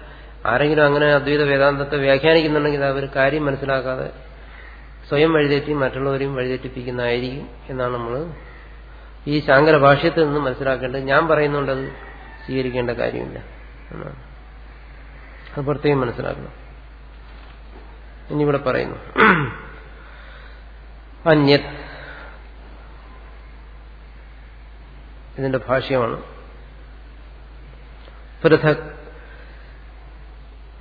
ആരെങ്കിലും അങ്ങനെ അദ്വൈത വേദാന്തത്തെ വ്യാഖ്യാനിക്കുന്നുണ്ടെങ്കിൽ അവർ കാര്യം മനസ്സിലാക്കാതെ സ്വയം വഴിതെറ്റി മറ്റുള്ളവരെയും വഴിതെറ്റിപ്പിക്കുന്നതായിരിക്കും എന്നാണ് നമ്മൾ ഈ ശാങ്കര ഭാഷ്യത്തിൽ നിന്ന് മനസ്സിലാക്കേണ്ടത്. ഞാൻ പറയുന്നുണ്ട് അത് സ്വീകരിക്കേണ്ട കാര്യമില്ല എന്നാണ്. അത് പ്രത്യേകം മനസ്സിലാക്കണം. ഇവിടെ പറയുന്നു. അന്യത്. ഇതിന്റെ ഭാഷ്യമാണ്. പൃഥക്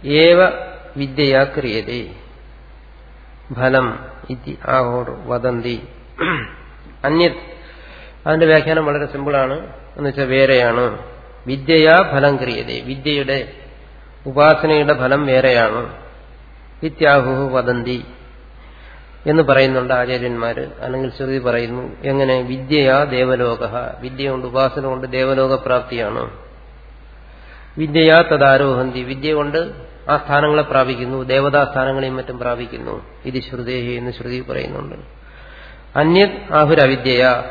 ഏവ വിദ്യയാ ക്രിയതേ. ഫലം ഇതി ആഹോർ വദന്തി. അന്യത്. അതിന്റെ വ്യാഖ്യാനം വളരെ സിമ്പിളാണ്. എന്ന് വെച്ചാൽ വേറെയാണ്. വിദ്യയാ ഫലം ക്രിയതേ. വിദ്യയുടെ ഉപാസനയുടെ ഫലം വേറെയാണ്. ഇത്യാഹു വദന്തി. എന്ന് പറയുന്നുണ്ട് ആചാര്യന്മാര്. അല്ലെങ്കിൽ ശ്രുതി പറയുന്നു എങ്ങനെ? വിദ്യയാ ദേവലോക. വിദ്യ കൊണ്ട് ഉപാസന കൊണ്ട് ദേവലോക പ്രാപ്തിയാണ് വിദ്യയാ തദാരോഹന്തി. വിദ്യ കൊണ്ട് ആ സ്ഥാനങ്ങളെ പ്രാപിക്കുന്നു ദേവതാ സ്ഥാനങ്ങളെയും മറ്റും പ്രാപിക്കുന്നു. ഇത് ശ്രുതേഹി എന്ന് ശ്രുതി പറയുന്നുണ്ട്. അന്യത് ആഹുരവിദ്യയ.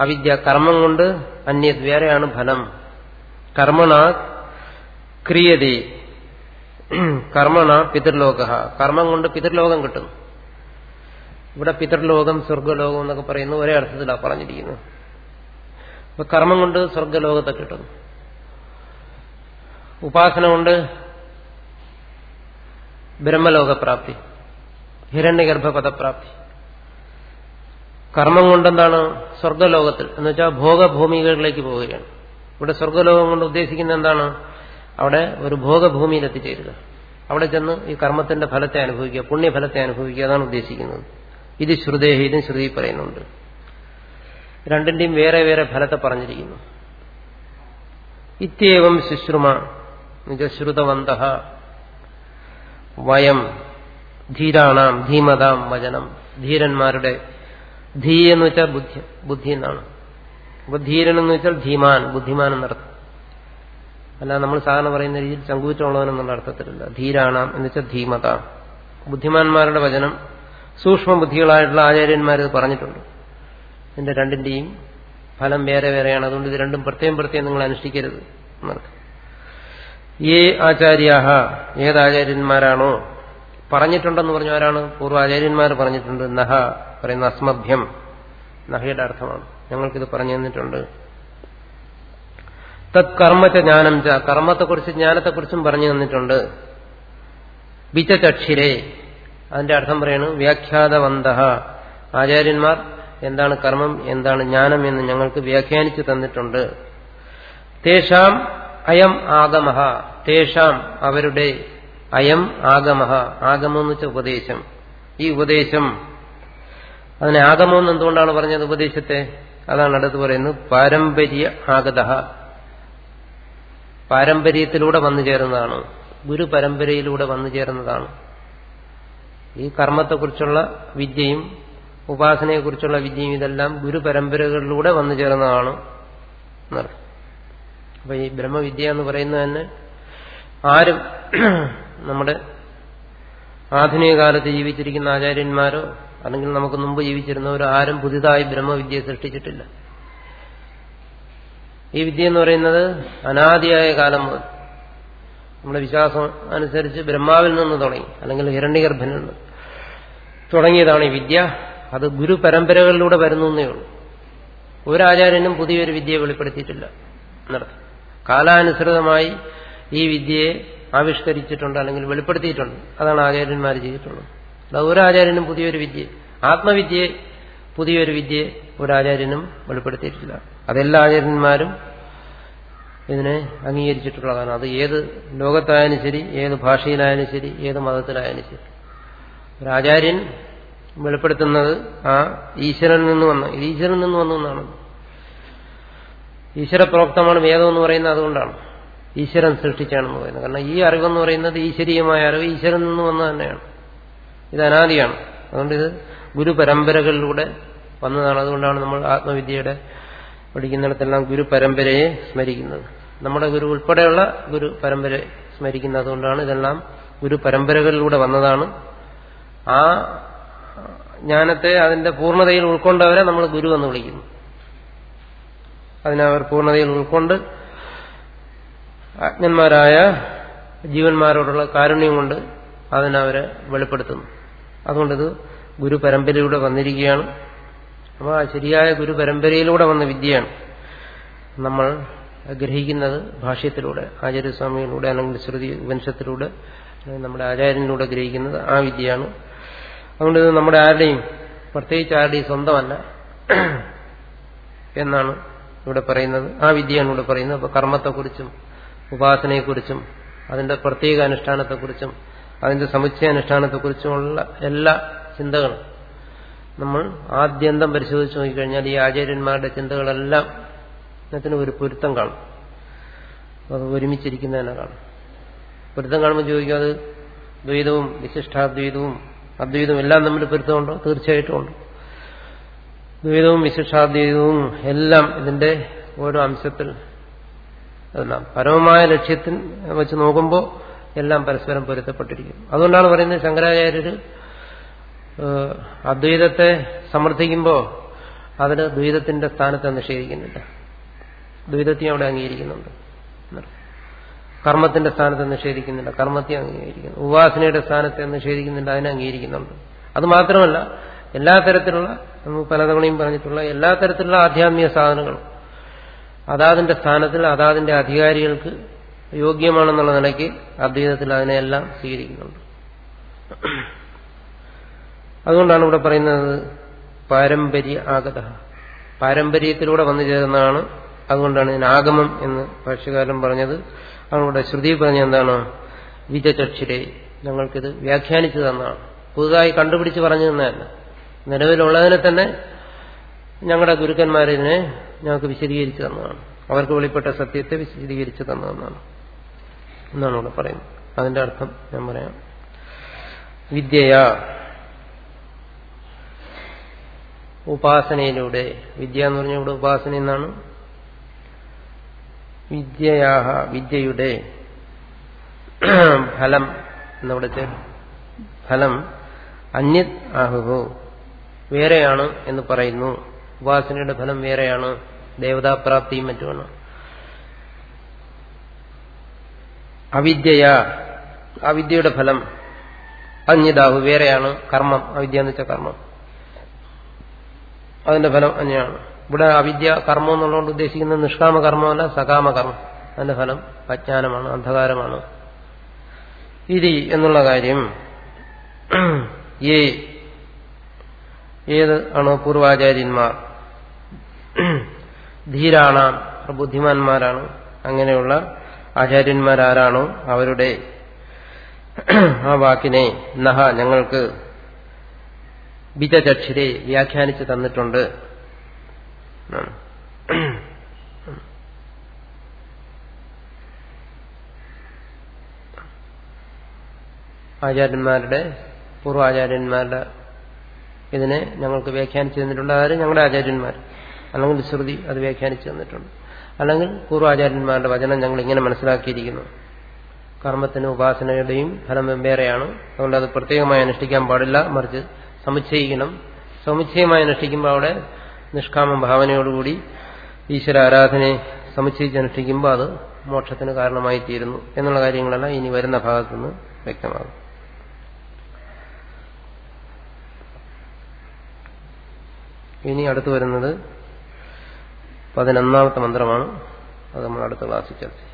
അവിദ്യ കർമ്മം കൊണ്ട് അന്യത് വേറെയാണ് ഫലം. കർമ്മണ ക്രിയതേ. കർമ്മണ പിതൃലോക കർമ്മം കൊണ്ട് പിതൃലോകം കിട്ടുന്നു ഇവിടെ പിതൃലോകം സ്വർഗലോകം എന്നൊക്കെ പറയുന്നു ഒരേ അർത്ഥത്തിലാണ് പറഞ്ഞിരിക്കുന്നു അപ്പൊ കർമ്മം കൊണ്ട് സ്വർഗലോകത്തെ കിട്ടുന്നു. ഉപാസന കൊണ്ട് ബ്രഹ്മലോകപ്രാപ്തി ഹിരണ്യഗർഭപദപ്രാപ്തി കർമ്മം കൊണ്ടെന്താണ്? സ്വർഗലോകത്തിൽ. എന്നുവെച്ചാൽ ഭോഗഭൂമികളിലേക്ക് പോവുകയാണ്. ഇവിടെ സ്വർഗലോകം കൊണ്ട് ഉദ്ദേശിക്കുന്നത് എന്താണ്? അവിടെ ഒരു ഭോഗഭൂമിയിൽ എത്തിച്ചേരുക. അവിടെ ചെന്ന് ഈ കർമ്മത്തിന്റെ ഫലത്തെ അനുഭവിക്കുക പുണ്യഫലത്തെ അനുഭവിക്കുക അതാണ് ഉദ്ദേശിക്കുന്നത്. ഇത് ശ്രുതേഹി ഇതും ശ്രുതി പറയുന്നുണ്ട്. രണ്ടിന്റെയും വേറെ വേറെ ഫലത്തെ പറഞ്ഞിരിക്കുന്നു. ഇത്യേവം ശുശ്രുമ നിജശ്രുതവന്ത വയം ധീരാണാം ധീമതാം വചനം. ധീരന്മാരുടെ ധീ എന്ന് വെച്ചാൽ ബുദ്ധി ബുദ്ധി എന്നാണ്. അപ്പൊ ധീരൻ എന്ന് വെച്ചാൽ ധീമാൻ ബുദ്ധിമാൻ എന്നർത്ഥം. അല്ല നമ്മൾ സാധാരണ പറയുന്ന രീതിയിൽ ചങ്കൂറ്റമുള്ളവൻ എന്നുള്ള അർത്ഥത്തിലല്ല ധീരാണാം എന്ന് വെച്ചാൽ ധീമത. ബുദ്ധിമാന്മാരുടെ വചനം സൂക്ഷ്മ ബുദ്ധികളായിട്ടുള്ള ആചാര്യന്മാർ ഇത് പറഞ്ഞിട്ടുണ്ട്. ഇതിന്റെ രണ്ടിന്റെയും ഫലം വേറെ വേറെയാണ്. അതുകൊണ്ട് ഇത് രണ്ടും പ്രത്യേകം പ്രത്യേകം നിങ്ങൾ അനുഷ്ഠിക്കരുത് എന്നർത്ഥം. ഏ ആചാര്യാഹ ഏതാചാര്യന്മാരാണോ? പറഞ്ഞിട്ടുണ്ടെന്ന് പറഞ്ഞു ആരാണ്? പൂർവാചാര്യന്മാർ പറഞ്ഞിട്ടുണ്ട്. നഹ പറയുന്ന അസ്മഭ്യം. നഹയുടെ അർത്ഥമാണ്. ഞങ്ങൾക്കിത് പറഞ്ഞു തന്നിട്ടുണ്ട്. തത് കർമ്മച്ച ജ്ഞാനം ച. കർമ്മത്തെക്കുറിച്ച് ജ്ഞാനത്തെക്കുറിച്ചും പറഞ്ഞു തന്നിട്ടുണ്ട്. ബിച്ചചക്ഷിരേ അതിന്റെ അർത്ഥം പറയണു വ്യാഖ്യാതവന്ത. ആചാര്യന്മാർ എന്താണ് കർമ്മം എന്താണ് ജ്ഞാനം എന്ന് ഞങ്ങൾക്ക് വ്യാഖ്യാനിച്ചു തന്നിട്ടുണ്ട്. തേഷാം അയം ആഗമഹ തേഷാം അവരുടെ അയം ആഗമഹ ആഗമം എന്ന് വെച്ച ഉപദേശം. ഈ ഉപദേശം അതിനെ ആഗമം എന്ന് എന്തുകൊണ്ടാണ് പറഞ്ഞത് ഉപദേശത്തെ? അതാണ് അടുത്ത് പറയുന്നത് പാരമ്പര്യ ആഗത. പാരമ്പര്യത്തിലൂടെ വന്നു ചേരുന്നതാണ്. ഗുരു പരമ്പരയിലൂടെ വന്നു ചേരുന്നതാണ്. ഈ കർമ്മത്തെക്കുറിച്ചുള്ള വിദ്യയും ഉപാസനയെക്കുറിച്ചുള്ള വിദ്യയും ഇതെല്ലാം ഗുരു പരമ്പരകളിലൂടെ വന്നു ചേർന്നതാണ് അപ്പൊ ഈ ബ്രഹ്മവിദ്യ എന്ന് പറയുന്നത് തന്നെ ആരും നമ്മുടെ ആധുനിക കാലത്ത് ജീവിച്ചിരിക്കുന്ന ആചാര്യന്മാരോ അല്ലെങ്കിൽ നമുക്ക് മുമ്പ് ജീവിച്ചിരുന്നവരോ ആരും പുതിയതായി ബ്രഹ്മവിദ്യ സൃഷ്ടിച്ചിട്ടില്ല. ഈ വിദ്യ എന്ന് പറയുന്നത് അനാദിയായ കാലം മുതൽ. നമ്മുടെ വിശ്വാസം അനുസരിച്ച് ബ്രഹ്മാവിൽ നിന്ന് തുടങ്ങി അല്ലെങ്കിൽ ഹിരണ്യഗർഭനിൽ നിന്ന് തുടങ്ങിയതാണ് ഈ വിദ്യ. അത് ഗുരു പരമ്പരകളിലൂടെ വരുന്നു ഉള്ളൂ. ഒരാചാര്യനും പുതിയൊരു വിദ്യയെ വെളിപ്പെടുത്തിയിട്ടില്ല. എന്നർത്ഥം കാലാനുസൃതമായി ഈ വിദ്യയെ ആവിഷ്കരിച്ചിട്ടുണ്ട് അല്ലെങ്കിൽ വെളിപ്പെടുത്തിയിട്ടുണ്ട്. അതാണ് ആചാര്യന്മാർ ചെയ്തിട്ടുള്ളത്. അത് ഒരാചാര്യനും പുതിയൊരു വിദ്യ ആത്മവിദ്യയെ പുതിയൊരു വിദ്യയെ ഒരാചാര്യനും വെളിപ്പെടുത്തിയിട്ടില്ല. അതെല്ലാ ആചാര്യന്മാരും ഇതിനെ അംഗീകരിച്ചിട്ടുള്ളതാണ്. അത് ഏത് ലോകത്തായാലും ശരി ഏത് ഭാഷയിലായാലും ശരി ഏത് മതത്തിലായാലും ശരി. ഒരാചാര്യൻ വെളിപ്പെടുത്തുന്നത് ആ ഈശ്വരനിൽ നിന്ന് വന്ന ഇത് നിന്ന് വന്നു എന്നാണ്. ഈശ്വരപ്രോക്തമാണ് വേദം എന്ന് പറയുന്നത് അതുകൊണ്ടാണ്. ഈശ്വരൻ സൃഷ്ടിച്ചാണെന്ന് പറയുന്നത്. കാരണം ഈ അറിവെന്ന് പറയുന്നത് ഈശ്വരീയമായ അറിവ് ഈശ്വരൻ നിന്ന് വന്നത് തന്നെയാണ്. ഇത് അനാദിയാണ്. അതുകൊണ്ട് ഇത് ഗുരു പരമ്പരകളിലൂടെ വന്നതാണ്. അതുകൊണ്ടാണ് നമ്മൾ ആത്മവിദ്യയുടെ പഠിക്കുന്നിടത്തെല്ലാം ഗുരു പരമ്പരയെ സ്മരിക്കുന്നത്. നമ്മുടെ ഗുരു ഉൾപ്പെടെയുള്ള ഗുരു പരമ്പരയെ സ്മരിക്കുന്നതുകൊണ്ടാണ് ഇതെല്ലാം ഗുരു പരമ്പരകളിലൂടെ വന്നതാണ്. ആ ജ്ഞാനത്തെ അതിന്റെ പൂർണതയിൽ ഉൾക്കൊണ്ടവരെ നമ്മൾ ഗുരു എന്ന് വിളിക്കുന്നു. അതിനവർ പൂർണതയിൽ ഉൾക്കൊണ്ട് അജ്ഞന്മാരായ ജീവന്മാരോടുള്ള കാരുണ്യം കൊണ്ട് അതിനവരെ വെളിപ്പെടുത്തുന്നു. അതുകൊണ്ടിത് ഗുരു പരമ്പരയിലൂടെ വന്നിരിക്കുകയാണ്. അപ്പോൾ ആ ശരിയായ ഗുരു പരമ്പരയിലൂടെ വന്ന വിദ്യയാണ് നമ്മൾ ഗ്രഹിക്കുന്നത് ഭാഷ്യത്തിലൂടെ ആചാര്യസ്വാമിയിലൂടെ അല്ലെങ്കിൽ ശ്രുതി വംശത്തിലൂടെ നമ്മുടെ ആചാര്യനിലൂടെ ഗ്രഹിക്കുന്നത് ആ വിദ്യയാണ്. അതുകൊണ്ട് ഇത് നമ്മുടെ ആരുടെയും പ്രത്യേകിച്ച് ആരുടെയും സ്വന്തമല്ല എന്നാണ് ഇവിടെ പറയുന്നത്. ആ വിദ്യയാണ് ഇവിടെ പറയുന്നത്. അപ്പോൾ കർമ്മത്തെക്കുറിച്ചും ഉപാസനയെക്കുറിച്ചും അതിന്റെ പ്രത്യേക അനുഷ്ഠാനത്തെക്കുറിച്ചും അതിന്റെ സമുച്ചയ അനുഷ്ഠാനത്തെക്കുറിച്ചുമുള്ള എല്ലാ ചിന്തകളും നമ്മൾ ആദ്യന്തം പരിശോധിച്ച് നോക്കിക്കഴിഞ്ഞാൽ ഈ ആചാര്യന്മാരുടെ ചിന്തകളെല്ലാം ഇതിന് ഒരു പൊരുത്തം കാണും. അത് ഒരുമിച്ചിരിക്കുന്നതിനെ കാണും. പൊരുത്തം കാണുമ്പോൾ ചോദിക്കും അത് ദ്വൈതവും വിശിഷ്ടാദ്വൈതവും അദ്വൈതവും എല്ലാം തമ്മിൽ പൊരുത്തമുണ്ടോ? തീർച്ചയായിട്ടും ഉണ്ട്. ദ്വൈതവും വിശിഷ്ടാദ്വൈതവും എല്ലാം ഇതിന്റെ ഓരോ അംശത്തിൽ അതെല്ലാം. പരമമായ ലക്ഷ്യത്തിൽ വെച്ച് നോക്കുമ്പോൾ എല്ലാം പരസ്പരം പൊരുത്തപ്പെട്ടിരിക്കും അതുകൊണ്ടാണ് പറയുന്നത് ശങ്കരാചാര്യര് അദ്വൈതത്തെ സമർത്ഥിക്കുമ്പോൾ അതിന് ദ്വൈതത്തിന്റെ സ്ഥാനത്തെ നിഷേധിക്കുന്നില്ല ദ്വൈതത്തെ അവിടെ അംഗീകരിക്കുന്നുണ്ട്. കർമ്മത്തിന്റെ സ്ഥാനത്തെ നിഷേധിക്കുന്നില്ല കർമ്മത്തെ അംഗീകരിക്കുന്നു. ഉപാസനയുടെ സ്ഥാനത്തെ നിഷേധിക്കുന്നുണ്ട്. അതിനെ അംഗീകരിക്കുന്നുണ്ട്. അത് മാത്രമല്ല എല്ലാ തരത്തിലുള്ള നമുക്ക് പലതവണയും പറഞ്ഞിട്ടുള്ള എല്ലാ തരത്തിലുള്ള ആധ്യാത്മിക സാധനങ്ങളും അതാതിന്റെ സ്ഥാനത്തിൽ അതാതിന്റെ അധികാരികൾക്ക് യോഗ്യമാണെന്നുള്ള നിലയ്ക്ക് അദ്വൈതത്തിൽ അതിനെയെല്ലാം സ്വീകരിക്കുന്നുണ്ട്. അതുകൊണ്ടാണ് ഇവിടെ പറയുന്നത് പാരമ്പര്യ ആഗത. പാരമ്പര്യത്തിലൂടെ വന്നു ചേർന്നതാണ് അതുകൊണ്ടാണ് ഇതിന് ആഗമം എന്ന് ഭാഷ്യകാലം പറഞ്ഞത്. അതുകൊണ്ട് ശ്രുതി പറഞ്ഞ എന്താണ്? വിജചക്ഷുരെ ഞങ്ങൾക്കിത് വ്യാഖ്യാനിച്ചു തന്നാണ് പുതുതായി കണ്ടുപിടിച്ച് പറഞ്ഞു തന്നതല്ല. നിലവിലുള്ളതിനെ തന്നെ ഞങ്ങളുടെ ഗുരുക്കന്മാരിതിനെ ഞങ്ങൾക്ക് വിശദീകരിച്ചു തന്നതാണ് അവർക്ക് വെളിപ്പെട്ട സത്യത്തെ വിശദീകരിച്ചു തന്നതെന്നാണ് എന്നാണ് ഇവിടെ പറയുന്നത്. അതിന്റെ അർത്ഥം ഞാൻ പറയാം. വിദ്യയാ ഉപാസനയിലൂടെ വിദ്യ എന്ന് പറഞ്ഞാൽ ഇവിടെ ഉപാസന എന്നാണ്. വിദ്യയാഹ വിദ്യയുടെ ഫലം എന്നവിടുത്തെ ഫലം അന്യത് ആഹുഹോ വേറെയാണ് എന്ന് പറയുന്നു. ഉപാസനയുടെ ഫലം വേറെയാണ് ദേവതാപ്രാപ്തിയും മറ്റുമാണ്. അവിദ്യയാ അവിദ്യയുടെ ഫലം അന്യതാഹു വേറെയാണ് കർമ്മം. അവിദ്യ എന്ന് വെച്ച കർമ്മം. അതിന്റെ ഫലം അങ്ങനെയാണ് ഇവിടെ അവിദ്യ കർമ്മം എന്നുള്ളതുകൊണ്ട് ഉദ്ദേശിക്കുന്നത് നിഷ്കാമ കർമ്മമല്ല സകാമ കർമ്മം അതിന്റെ ഫലം അജ്ഞാനമാണ് അന്ധകാരമാണ്. ഇതി എന്നുള്ള കാര്യം ഏ ഏത് ആണോ പൂർവാചാര്യന്മാർ? ധീരാണ ബുദ്ധിമാന്മാരാണ്. അങ്ങനെയുള്ള ആചാര്യന്മാരാരാണോ അവരുടെ ആ വാക്കിനെ നഹ ഞങ്ങൾക്ക് ബിജചക്ഷരെ വ്യാഖ്യാനിച്ചു തന്നിട്ടുണ്ട്. ആചാര്യന്മാരുടെ പൂർവാചാര്യന്മാരുടെ ഇതിനെ ഞങ്ങൾക്ക് വ്യാഖ്യാനിച്ചു തന്നിട്ടുണ്ട്. അതായത് ഞങ്ങളുടെ ആചാര്യന്മാർ. അല്ലെങ്കിൽ ശ്രുതി അത് വ്യാഖ്യാനിച്ചു തന്നിട്ടുണ്ട്. അല്ലെങ്കിൽ പൂർവാചാര്യന്മാരുടെ വചനം ഞങ്ങൾ ഇങ്ങനെ മനസ്സിലാക്കിയിരിക്കുന്നു. കർമ്മത്തിന് ഉപാസനയുടെയും ഫലം വെവ്വേറെയാണ് അതുകൊണ്ട് അത് പ്രത്യേകമായി അനുഷ്ഠിക്കാൻ പാടില്ല. മറിച്ച് സമുച്ചയിക്കണം. സമുച്ചയമായി അനുഷ്ഠിക്കുമ്പോൾ അവിടെ നിഷ്കാമ ഭാവനയോടുകൂടി ഈശ്വര ആരാധനയെ സമുച്ചയിച്ച് അനുഷ്ഠിക്കുമ്പോൾ അത് മോക്ഷത്തിന് കാരണമായി തീരുന്നു എന്നുള്ള കാര്യങ്ങളെല്ലാം ഇനി വരുന്ന ഭാഗത്തുനിന്ന് വ്യക്തമാകും. ഇനി അടുത്തു വരുന്നത് പതിനൊന്നാമത്തെ മന്ത്രമാണ്. അത് നമ്മൾ അടുത്ത ക്ലാസ്സിൽ ചർച്ച ചെയ്യും.